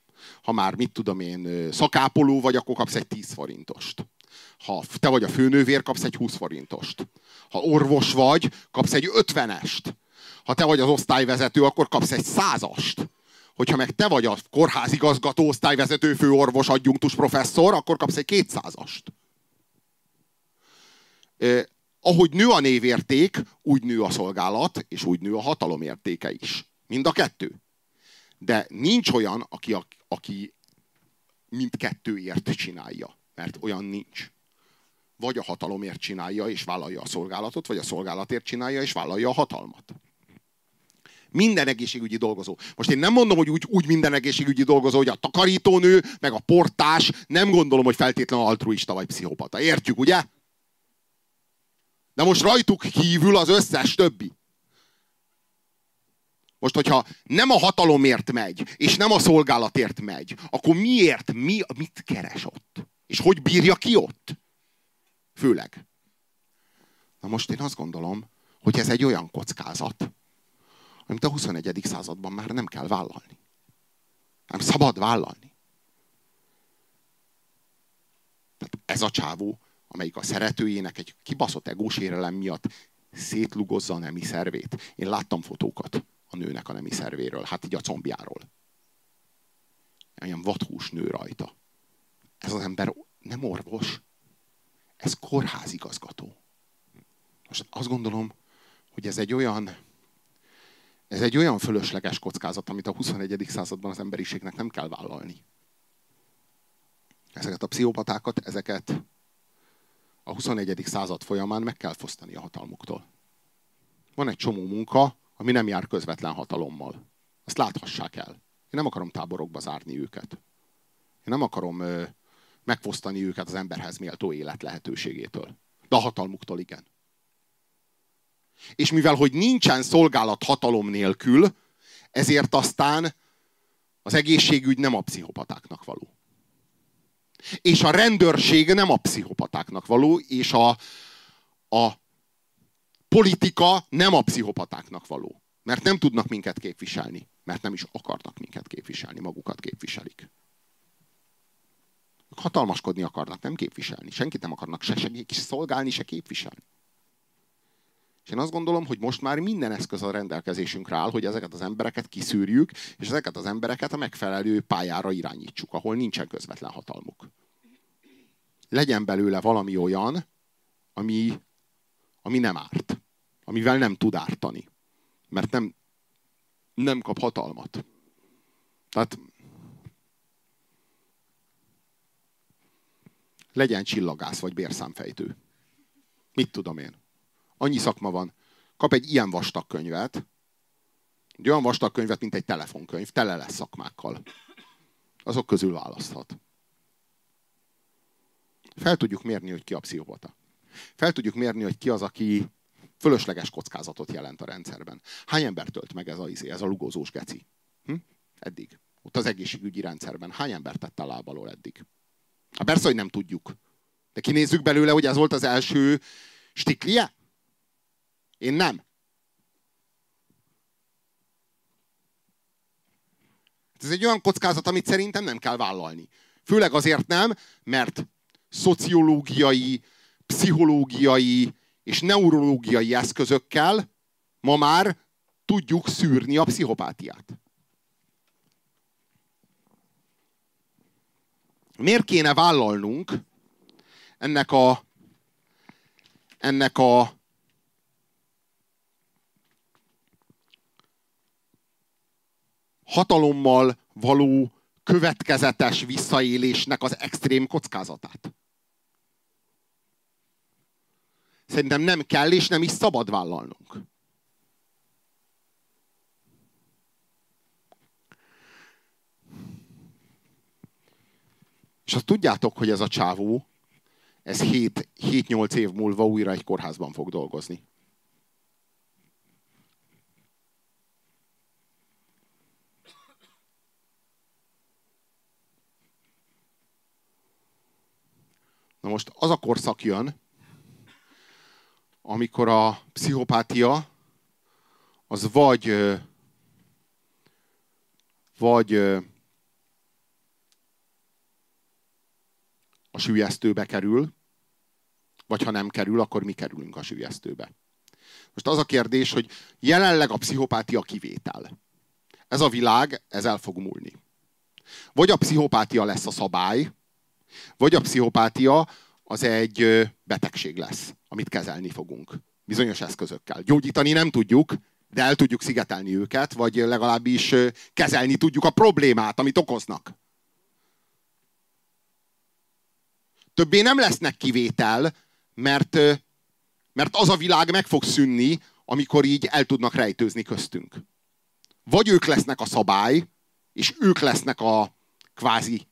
Ha már, mit tudom én, szakápoló vagy, akkor kapsz egy 10 forintost. Ha te vagy a főnővér, kapsz egy 20 forintost. Ha orvos vagy, kapsz egy 50-est. Ha te vagy az osztályvezető, akkor kapsz egy százast. Hogyha meg te vagy a kórházigazgató, osztályvezető, főorvos, adjunktus professzor, akkor kapsz egy kétszázast. Eh, ahogy nő a névérték, úgy nő a szolgálat, és úgy nő a hatalom értéke is. Mind a kettő. De nincs olyan, aki, a, aki mindkettőért csinálja. Mert olyan nincs. Vagy a hatalomért csinálja, és vállalja a szolgálatot, vagy a szolgálatért csinálja, és vállalja a hatalmat. Minden egészségügyi dolgozó. Most én nem mondom, hogy úgy, úgy minden egészségügyi dolgozó, hogy a takarítónő, meg a portás, nem gondolom, hogy feltétlenül altruista vagy pszichopata. Értjük, ugye? De most rajtuk kívül az összes többi. Most, hogyha nem a hatalomért megy, és nem a szolgálatért megy, akkor miért, mi, mit keres ott? És hogy bírja ki ott? Főleg. Na most én azt gondolom, hogy ez egy olyan kockázat, amit a 21. században már nem kell vállalni. Nem szabad vállalni. Tehát ez a csávó, amelyik a szeretőjének egy kibaszott egós érelem miatt szétlugozza a nemi szervét. Én láttam fotókat a nőnek a nemi szervéről, hát így a combjáról. Olyan vadhús nő rajta. Ez az ember nem orvos, ez kórházigazgató. Most azt gondolom, hogy ez egy olyan, ez egy olyan fölösleges kockázat, amit a 21. században az emberiségnek nem kell vállalni. Ezeket a pszichopatákat, ezeket a 21. század folyamán meg kell fosztani a hatalmuktól. Van egy csomó munka, ami nem jár közvetlen hatalommal. Azt láthassák el. Én nem akarom táborokba zárni őket. Én nem akarom ö, megfosztani őket az emberhez méltó élet lehetőségétől. De a hatalmuktól igen. És mivel, hogy nincsen szolgálat hatalom nélkül, ezért aztán az egészségügy nem a pszichopatáknak való. És a rendőrség nem a pszichopatáknak való, és a, a politika nem a pszichopatáknak való. Mert nem tudnak minket képviselni. Mert nem is akarnak minket képviselni, magukat képviselik. Hatalmaskodni akarnak, nem képviselni. Senkit nem akarnak se, se, szolgálni, se képviselni. És én azt gondolom, hogy most már minden eszköz a rendelkezésünkre áll, hogy ezeket az embereket kiszűrjük, és ezeket az embereket a megfelelő pályára irányítsuk, ahol nincsen közvetlen hatalmuk. Legyen belőle valami olyan, ami, ami nem árt, amivel nem tud ártani, mert nem, nem kap hatalmat. Tehát legyen csillagász vagy bérszámfejtő. Mit tudom én? annyi szakma van. Kap egy ilyen vastag könyvet, egy olyan vastag könyvet, mint egy telefonkönyv, tele lesz szakmákkal. Azok közül választhat. Fel tudjuk mérni, hogy ki a pszichopata. Fel tudjuk mérni, hogy ki az, aki fölösleges kockázatot jelent a rendszerben. Hány ember tölt meg ez a, izé, ez a lugózós geci? Hm? Eddig. Ott az egészségügyi rendszerben. Hány ember tett a lábalól eddig? Hát persze, hogy nem tudjuk. De kinézzük belőle, hogy ez volt az első stiklie? Én nem. Ez egy olyan kockázat, amit szerintem nem kell vállalni. Főleg azért nem, mert szociológiai, pszichológiai és neurológiai eszközökkel ma már tudjuk szűrni a pszichopátiát. Miért kéne vállalnunk ennek a, ennek a hatalommal való következetes visszaélésnek az extrém kockázatát. Szerintem nem kell és nem is szabad vállalnunk. És azt tudjátok, hogy ez a csávó, ez 7-8 év múlva újra egy kórházban fog dolgozni. Na most az a korszak jön, amikor a pszichopátia az vagy vagy a sülyeztőbe kerül, vagy ha nem kerül, akkor mi kerülünk a sülyeztőbe. Most az a kérdés, hogy jelenleg a pszichopátia kivétel. Ez a világ, ez el fog múlni. Vagy a pszichopátia lesz a szabály, vagy a pszichopátia az egy betegség lesz, amit kezelni fogunk. Bizonyos eszközökkel. Gyógyítani nem tudjuk, de el tudjuk szigetelni őket, vagy legalábbis kezelni tudjuk a problémát, amit okoznak. Többé nem lesznek kivétel, mert, mert az a világ meg fog szűnni, amikor így el tudnak rejtőzni köztünk. Vagy ők lesznek a szabály, és ők lesznek a kvázi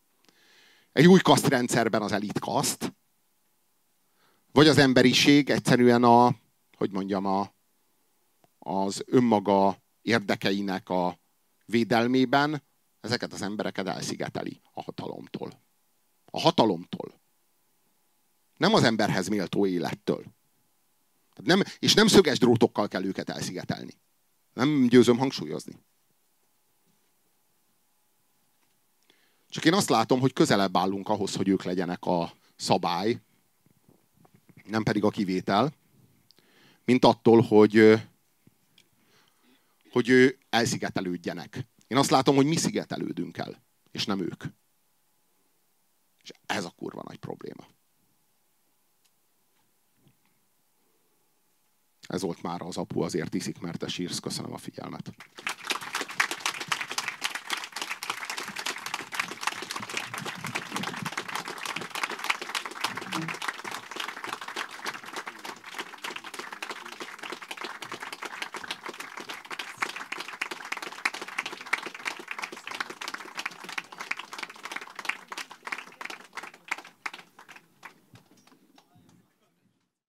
egy új kasztrendszerben az elit kaszt, vagy az emberiség egyszerűen a, hogy mondjam, a, az önmaga érdekeinek a védelmében ezeket az embereket elszigeteli a hatalomtól. A hatalomtól. Nem az emberhez méltó élettől. Nem, és nem szöges drótokkal kell őket elszigetelni. Nem győzöm hangsúlyozni. Csak én azt látom, hogy közelebb állunk ahhoz, hogy ők legyenek a szabály, nem pedig a kivétel. mint attól, hogy, hogy ő elszigetelődjenek. Én azt látom, hogy mi szigetelődünk el, és nem ők. És ez a kurva nagy probléma. Ez volt már az apu, azért iszik, mert te sírsz. Köszönöm a figyelmet.